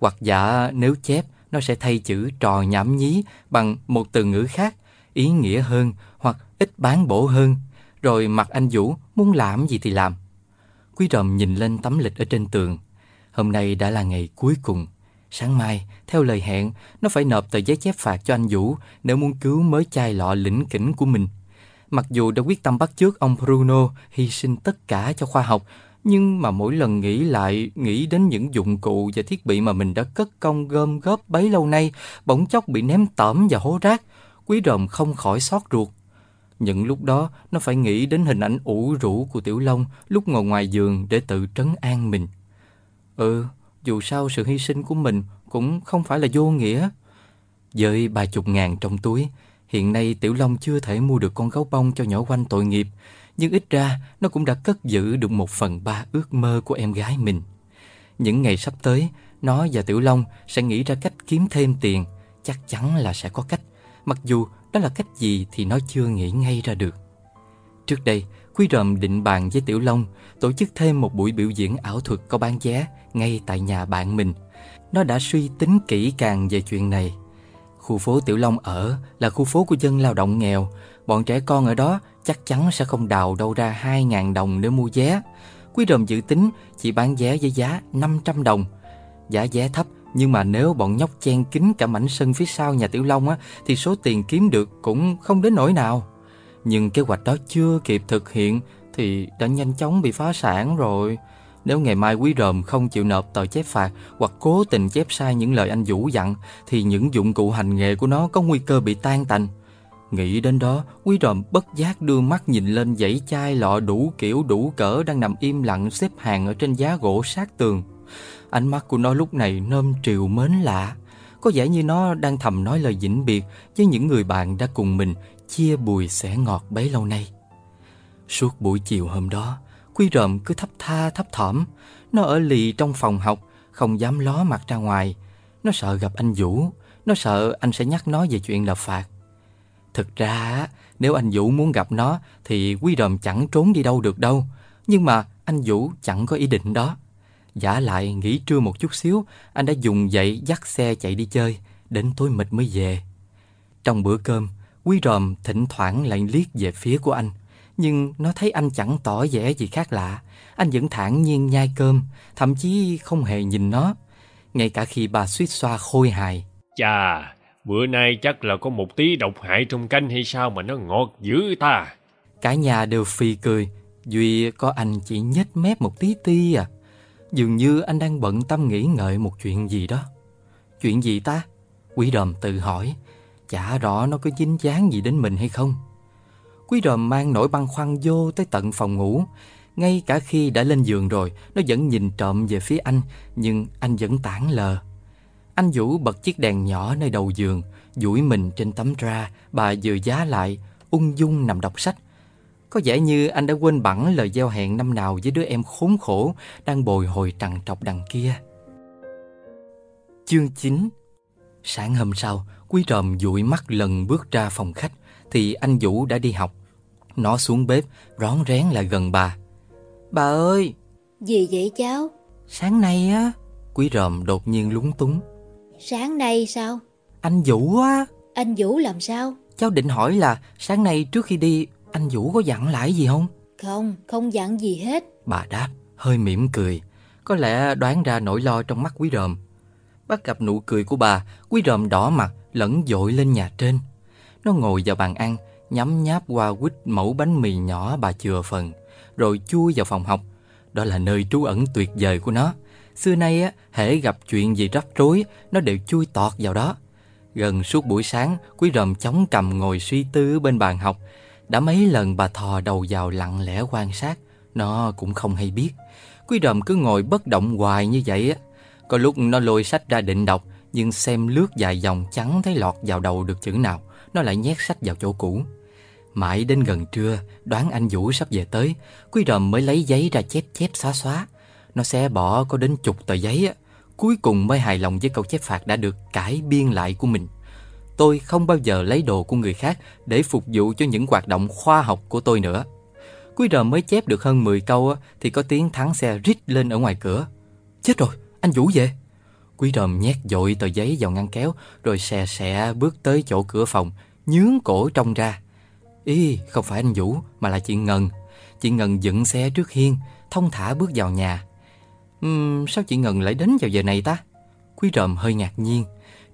Hoặc giả nếu chép, nó sẽ thay chữ trò nhảm nhí bằng một từ ngữ khác, ý nghĩa hơn hoặc ít bán bổ hơn. Rồi mặt anh Vũ muốn làm gì thì làm. Quý ròm nhìn lên tấm lịch ở trên tường. Hôm nay đã là ngày cuối cùng. Sáng mai, theo lời hẹn, nó phải nộp tờ giấy chép phạt cho anh Vũ nếu muốn cứu mới chai lọ lĩnh kỉnh của mình. Mặc dù đã quyết tâm bắt chước ông Bruno hy sinh tất cả cho khoa học, nhưng mà mỗi lần nghĩ lại, nghĩ đến những dụng cụ và thiết bị mà mình đã cất công gom góp bấy lâu nay, bỗng chốc bị ném tẩm và hố rác, quý ròm không khỏi xót ruột. Những lúc đó, nó phải nghĩ đến hình ảnh ủ rũ của Tiểu Long lúc ngồi ngoài giường để tự trấn an mình. Ừ, dù sao sự hy sinh của mình cũng không phải là vô nghĩa. Với ba chục ngàn trong túi, hiện nay Tiểu Long chưa thể mua được con gấu bông cho nhỏ quanh tội nghiệp, nhưng ít ra nó cũng đã cất giữ được một phần ba ước mơ của em gái mình. Những ngày sắp tới, nó và Tiểu Long sẽ nghĩ ra cách kiếm thêm tiền, chắc chắn là sẽ có cách, mặc dù đó là cách gì thì nó chưa nghĩ ngay ra được. Trước đây, Quý Ròm định bàn với Tiểu Long tổ chức thêm một buổi biểu diễn ảo thuật có bán vé ngay tại nhà bạn mình. Nó đã suy tính kỹ càng về chuyện này. Khu phố Tiểu Long ở là khu phố của dân lao động nghèo. Bọn trẻ con ở đó chắc chắn sẽ không đào đâu ra 2.000 đồng để mua vé. Quý Ròm dự tính chỉ bán vé với giá 500 đồng. Giá vé thấp nhưng mà nếu bọn nhóc chen kín cả mảnh sân phía sau nhà Tiểu Long á, thì số tiền kiếm được cũng không đến nỗi nào. Nhưng kế hoạch đó chưa kịp thực hiện thì đã nhanh chóng bị phá sản rồi. Nếu ngày mai quý ròm không chịu nộp tờ chép phạt hoặc cố tình chép sai những lời anh Vũ dặn thì những dụng cụ hành nghề của nó có nguy cơ bị tan tành. Nghĩ đến đó, quý ròm bất giác đưa mắt nhìn lên dãy chai lọ đủ kiểu đủ cỡ đang nằm im lặng xếp hàng ở trên giá gỗ sát tường. Ánh mắt của nó lúc này nơm triều mến lạ. Có vẻ như nó đang thầm nói lời vĩnh biệt với những người bạn đã cùng mình chia bùi sẻ ngọt bấy lâu nay. Suốt buổi chiều hôm đó, Quy Ròm cứ thấp tha thấp thỏm. Nó ở lì trong phòng học, không dám ló mặt ra ngoài. Nó sợ gặp anh Vũ, nó sợ anh sẽ nhắc nó về chuyện lập phạt. Thực ra, nếu anh Vũ muốn gặp nó thì Quy rợm chẳng trốn đi đâu được đâu. Nhưng mà anh Vũ chẳng có ý định đó. Giả lại nghỉ trưa một chút xíu, anh đã dùng dậy dắt xe chạy đi chơi, đến tối mịt mới về. Trong bữa cơm, Quý ròm thỉnh thoảng lại liếc về phía của anh, Nhưng nó thấy anh chẳng tỏ vẻ gì khác lạ Anh vẫn thản nhiên nhai cơm Thậm chí không hề nhìn nó Ngay cả khi bà suýt xoa khôi hài Chà, bữa nay chắc là có một tí độc hại trong canh hay sao mà nó ngọt dữ ta. Cả nhà đều phì cười. Duy có anh chỉ nhếch mép một tí ti à. Dường như anh đang bận tâm nghĩ ngợi một chuyện gì đó. Chuyện gì ta? Quý đờm tự hỏi. Chả rõ nó có dính dáng gì đến mình hay không. Quý đờm mang nỗi băn khoăn vô tới tận phòng ngủ. Ngay cả khi đã lên giường rồi, Nó vẫn nhìn trộm về phía anh, Nhưng anh vẫn tản lờ. Anh Vũ bật chiếc đèn nhỏ nơi đầu giường duỗi mình trên tấm ra Bà vừa giá lại Ung dung nằm đọc sách Có vẻ như anh đã quên bẵng lời giao hẹn năm nào Với đứa em khốn khổ Đang bồi hồi trằn trọc đằng kia Chương 9 Sáng hôm sau, Quý Ròm dụi mắt lần bước ra phòng khách thì anh Vũ đã đi học. Nó xuống bếp, rón rén lại gần bà. Bà ơi! Gì vậy cháu? Sáng nay á, Quý Ròm đột nhiên lúng túng. Sáng nay sao? Anh Vũ á! Anh Vũ làm sao? Cháu định hỏi là sáng nay trước khi đi, anh Vũ có dặn lại gì không? Không, không dặn gì hết. Bà đáp, hơi mỉm cười. Có lẽ đoán ra nỗi lo trong mắt Quý Ròm. Bắt gặp nụ cười của bà, Quý Ròm đỏ mặt, lẫn dội lên nhà trên. Nó ngồi vào bàn ăn, nhắm nháp qua quýt mẫu bánh mì nhỏ bà chừa phần, rồi chui vào phòng học. Đó là nơi trú ẩn tuyệt vời của nó. Xưa nay á, hễ gặp chuyện gì rắc rối, nó đều chui tọt vào đó. Gần suốt buổi sáng, Quý Ròm chống cầm ngồi suy tư bên bàn học. Đã mấy lần bà thò đầu vào lặng lẽ quan sát, nó cũng không hay biết. Quý Ròm cứ ngồi bất động hoài như vậy á. Có lúc nó lôi sách ra định đọc, nhưng xem lướt vài dòng chẳng thấy lọt vào đầu được chữ nào, nó lại nhét sách vào chỗ cũ. Mãi đến gần trưa, đoán anh Vũ sắp về tới, Quý Ròm mới lấy giấy ra chép chép xóa xóa. Nó xé bỏ có đến chục tờ giấy á, cuối cùng mới hài lòng với câu chép phạt đã được cải biên lại của mình. Tôi không bao giờ lấy đồ của người khác để phục vụ cho những hoạt động khoa học của tôi nữa. Quý rờ mới chép được hơn 10 câu á, thì có tiếng thắng xe rít lên ở ngoài cửa. Chết rồi, anh Vũ về. Quý ròm nhét dội tờ giấy vào ngăn kéo rồi xè xè bước tới chỗ cửa phòng, nhướng cổ trông ra. Ý, không phải anh Vũ mà là chị Ngân. Chị Ngân dựng xe trước hiên, thông thả bước vào nhà. Uhm, sao chị Ngân lại đến vào giờ này ta? Quý ròm hơi ngạc nhiên.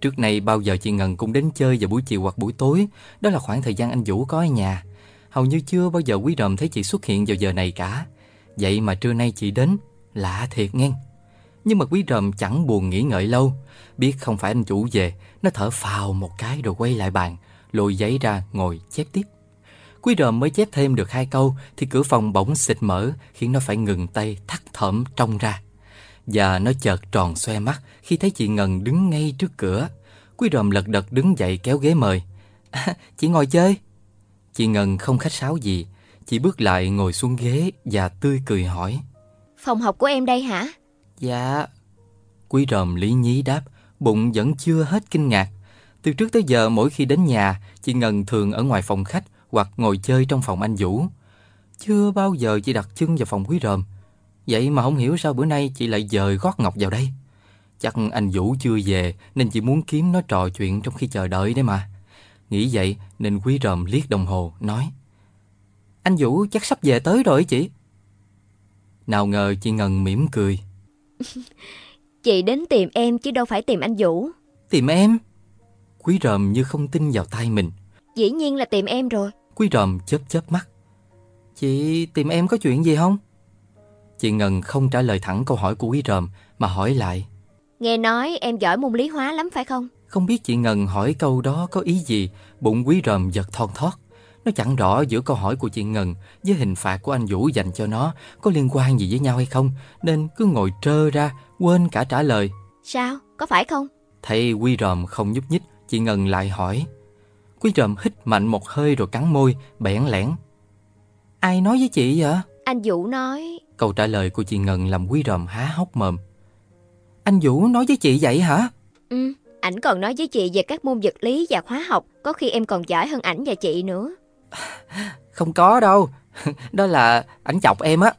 Trước này bao giờ chị Ngân cũng đến chơi vào buổi chiều hoặc buổi tối. Đó là khoảng thời gian anh Vũ có ở nhà. Hầu như chưa bao giờ quý ròm thấy chị xuất hiện vào giờ này cả. Vậy mà trưa nay chị đến, lạ thiệt nghe. Nhưng mà quý ròm chẳng buồn nghĩ ngợi lâu. Biết không phải anh chủ về, nó thở phào một cái rồi quay lại bàn, lôi giấy ra ngồi chép tiếp. Quý ròm mới chép thêm được hai câu thì cửa phòng bỗng xịt mở khiến nó phải ngừng tay thắt thởm trông ra. Và nó chợt tròn xoe mắt khi thấy chị Ngân đứng ngay trước cửa. Quý ròm lật đật đứng dậy kéo ghế mời. À, chị ngồi chơi. Chị Ngân không khách sáo gì. Chị bước lại ngồi xuống ghế và tươi cười hỏi. Phòng học của em đây hả? Dạ. Quý ròm lý nhí đáp, bụng vẫn chưa hết kinh ngạc. Từ trước tới giờ mỗi khi đến nhà, chị Ngân thường ở ngoài phòng khách hoặc ngồi chơi trong phòng anh Vũ. Chưa bao giờ chị đặt chân vào phòng quý ròm. Vậy mà không hiểu sao bữa nay chị lại dời gót ngọc vào đây. Chắc anh Vũ chưa về nên chị muốn kiếm nó trò chuyện trong khi chờ đợi đấy mà. Nghĩ vậy nên quý ròm liếc đồng hồ nói Anh Vũ chắc sắp về tới rồi chị. Nào ngờ chị Ngân mỉm cười. (laughs) Chị đến tìm em chứ đâu phải tìm anh Vũ. Tìm em? Quý ròm như không tin vào tay mình. Dĩ nhiên là tìm em rồi. Quý ròm chớp chớp mắt. Chị tìm em có chuyện gì không? Chị Ngân không trả lời thẳng câu hỏi của quý ròm mà hỏi lại. Nghe nói em giỏi môn lý hóa lắm phải không? Không biết chị Ngân hỏi câu đó có ý gì, bụng quý ròm giật thon thót. Nó chẳng rõ giữa câu hỏi của chị Ngân với hình phạt của anh Vũ dành cho nó có liên quan gì với nhau hay không, nên cứ ngồi trơ ra, quên cả trả lời. Sao? Có phải không? Thấy quý ròm không nhúc nhích, chị Ngân lại hỏi. Quý ròm hít mạnh một hơi rồi cắn môi, bẽn lẽn. Ai nói với chị vậy? Anh Vũ nói... Câu trả lời của chị Ngân làm quý ròm há hốc mồm. Anh Vũ nói với chị vậy hả? Ừ, ảnh còn nói với chị về các môn vật lý và hóa học, có khi em còn giỏi hơn ảnh và chị nữa. (laughs) Không có đâu, (laughs) đó là ảnh chọc em á.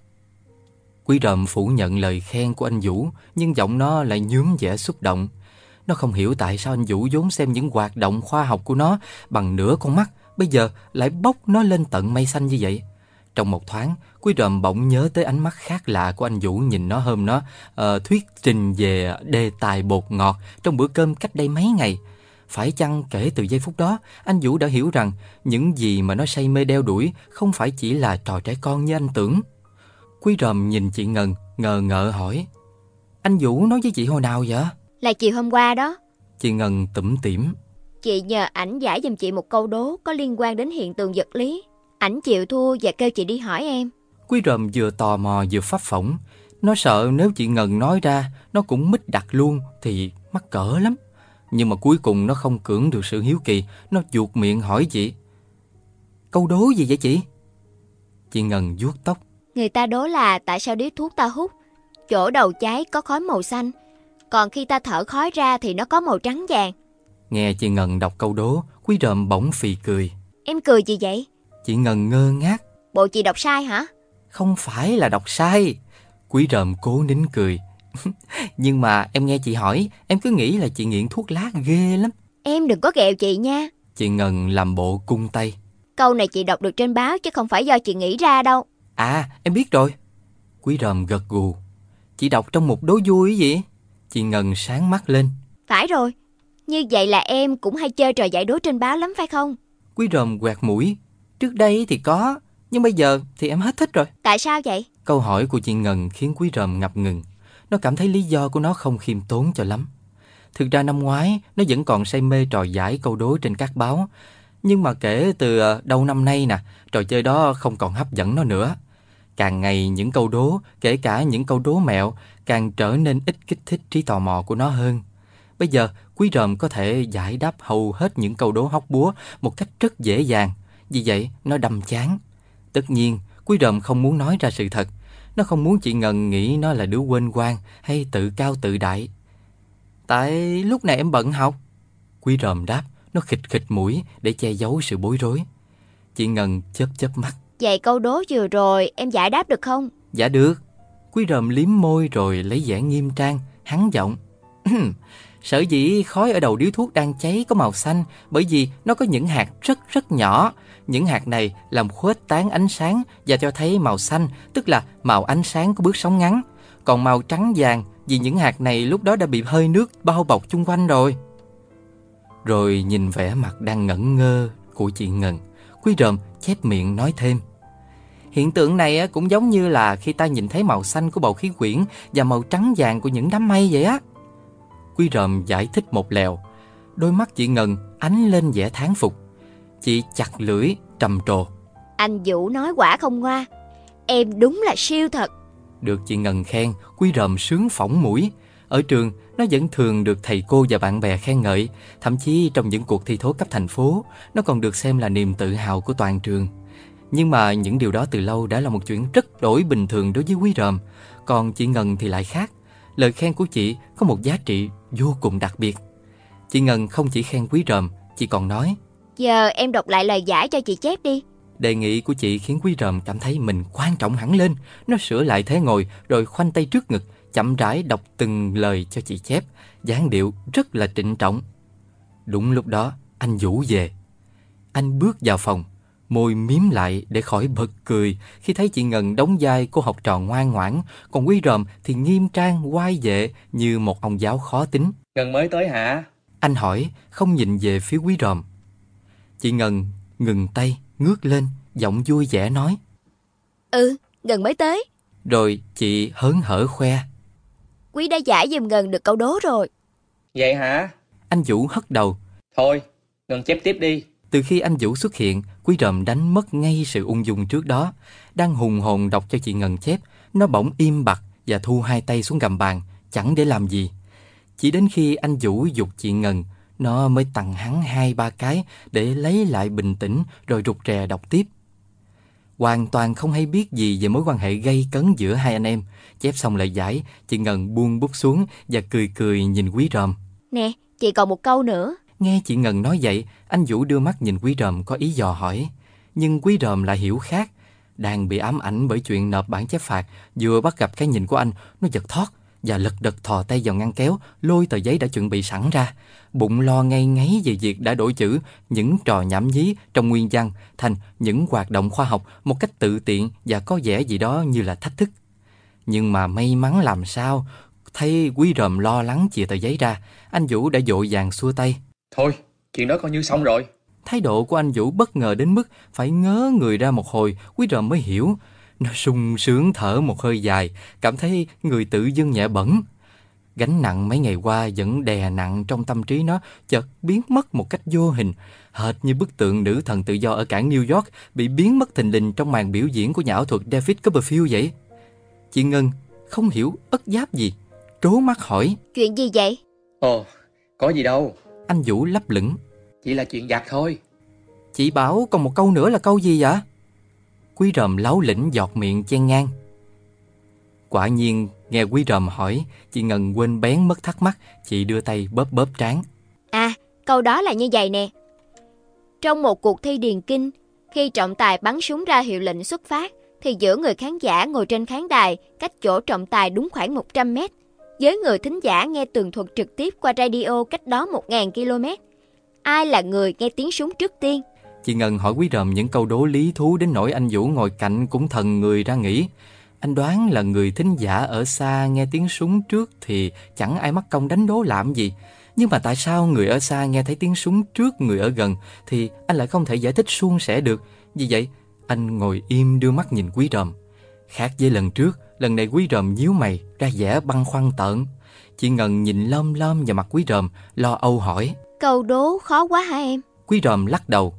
Quý ròm phủ nhận lời khen của anh Vũ, nhưng giọng nó lại nhúm vẻ xúc động. Nó không hiểu tại sao anh Vũ vốn xem những hoạt động khoa học của nó bằng nửa con mắt, bây giờ lại bốc nó lên tận mây xanh như vậy. Trong một thoáng, Quý Ròm bỗng nhớ tới ánh mắt khác lạ của anh Vũ nhìn nó hôm nó uh, thuyết trình về đề tài bột ngọt trong bữa cơm cách đây mấy ngày. Phải chăng kể từ giây phút đó, anh Vũ đã hiểu rằng những gì mà nó say mê đeo đuổi không phải chỉ là trò trẻ con như anh tưởng. Quý Ròm nhìn chị Ngân, ngờ ngợ hỏi. Anh Vũ nói với chị hồi nào vậy? Là chiều hôm qua đó. Chị Ngân tủm tỉm. Chị nhờ ảnh giải giùm chị một câu đố có liên quan đến hiện tượng vật lý. Ảnh chịu thua và kêu chị đi hỏi em. Quý ròm vừa tò mò vừa phát phỏng. Nó sợ nếu chị Ngân nói ra, nó cũng mít đặt luôn thì mắc cỡ lắm. Nhưng mà cuối cùng nó không cưỡng được sự hiếu kỳ, nó chuột miệng hỏi chị. Câu đố gì vậy chị? Chị Ngân vuốt tóc. Người ta đố là tại sao điếu thuốc ta hút, chỗ đầu cháy có khói màu xanh, còn khi ta thở khói ra thì nó có màu trắng vàng. Nghe chị Ngân đọc câu đố, quý ròm bỗng phì cười. Em cười gì vậy? Chị Ngân ngơ ngác. Bộ chị đọc sai hả? Không phải là đọc sai. Quý ròm cố nín cười. (laughs) Nhưng mà em nghe chị hỏi, em cứ nghĩ là chị nghiện thuốc lá ghê lắm. Em đừng có ghẹo chị nha. Chị Ngân làm bộ cung tay. Câu này chị đọc được trên báo chứ không phải do chị nghĩ ra đâu. À, em biết rồi. Quý ròm gật gù. Chị đọc trong một đố vui gì? Chị Ngân sáng mắt lên. Phải rồi. Như vậy là em cũng hay chơi trò giải đố trên báo lắm phải không? Quý ròm quẹt mũi. Trước đây thì có, nhưng bây giờ thì em hết thích rồi. Tại sao vậy? Câu hỏi của chị Ngân khiến Quý ròm ngập ngừng. Nó cảm thấy lý do của nó không khiêm tốn cho lắm. Thực ra năm ngoái, nó vẫn còn say mê trò giải câu đố trên các báo. Nhưng mà kể từ ờ, đầu năm nay nè, trò chơi đó không còn hấp dẫn nó nữa. Càng ngày những câu đố, kể cả những câu đố mẹo, càng trở nên ít kích thích trí tò mò của nó hơn. Bây giờ, Quý ròm có thể giải đáp hầu hết những câu đố hóc búa một cách rất dễ dàng. Vì vậy, nó đâm chán. Tất nhiên, Quý ròm không muốn nói ra sự thật. Nó không muốn chị Ngân nghĩ nó là đứa quên quan hay tự cao tự đại. Tại lúc này em bận học. Quý ròm đáp, nó khịch khịch mũi để che giấu sự bối rối. Chị Ngân chớp chớp mắt. Vậy câu đố vừa rồi em giải đáp được không? Dạ được. Quý ròm liếm môi rồi lấy vẻ nghiêm trang, hắn giọng. (clears throat) Sở dĩ khói ở đầu điếu thuốc đang cháy có màu xanh bởi vì nó có những hạt rất rất nhỏ. Những hạt này làm khuếch tán ánh sáng và cho thấy màu xanh, tức là màu ánh sáng của bước sóng ngắn. Còn màu trắng vàng vì những hạt này lúc đó đã bị hơi nước bao bọc chung quanh rồi. Rồi nhìn vẻ mặt đang ngẩn ngơ của chị Ngân, Quý ròm chép miệng nói thêm. Hiện tượng này cũng giống như là khi ta nhìn thấy màu xanh của bầu khí quyển và màu trắng vàng của những đám mây vậy á. Quý ròm giải thích một lèo. Đôi mắt chị Ngân ánh lên vẻ thán phục. Chị chặt lưỡi, trầm trồ. Anh Vũ nói quả không ngoa. Em đúng là siêu thật. Được chị Ngân khen, Quý ròm sướng phỏng mũi. Ở trường, nó vẫn thường được thầy cô và bạn bè khen ngợi. Thậm chí trong những cuộc thi thố cấp thành phố, nó còn được xem là niềm tự hào của toàn trường. Nhưng mà những điều đó từ lâu đã là một chuyện rất đổi bình thường đối với Quý ròm. Còn chị Ngân thì lại khác. Lời khen của chị có một giá trị vô cùng đặc biệt. Chị Ngân không chỉ khen quý ròm, chị còn nói Giờ em đọc lại lời giải cho chị chép đi. Đề nghị của chị khiến quý ròm cảm thấy mình quan trọng hẳn lên. Nó sửa lại thế ngồi rồi khoanh tay trước ngực, chậm rãi đọc từng lời cho chị chép, dáng điệu rất là trịnh trọng. Đúng lúc đó, anh Vũ về. Anh bước vào phòng, môi miếm lại để khỏi bật cười khi thấy chị Ngân đóng vai cô học trò ngoan ngoãn, còn Quý Ròm thì nghiêm trang oai vệ như một ông giáo khó tính. Ngân mới tới hả? Anh hỏi, không nhìn về phía Quý Ròm. Chị Ngân ngừng tay, ngước lên, giọng vui vẻ nói. Ừ, Ngân mới tới. Rồi chị hớn hở khoe. Quý đã giải giùm Ngân được câu đố rồi. Vậy hả? Anh Vũ hất đầu. Thôi, Ngân chép tiếp đi. Từ khi anh Vũ xuất hiện, Quý Ròm đánh mất ngay sự ung dung trước đó. Đang hùng hồn đọc cho chị Ngân chép, nó bỗng im bặt và thu hai tay xuống gầm bàn, chẳng để làm gì. Chỉ đến khi anh Vũ dục chị Ngân, nó mới tặng hắn hai ba cái để lấy lại bình tĩnh rồi rụt rè đọc tiếp. Hoàn toàn không hay biết gì về mối quan hệ gây cấn giữa hai anh em. Chép xong lời giải, chị Ngân buông bút xuống và cười cười nhìn Quý Ròm. Nè, chị còn một câu nữa. Nghe chị Ngân nói vậy, anh Vũ đưa mắt nhìn Quý Ròm có ý dò hỏi. Nhưng Quý Ròm lại hiểu khác. Đang bị ám ảnh bởi chuyện nộp bản chép phạt, vừa bắt gặp cái nhìn của anh, nó giật thoát, và lật đật thò tay vào ngăn kéo, lôi tờ giấy đã chuẩn bị sẵn ra. Bụng lo ngay ngáy về việc đã đổi chữ những trò nhảm nhí trong nguyên văn thành những hoạt động khoa học một cách tự tiện và có vẻ gì đó như là thách thức. Nhưng mà may mắn làm sao, thay quý ròm lo lắng chìa tờ giấy ra, anh Vũ đã dội vàng xua tay. Thôi, chuyện đó coi như xong rồi. Thái độ của anh Vũ bất ngờ đến mức phải ngớ người ra một hồi, quý ròm mới hiểu. Nó sung sướng thở một hơi dài, cảm thấy người tự dưng nhẹ bẩn. Gánh nặng mấy ngày qua vẫn đè nặng trong tâm trí nó, chợt biến mất một cách vô hình, hệt như bức tượng nữ thần tự do ở cảng New York bị biến mất thình lình trong màn biểu diễn của nhà ảo thuật David Copperfield vậy. Chị Ngân không hiểu ất giáp gì, trố mắt hỏi. Chuyện gì vậy? Ồ, có gì đâu. Anh Vũ lấp lửng. Chỉ là chuyện giặt thôi. Chị bảo còn một câu nữa là câu gì vậy? Quý ròm láo lĩnh giọt miệng chen ngang. Quả nhiên, nghe quý ròm hỏi, chị Ngân quên bén mất thắc mắc, chị đưa tay bóp bóp trán. À, câu đó là như vậy nè. Trong một cuộc thi điền kinh, khi trọng tài bắn súng ra hiệu lệnh xuất phát, thì giữa người khán giả ngồi trên khán đài cách chỗ trọng tài đúng khoảng 100 mét, với người thính giả nghe tường thuật trực tiếp qua radio cách đó 1.000 km. Ai là người nghe tiếng súng trước tiên? Chị Ngân hỏi quý ròm những câu đố lý thú đến nỗi anh Vũ ngồi cạnh cũng thần người ra nghĩ. Anh đoán là người thính giả ở xa nghe tiếng súng trước thì chẳng ai mắc công đánh đố làm gì. Nhưng mà tại sao người ở xa nghe thấy tiếng súng trước người ở gần thì anh lại không thể giải thích suôn sẻ được. Vì vậy, anh ngồi im đưa mắt nhìn quý ròm. Khác với lần trước, lần này quý ròm nhíu mày, ra vẻ băn khoăn tợn. Chị Ngân nhìn lom lom vào mặt quý ròm, lo âu hỏi. Câu đố khó quá hả em? Quý ròm lắc đầu.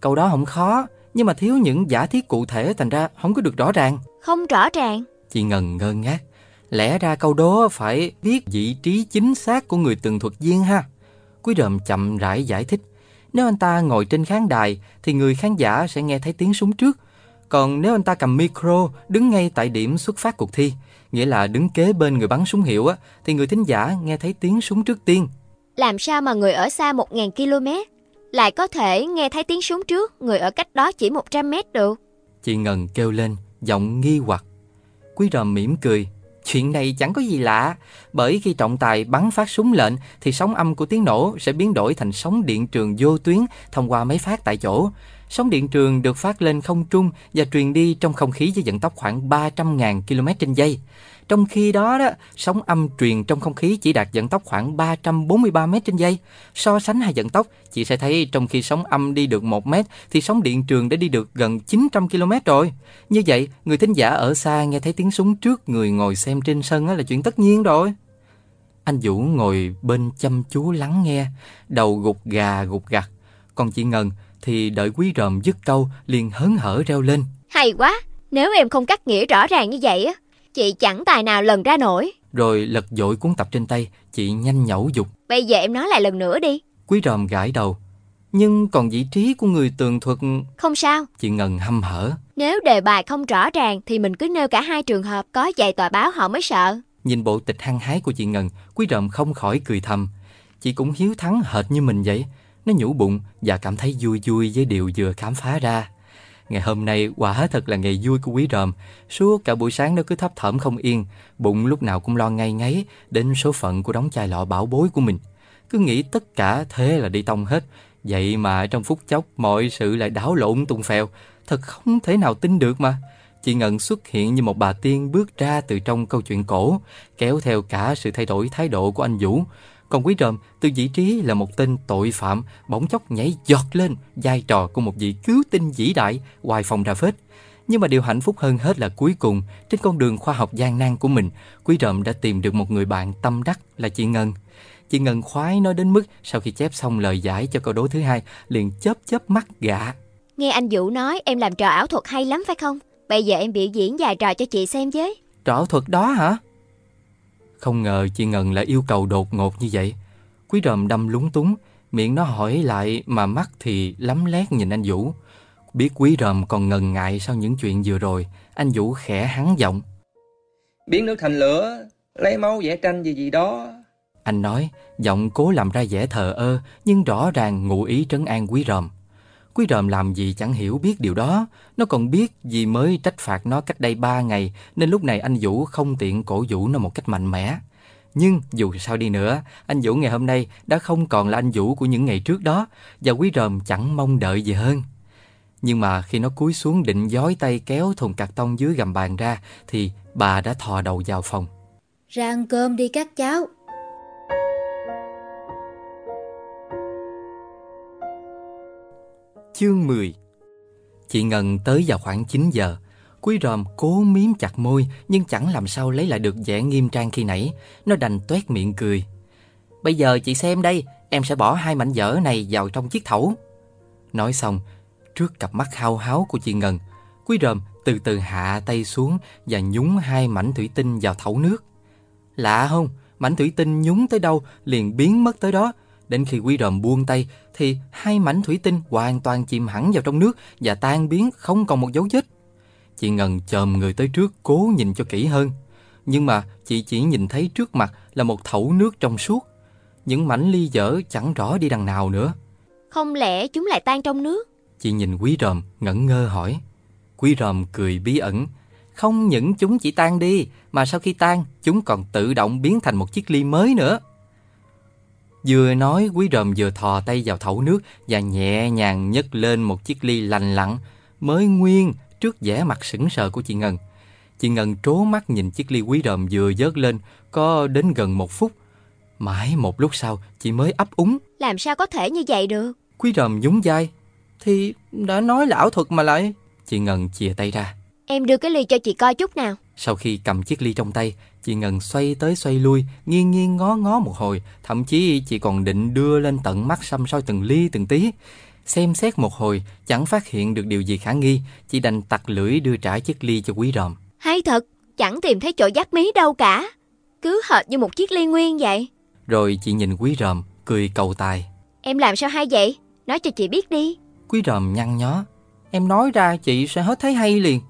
Câu đó không khó, nhưng mà thiếu những giả thiết cụ thể thành ra không có được rõ ràng. Không rõ ràng. Chị Ngân ngơ ngác. Lẽ ra câu đố phải biết vị trí chính xác của người tường thuật viên ha. Quý ròm chậm rãi giải thích. Nếu anh ta ngồi trên khán đài thì người khán giả sẽ nghe thấy tiếng súng trước. Còn nếu anh ta cầm micro đứng ngay tại điểm xuất phát cuộc thi, nghĩa là đứng kế bên người bắn súng hiệu á, thì người thính giả nghe thấy tiếng súng trước tiên. Làm sao mà người ở xa 1.000 km lại có thể nghe thấy tiếng súng trước người ở cách đó chỉ 100 mét được? Chị Ngân kêu lên, giọng nghi hoặc. Quý ròm mỉm cười. Chuyện này chẳng có gì lạ, bởi khi trọng tài bắn phát súng lệnh thì sóng âm của tiếng nổ sẽ biến đổi thành sóng điện trường vô tuyến thông qua máy phát tại chỗ. Sóng điện trường được phát lên không trung và truyền đi trong không khí với vận tốc khoảng 300.000 km trên giây. Trong khi đó, đó, sóng âm truyền trong không khí chỉ đạt vận tốc khoảng 343 m trên giây. So sánh hai vận tốc, chị sẽ thấy trong khi sóng âm đi được 1 m thì sóng điện trường đã đi được gần 900 km rồi. Như vậy, người thính giả ở xa nghe thấy tiếng súng trước người ngồi xem trên sân là chuyện tất nhiên rồi. Anh Vũ ngồi bên chăm chú lắng nghe, đầu gục gà gục gặt. Còn chị Ngân thì đợi quý ròm dứt câu liền hớn hở reo lên. Hay quá, nếu em không cắt nghĩa rõ ràng như vậy á, chị chẳng tài nào lần ra nổi. Rồi lật dội cuốn tập trên tay, chị nhanh nhẩu dục. Bây giờ em nói lại lần nữa đi. Quý ròm gãi đầu. Nhưng còn vị trí của người tường thuật... Không sao, Chị Ngân hăm hở. nếu đề bài không rõ ràng thì mình cứ nêu cả hai trường hợp có dạy tòa báo họ mới sợ. Nhìn bộ tịch hăng hái của chị Ngân, quý ròm không khỏi cười thầm. Chị cũng hiếu thắng hệt như mình vậy. Nó nhủ bụng và cảm thấy vui vui với điều vừa khám phá ra. Ngày hôm nay quả thật là ngày vui của quý ròm. Suốt cả buổi sáng nó cứ thấp thỏm không yên, bụng lúc nào cũng lo ngay ngáy đến số phận của đống chai lọ bảo bối của mình. Cứ nghĩ tất cả thế là đi tông hết. Vậy mà trong phút chốc mọi sự lại đảo lộn tung phèo. Thật không thể nào tin được mà. Chị Ngân xuất hiện như một bà tiên bước ra từ trong câu chuyện cổ, kéo theo cả sự thay đổi thái độ của anh Vũ. Còn Quý Ròm từ vị trí là một tên tội phạm bỗng chốc nhảy giọt lên vai trò của một vị cứu tinh vĩ đại hoài phòng ra phết. Nhưng mà điều hạnh phúc hơn hết là cuối cùng trên con đường khoa học gian nan của mình, Quý Ròm đã tìm được một người bạn tâm đắc là chị Ngân. Chị Ngân khoái nói đến mức sau khi chép xong lời giải cho câu đố thứ hai liền chớp chớp mắt gạ. Nghe anh Vũ nói em làm trò ảo thuật hay lắm phải không? Bây giờ em biểu diễn vài trò cho chị xem với. Trò thuật đó hả? Không ngờ chị Ngân lại yêu cầu đột ngột như vậy. Quý ròm đâm lúng túng, miệng nó hỏi lại mà mắt thì lắm lét nhìn anh Vũ. Biết quý ròm còn ngần ngại sau những chuyện vừa rồi, anh Vũ khẽ hắn giọng. Biến nước thành lửa, lấy máu vẽ tranh gì gì đó. Anh nói, giọng cố làm ra vẻ thờ ơ, nhưng rõ ràng ngụ ý trấn an quý ròm. Quý ròm làm gì chẳng hiểu biết điều đó. Nó còn biết vì mới trách phạt nó cách đây ba ngày nên lúc này anh Vũ không tiện cổ vũ nó một cách mạnh mẽ. Nhưng dù sao đi nữa, anh Vũ ngày hôm nay đã không còn là anh Vũ của những ngày trước đó và quý ròm chẳng mong đợi gì hơn. Nhưng mà khi nó cúi xuống định giói tay kéo thùng cạc tông dưới gầm bàn ra thì bà đã thò đầu vào phòng. Ra ăn cơm đi các cháu. Chương 10 Chị Ngân tới vào khoảng 9 giờ. Quý ròm cố miếm chặt môi nhưng chẳng làm sao lấy lại được vẻ nghiêm trang khi nãy. Nó đành tuét miệng cười. Bây giờ chị xem đây, em sẽ bỏ hai mảnh vỡ này vào trong chiếc thẩu. Nói xong, trước cặp mắt hao háo của chị Ngân, Quý ròm từ từ hạ tay xuống và nhúng hai mảnh thủy tinh vào thẩu nước. Lạ không? Mảnh thủy tinh nhúng tới đâu liền biến mất tới đó. Đến khi quý ròm buông tay thì hai mảnh thủy tinh hoàn toàn chìm hẳn vào trong nước và tan biến không còn một dấu vết. Chị Ngân chồm người tới trước cố nhìn cho kỹ hơn. Nhưng mà chị chỉ nhìn thấy trước mặt là một thẩu nước trong suốt. Những mảnh ly dở chẳng rõ đi đằng nào nữa. Không lẽ chúng lại tan trong nước? Chị nhìn quý ròm ngẩn ngơ hỏi. Quý ròm cười bí ẩn. Không những chúng chỉ tan đi, mà sau khi tan, chúng còn tự động biến thành một chiếc ly mới nữa. Vừa nói, quý ròm vừa thò tay vào thẩu nước và nhẹ nhàng nhấc lên một chiếc ly lành lặn, mới nguyên trước vẻ mặt sững sờ của chị Ngân. Chị Ngân trố mắt nhìn chiếc ly quý ròm vừa dớt lên, có đến gần một phút. Mãi một lúc sau, chị mới ấp úng. Làm sao có thể như vậy được? Quý ròm nhún vai. Thì đã nói là ảo thuật mà lại. Chị Ngân chìa tay ra. Em đưa cái ly cho chị coi chút nào. Sau khi cầm chiếc ly trong tay, chị Ngân xoay tới xoay lui, nghiêng nghiêng ngó ngó một hồi, thậm chí chị còn định đưa lên tận mắt xăm soi từng ly từng tí. Xem xét một hồi, chẳng phát hiện được điều gì khả nghi, chị đành tặc lưỡi đưa trả chiếc ly cho quý ròm. Hay thật, chẳng tìm thấy chỗ dắt mí đâu cả. Cứ hệt như một chiếc ly nguyên vậy. Rồi chị nhìn quý ròm, cười cầu tài. Em làm sao hay vậy? Nói cho chị biết đi. Quý ròm nhăn nhó. Em nói ra chị sẽ hết thấy hay liền.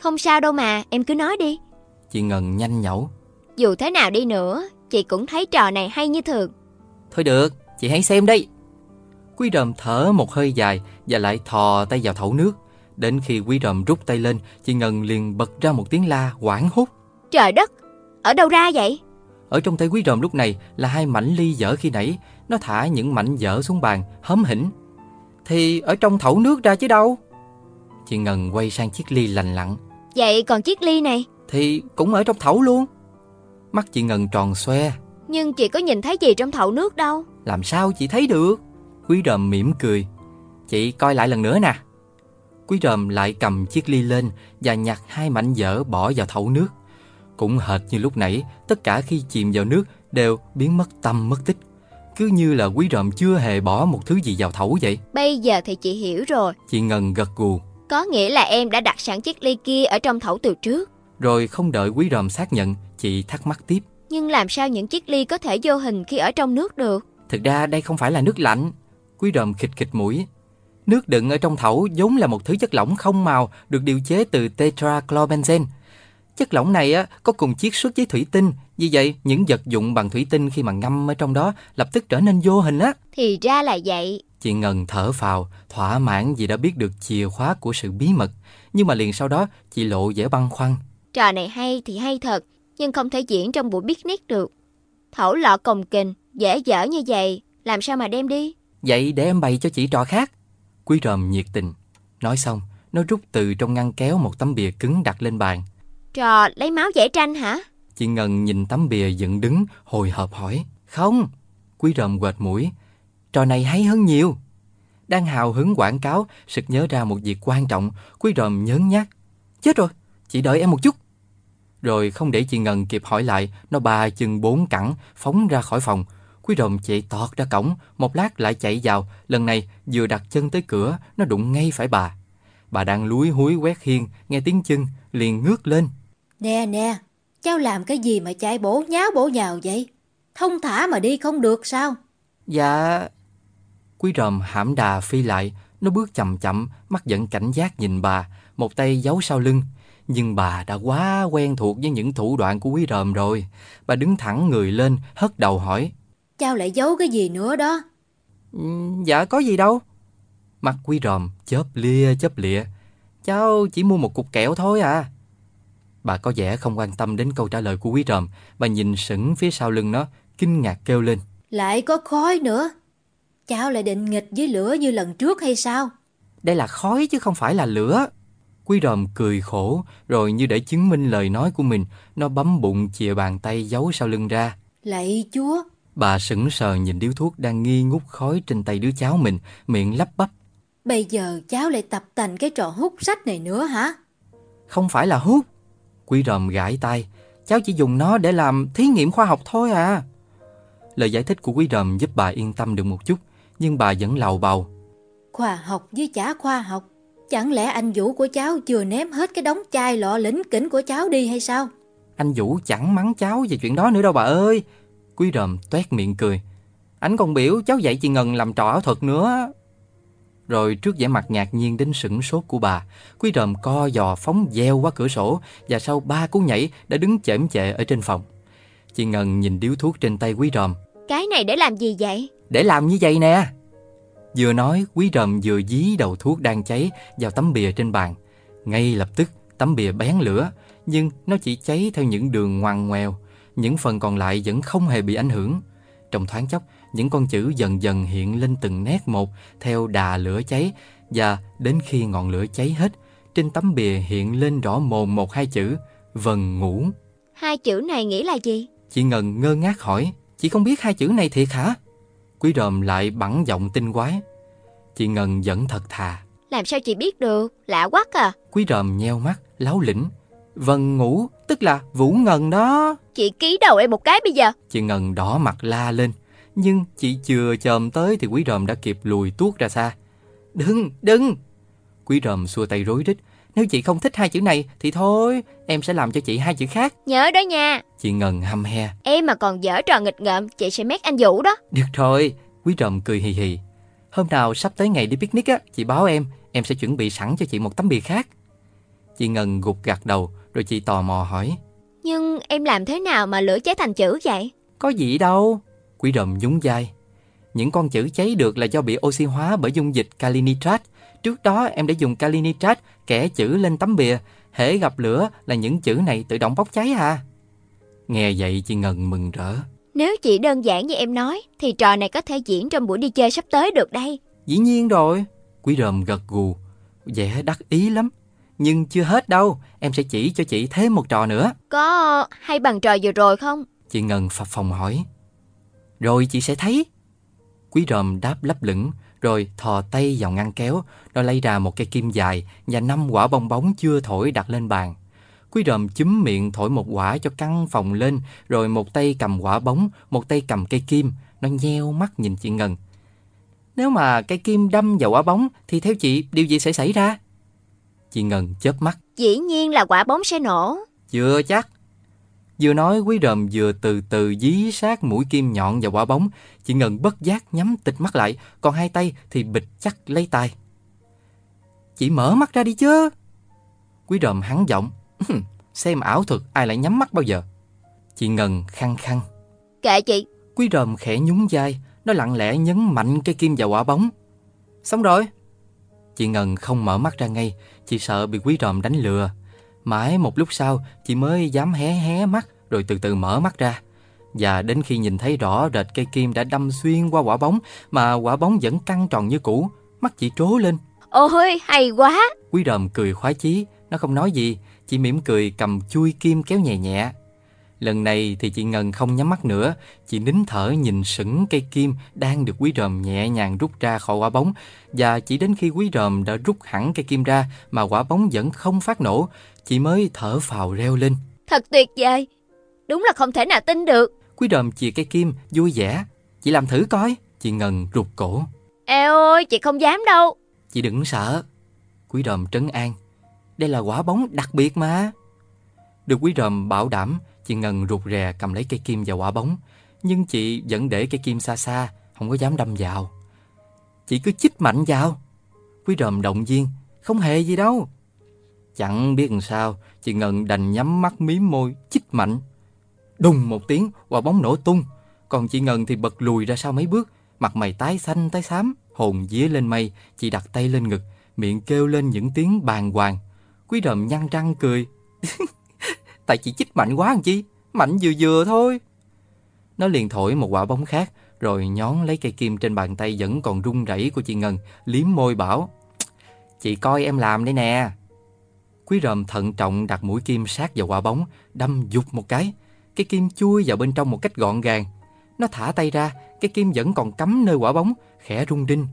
Không sao đâu mà, em cứ nói đi. Chị Ngân nhanh nhẩu. Dù thế nào đi nữa, chị cũng thấy trò này hay như thường. Thôi được, chị hãy xem đây. Quý ròm thở một hơi dài và lại thò tay vào thẩu nước. Đến khi quý ròm rút tay lên, chị Ngân liền bật ra một tiếng la quảng hốt. Trời đất, ở đâu ra vậy? Ở trong tay quý ròm lúc này là hai mảnh ly dở khi nãy. Nó thả những mảnh dở xuống bàn, hớm hỉnh. Thì ở trong thẩu nước ra chứ đâu. Chị Ngân quay sang chiếc ly lành lặn. Vậy còn chiếc ly này? Thì cũng ở trong thẩu luôn. Mắt chị Ngân tròn xoe. Nhưng chị có nhìn thấy gì trong thậu nước đâu. Làm sao chị thấy được? Quý ròm mỉm cười. Chị coi lại lần nữa nè. Quý ròm lại cầm chiếc ly lên và nhặt hai mảnh dở bỏ vào thau nước. Cũng hệt như lúc nãy, tất cả khi chìm vào nước đều biến mất tâm mất tích. Cứ như là quý ròm chưa hề bỏ một thứ gì vào thau vậy. Bây giờ thì chị hiểu rồi. Chị Ngân gật gù. Có nghĩa là em đã đặt sẵn chiếc ly kia ở trong thau từ trước. Rồi không đợi quý ròm xác nhận, chị thắc mắc tiếp. Nhưng làm sao những chiếc ly có thể vô hình khi ở trong nước được? Thực ra đây không phải là nước lạnh. Quý ròm khịch khịch mũi. Nước đựng ở trong thẩu vốn là một thứ chất lỏng không màu được điều chế từ tetrachlorbenzen. Chất lỏng này á, có cùng chiết xuất với thủy tinh, vì vậy những vật dụng bằng thủy tinh khi mà ngâm ở trong đó lập tức trở nên vô hình á. Thì ra là vậy. Chị Ngân thở phào, thỏa mãn vì đã biết được chìa khóa của sự bí mật. Nhưng mà liền sau đó, chị lộ vẻ băn khoăn. Trò này hay thì hay thật, nhưng không thể diễn trong buổi picnic được. Thẩu lọ cồng kình, dễ dở như vậy, làm sao mà đem đi? Vậy để em bày cho chị trò khác. Quý ròm nhiệt tình. Nói xong, nó rút từ trong ngăn kéo một tấm bìa cứng đặt lên bàn. Trò lấy máu vẽ tranh hả? Chị Ngân nhìn tấm bìa dựng đứng, hồi hộp hỏi. Không. Quý ròm quệt mũi. Trò này hay hơn nhiều. Đang hào hứng quảng cáo, sực nhớ ra một việc quan trọng. Quý ròm nhớn nhát. Chết rồi, chị đợi em một chút. Rồi không để chị Ngân kịp hỏi lại, nó ba chân bốn cẳng, phóng ra khỏi phòng. Quý ròm chạy tọt ra cổng, một lát lại chạy vào. Lần này vừa đặt chân tới cửa, nó đụng ngay phải bà. Bà đang lúi húi quét hiên, nghe tiếng chân, liền ngước lên. Nè nè, cháu làm cái gì mà chạy bổ nháo bổ nhào vậy? Thông thả mà đi không được sao? Dạ... Quý ròm hãm đà phi lại, nó bước chậm chậm, mắt vẫn cảnh giác nhìn bà, một tay giấu sau lưng. Nhưng bà đã quá quen thuộc với những thủ đoạn của quý ròm rồi. Bà đứng thẳng người lên, hất đầu hỏi. Cháu lại giấu cái gì nữa đó? Ừ, dạ có gì đâu. Mắt quý ròm chớp lia chớp lịa. Cháu chỉ mua một cục kẹo thôi à. Bà có vẻ không quan tâm đến câu trả lời của quý ròm. Bà nhìn sững phía sau lưng nó, kinh ngạc kêu lên. Lại có khói nữa. Cháu lại định nghịch với lửa như lần trước hay sao? Đây là khói chứ không phải là lửa. Quý ròm cười khổ, rồi như để chứng minh lời nói của mình, nó bấm bụng chìa bàn tay giấu sau lưng ra. Lạy chúa, Bà sững sờ nhìn điếu thuốc đang nghi ngút khói trên tay đứa cháu mình, miệng lắp bắp. bây giờ cháu lại tập tành cái trò hút sách này nữa hả? Không phải là hút. Quý ròm gãi tay. Cháu chỉ dùng nó để làm thí nghiệm khoa học thôi à. Lời giải thích của quý ròm giúp bà yên tâm được một chút, nhưng bà vẫn lầu bầu. Khoa học với chả khoa học. Chẳng lẽ anh Vũ của cháu chưa ném hết cái đống chai lọ lĩnh kỉnh của cháu đi hay sao? Anh Vũ chẳng mắng cháu về chuyện đó nữa đâu bà ơi. Quý ròm toét miệng cười. Anh còn biểu cháu dạy chị Ngân làm trò ảo thuật nữa. Rồi trước vẻ mặt ngạc nhiên đến sửng sốt của bà, Quý ròm co giò phóng deo qua cửa sổ và sau ba cú nhảy đã đứng chễm chệ ở trên phòng. Chị Ngân nhìn điếu thuốc trên tay Quý ròm. Cái này để làm gì vậy? Để làm như vậy nè. Vừa nói, Quý ròm vừa dí đầu thuốc đang cháy vào tấm bìa trên bàn. Ngay lập tức, tấm bìa bén lửa, nhưng nó chỉ cháy theo những đường ngoằn ngoèo. Những phần còn lại vẫn không hề bị ảnh hưởng. Trong thoáng chốc, những con chữ dần dần hiện lên từng nét một theo đà lửa cháy và đến khi ngọn lửa cháy hết, trên tấm bìa hiện lên rõ mồn một hai chữ vần ngủ. Hai chữ này nghĩa là gì? Chị Ngân ngơ ngác hỏi, chị không biết hai chữ này thiệt hả? Quý ròm lại bắn giọng tinh quái. Chị Ngân vẫn thật thà. Làm sao chị biết được? Lạ quá à. Quý ròm nheo mắt, láo lĩnh. Vần ngủ, tức là Vũ Ngân đó. Chị ký đầu em một cái bây giờ. Chị Ngân đỏ mặt la lên. Nhưng chị chưa chồm tới thì quý ròm đã kịp lùi tuốt ra xa. Đừng, đừng! Quý ròm xua tay rối rít. Nếu chị không thích hai chữ này thì thôi, em sẽ làm cho chị hai chữ khác. Nhớ đó nha. Chị Ngân hăm he. Em mà còn dở trò nghịch ngợm, chị sẽ mét anh Vũ đó. Được rồi, quý ròm cười hì hì. Hôm nào sắp tới ngày đi picnic á, chị báo em, em sẽ chuẩn bị sẵn cho chị một tấm bìa khác. Chị Ngân gục gặt đầu, rồi chị tò mò hỏi. Nhưng em làm thế nào mà lửa cháy thành chữ vậy? Có gì đâu. Quý ròm nhún vai. Những con chữ cháy được là do bị oxy hóa bởi dung dịch kali nitrat. Trước đó em đã dùng kali nitrat kẻ chữ lên tấm bìa. Hễ gặp lửa là những chữ này tự động bốc cháy à. Nghe vậy chị Ngân mừng rỡ. Nếu chỉ đơn giản như em nói, thì trò này có thể diễn trong buổi đi chơi sắp tới được đây. Dĩ nhiên rồi. Quý ròm gật gù. vẻ đắc ý lắm. Nhưng chưa hết đâu, em sẽ chỉ cho chị thêm một trò nữa. Có hay bằng trò vừa rồi không? Chị Ngân phập phòng hỏi. Rồi chị sẽ thấy. Quý ròm đáp lấp lửng, rồi thò tay vào ngăn kéo, nó lấy ra một cây kim dài và năm quả bong bóng chưa thổi đặt lên bàn. Quý ròm chúm miệng thổi một quả cho căng phòng lên, rồi một tay cầm quả bóng, một tay cầm cây kim. Nó nheo mắt nhìn chị Ngân. Nếu mà cây kim đâm vào quả bóng, thì theo chị, điều gì sẽ xảy ra? Chị Ngân chớp mắt. Dĩ nhiên là quả bóng sẽ nổ. Chưa chắc. Vừa nói quý ròm vừa từ từ dí sát mũi kim nhọn vào quả bóng. Chị Ngân bất giác nhắm tịch mắt lại, còn hai tay thì bịch chắc lấy tay. Chị mở mắt ra đi chứ. Quý ròm hắn giọng. Xem ảo thuật ai lại nhắm mắt bao giờ. Chị Ngân khăng khăng. Kệ chị. Quý ròm khẽ nhún vai, nó lặng lẽ nhấn mạnh cây kim vào quả bóng. Xong rồi. Chị Ngân không mở mắt ra ngay, chị sợ bị quý ròm đánh lừa. Mãi một lúc sau, chị mới dám hé hé mắt rồi từ từ mở mắt ra. Và đến khi nhìn thấy rõ rệt cây kim đã đâm xuyên qua quả bóng mà quả bóng vẫn căng tròn như cũ, mắt chị trố lên. Ôi, hay quá. Quý ròm cười khoái chí, nó không nói gì, chị mỉm cười cầm chui kim kéo nhẹ nhẹ. Lần này thì chị Ngân không nhắm mắt nữa, chị nín thở nhìn sững cây kim đang được quý ròm nhẹ nhàng rút ra khỏi quả bóng và chỉ đến khi quý ròm đã rút hẳn cây kim ra mà quả bóng vẫn không phát nổ, chị mới thở phào reo lên. Thật tuyệt vời. Đúng là không thể nào tin được. Quý ròm chìa cây kim vui vẻ, chị làm thử coi. Chị Ngân rụt cổ. Eo ơi, chị không dám đâu. Chị đừng sợ. Quý ròm trấn an. Đây là quả bóng đặc biệt mà. Được quý ròm bảo đảm, chị Ngân rụt rè cầm lấy cây kim và quả bóng. Nhưng chị vẫn để cây kim xa xa, không có dám đâm vào. Chị cứ chích mạnh vào. Quý ròm động viên, không hề gì đâu. Chẳng biết làm sao, chị Ngân đành nhắm mắt mím môi, chích mạnh. Đùng một tiếng, quả bóng nổ tung. Còn chị Ngân thì bật lùi ra sau mấy bước, mặt mày tái xanh tái xám, Hồn vía lên mây, chị đặt tay lên ngực, miệng kêu lên những tiếng bàng hoàng. Quý đầm nhăn răng cười. (laughs) Tại chị chích mạnh quá làm chi, mạnh vừa vừa thôi. Nó liền thổi một quả bóng khác, rồi nhón lấy cây kim trên bàn tay vẫn còn run rẩy của chị Ngân, liếm môi bảo. Chị coi em làm đây nè. Quý ròm thận trọng đặt mũi kim sát vào quả bóng, đâm dục một cái. Cái kim chui vào bên trong một cách gọn gàng. Nó thả tay ra, cái kim vẫn còn cắm nơi quả bóng, khẽ rung đinh.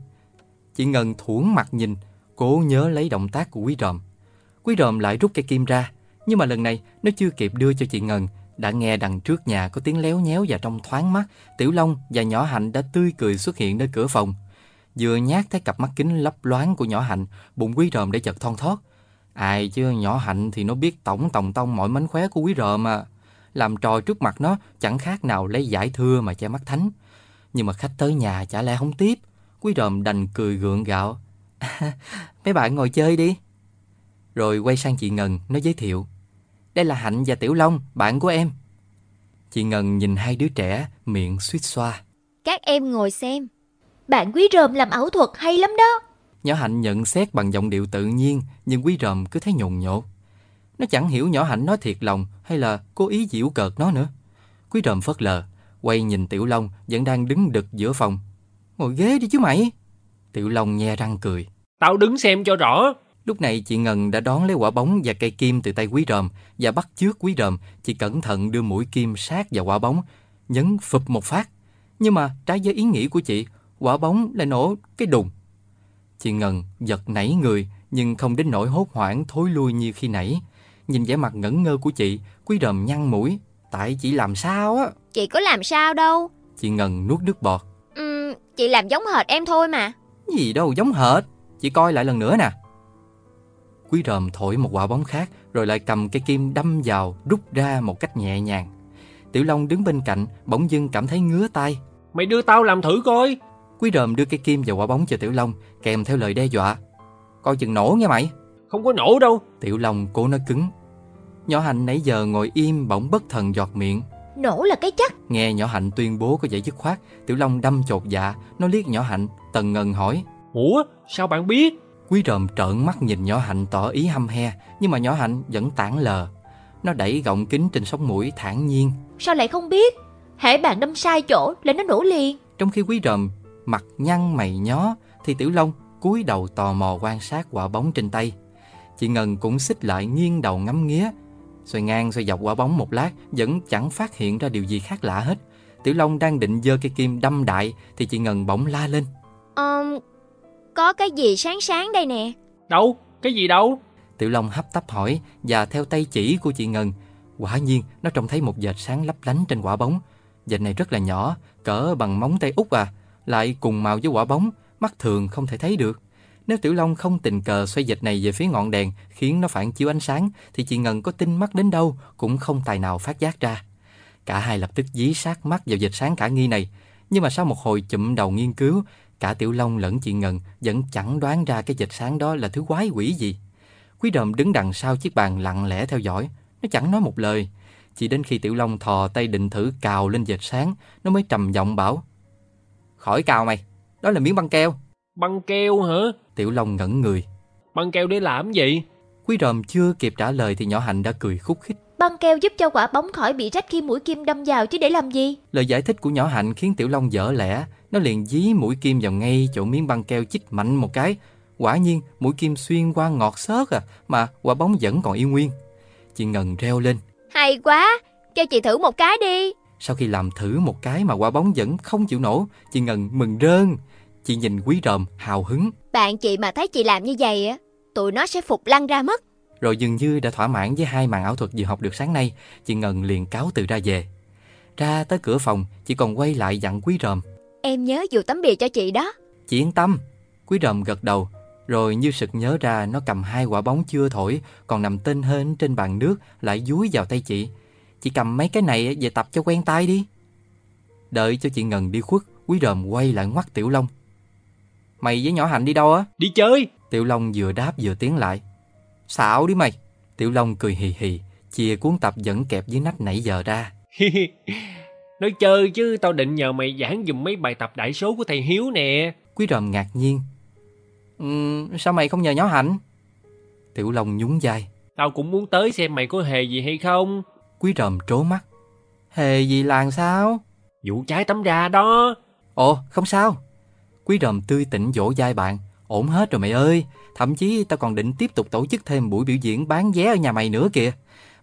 Chị Ngân thuẫn mặt nhìn, cố nhớ lấy động tác của quý ròm. Quý ròm lại rút cây kim ra, nhưng mà lần này nó chưa kịp đưa cho chị Ngân, đã nghe đằng trước nhà có tiếng léo nhéo và trong thoáng mắt, Tiểu Long và nhỏ Hạnh đã tươi cười xuất hiện nơi cửa phòng. Vừa nhát thấy cặp mắt kính lấp loáng của nhỏ Hạnh, bụng quý ròm để chợt thon thót. Ai chứ nhỏ Hạnh thì nó biết tổng tòng tông mọi mánh khóe của quý rợ mà. Làm trò trước mặt nó chẳng khác nào lấy giải thưa mà che mắt thánh. Nhưng mà khách tới nhà chả lẽ không tiếp. Quý ròm đành cười gượng gạo. (laughs) Mấy bạn ngồi chơi đi. Rồi quay sang chị Ngân, nó giới thiệu. Đây là Hạnh và Tiểu Long, bạn của em. Chị Ngân nhìn hai đứa trẻ, miệng suýt xoa. Các em ngồi xem. Bạn quý ròm làm ảo thuật hay lắm đó. Nhỏ Hạnh nhận xét bằng giọng điệu tự nhiên, nhưng quý ròm cứ thấy nhồn nhột. Nó chẳng hiểu nhỏ Hạnh nói thiệt lòng hay là cố ý giễu cợt nó nữa. Quý ròm phớt lờ, quay nhìn Tiểu Long vẫn đang đứng đực giữa phòng. Ngồi ghế đi chứ mày. Tiểu Long nhe răng cười. Tao đứng xem cho rõ. Lúc này chị Ngân đã đón lấy quả bóng và cây kim từ tay quý ròm và bắt trước quý ròm, chị cẩn thận đưa mũi kim sát vào quả bóng, nhấn phụp một phát. Nhưng mà trái với ý nghĩ của chị, quả bóng lại nổ cái đùng. Chị Ngân giật nảy người nhưng không đến nỗi hốt hoảng thối lui như khi nãy. Nhìn vẻ mặt ngẩn ngơ của chị, quý ròm nhăn mũi. Tại chị làm sao á? Chị có làm sao đâu. Chị Ngân nuốt nước bọt. Ừm, chị làm giống hệt em thôi mà. Gì đâu giống hệt. Chị coi lại lần nữa nè. Quý ròm thổi một quả bóng khác rồi lại cầm cây kim đâm vào rút ra một cách nhẹ nhàng. Tiểu Long đứng bên cạnh bỗng dưng cảm thấy ngứa tay. Mày đưa tao làm thử coi. Quý ròm đưa cây kim vào quả bóng cho Tiểu Long kèm theo lời đe dọa. Coi chừng nổ nha mày. Không có nổ đâu. Tiểu Long cố nói cứng. Nhỏ Hạnh nãy giờ ngồi im bỗng bất thần giọt miệng. Nổ là cái chắc. Nghe nhỏ Hạnh tuyên bố có vẻ dứt khoát, Tiểu Long đâm chột dạ, nó liếc nhỏ Hạnh, tần ngần hỏi. Ủa, sao bạn biết? Quý ròm trợn mắt nhìn nhỏ Hạnh tỏ ý hăm he, nhưng mà nhỏ Hạnh vẫn tản lờ. Nó đẩy gọng kính trên sống mũi thản nhiên. Sao lại không biết? Hễ bạn đâm sai chỗ là nó nổ liền. Trong khi quý ròm mặt nhăn mày nhó, thì Tiểu Long cúi đầu tò mò quan sát quả bóng trên tay. Chị Ngân cũng xích lại nghiêng đầu ngắm nghía. Xoay ngang xoay dọc quả bóng một lát vẫn chẳng phát hiện ra điều gì khác lạ hết. Tiểu Long đang định giơ cây kim đâm đại thì chị Ngân bỗng la lên. Ờm, có cái gì sáng sáng đây nè. Đâu? Cái gì đâu? Tiểu Long hấp tấp hỏi và theo tay chỉ của chị Ngân, quả nhiên nó trông thấy một vệt sáng lấp lánh trên quả bóng. Vệt này rất là nhỏ, cỡ bằng móng tay út à, lại cùng màu với quả bóng, mắt thường không thể thấy được. Nếu Tiểu Long không tình cờ xoay dịch này về phía ngọn đèn khiến nó phản chiếu ánh sáng thì chị Ngân có tinh mắt đến đâu cũng không tài nào phát giác ra. Cả hai lập tức dí sát mắt vào dịch sáng cả nghi này. Nhưng mà sau một hồi chụm đầu nghiên cứu, cả Tiểu Long lẫn chị Ngân vẫn chẳng đoán ra cái dịch sáng đó là thứ quái quỷ gì. Quý đờm đứng đằng sau chiếc bàn lặng lẽ theo dõi, nó chẳng nói một lời. Chỉ đến khi Tiểu Long thò tay định thử cào lên dịch sáng, nó mới trầm giọng bảo. Khỏi cào mày, đó là miếng băng keo. Băng keo hả? Tiểu Long ngẩn người. Băng keo để làm gì? Quý ròm chưa kịp trả lời thì nhỏ Hạnh đã cười khúc khích. Băng keo giúp cho quả bóng khỏi bị rách khi mũi kim đâm vào chứ để làm gì? Lời giải thích của nhỏ Hạnh khiến Tiểu Long dở lẽ. Nó liền dí mũi kim vào ngay chỗ miếng băng keo chích mạnh một cái. Quả nhiên mũi kim xuyên qua ngọt xớt à mà quả bóng vẫn còn yên nguyên. Chị Ngân reo lên. Hay quá, cho chị thử một cái đi. Sau khi làm thử một cái mà quả bóng vẫn không chịu nổ, chị Ngân mừng rơn. Chị nhìn quý ròm hào hứng. Bạn chị mà thấy chị làm như vậy á, tụi nó sẽ phục lăn ra mất. Rồi dường như đã thỏa mãn với hai màn ảo thuật vừa học được sáng nay, chị Ngân liền cáo từ ra về. Ra tới cửa phòng, chị còn quay lại dặn quý ròm. Em nhớ dù tấm bìa cho chị đó. Chị yên tâm. Quý ròm gật đầu, rồi như sực nhớ ra nó cầm hai quả bóng chưa thổi, còn nằm tên hên trên bàn nước, lại dúi vào tay chị. Chị cầm mấy cái này về tập cho quen tay đi. Đợi cho chị Ngân đi khuất, quý ròm quay lại ngoắt Tiểu Long. Mày với nhỏ Hạnh đi đâu á? Đi chơi. Tiểu Long vừa đáp vừa tiến lại. Xạo đi mày. Tiểu Long cười hì hì, chia cuốn tập vẫn kẹp dưới nách nãy giờ ra. (laughs) Nói chơi chứ tao định nhờ mày giảng dùm mấy bài tập đại số của thầy Hiếu nè. Quý ròm ngạc nhiên. Um, sao mày không nhờ nhỏ hạnh? Tiểu Long nhún vai. Tao cũng muốn tới xem mày có hề gì hay không. Quý ròm trố mắt. Hề gì là sao? Vụ trái tấm ra đó. Ồ, không sao. Quý ròm tươi tỉnh dỗ dai bạn. Ổn hết rồi mày ơi. Thậm chí tao còn định tiếp tục tổ chức thêm buổi biểu diễn bán vé ở nhà mày nữa kìa.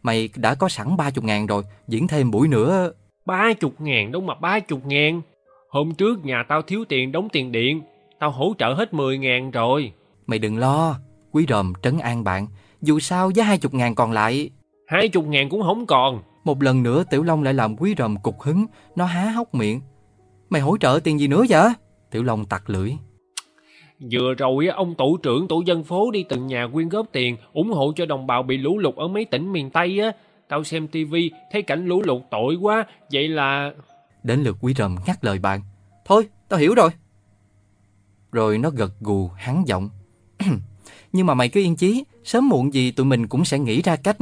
Mày đã có sẵn 30 ngàn rồi, diễn thêm buổi nữa. 30 ngàn đâu mà 30 ngàn. Hôm trước nhà tao thiếu tiền đóng tiền điện. Tao hỗ trợ hết 10 ngàn rồi. Mày đừng lo. Quý ròm trấn an bạn. Dù sao với 20 ngàn còn lại... 20 ngàn cũng không còn. Một lần nữa Tiểu Long lại làm quý ròm cục hứng. Nó há hốc miệng. Mày hỗ trợ tiền gì nữa vậy? Tiểu Long tặc lưỡi. Vừa rồi ông tổ trưởng tổ dân phố đi từng nhà quyên góp tiền ủng hộ cho đồng bào bị lũ lụt ở mấy tỉnh miền Tây á. Tao xem tivi thấy cảnh lũ lụt tội quá, vậy là... Đến lượt quý ròm ngắt lời bạn. Thôi, tao hiểu rồi. Rồi nó gật gù, hắn giọng. (clears throat) Nhưng mà mày cứ yên chí, sớm muộn gì tụi mình cũng sẽ nghĩ ra cách...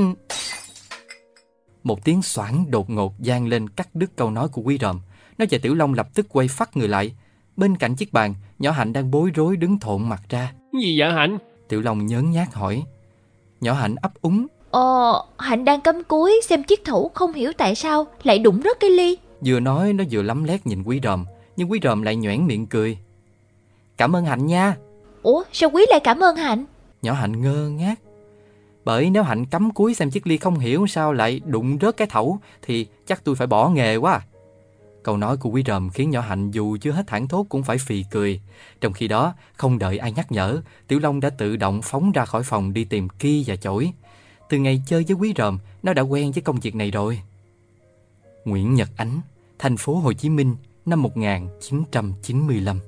Một tiếng xoảng đột ngột gian lên cắt đứt câu nói của quý ròm. Nó và Tiểu Long lập tức quay phát người lại. Bên cạnh chiếc bàn, nhỏ Hạnh đang bối rối đứng thộn mặt ra. Gì vậy Hạnh? Tiểu Long nhớn nhác hỏi. Nhỏ Hạnh ấp úng. Ờ, Hạnh đang cắm cúi xem chiếc thủ không hiểu tại sao lại đụng rớt cái ly. Vừa nói nó vừa lắm lét nhìn quý ròm, nhưng quý ròm lại nhoẻn miệng cười. Cảm ơn Hạnh nha. Ủa, sao quý lại cảm ơn Hạnh? Nhỏ Hạnh ngơ ngác. Bởi nếu Hạnh cắm cúi xem chiếc ly không hiểu sao lại đụng rớt cái thẩu thì chắc tôi phải bỏ nghề quá. Câu nói của quý rầm khiến nhỏ Hạnh dù chưa hết thảng thốt cũng phải phì cười. Trong khi đó, không đợi ai nhắc nhở, Tiểu Long đã tự động phóng ra khỏi phòng đi tìm ki và chổi. Từ ngày chơi với quý rầm nó đã quen với công việc này rồi. Nguyễn Nhật Ánh, thành phố Hồ Chí Minh, năm 1995